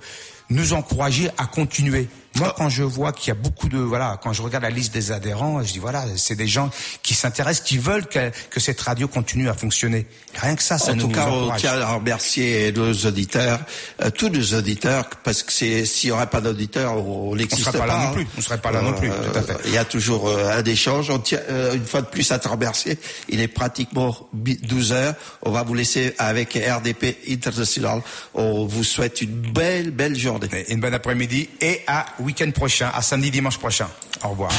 nous encourager à continuer. Moi, quand je vois qu'il y a beaucoup de voilà, quand je regarde la liste des adhérents, je dis voilà, c'est des gens qui s'intéressent, qui veulent que, que, cette radio continue à fonctionner. Rien que ça, ça en nous tout cas, on tient à remercier nos auditeurs, euh, tous nos auditeurs, parce que c'est s'il n'y aurait pas d'auditeurs, on n'existe pas. pas là hein. non plus. On serait pas là non plus. Tout à fait. Il y a toujours euh, un échange. On tient euh, une fois de plus à te remercier. Il est pratiquement 12 heures. On va vous laisser avec RDP International. On vous souhaite une belle, belle journée. Une bonne après-midi et à week-end prochain à samedi, dimanche prochain. Au revoir.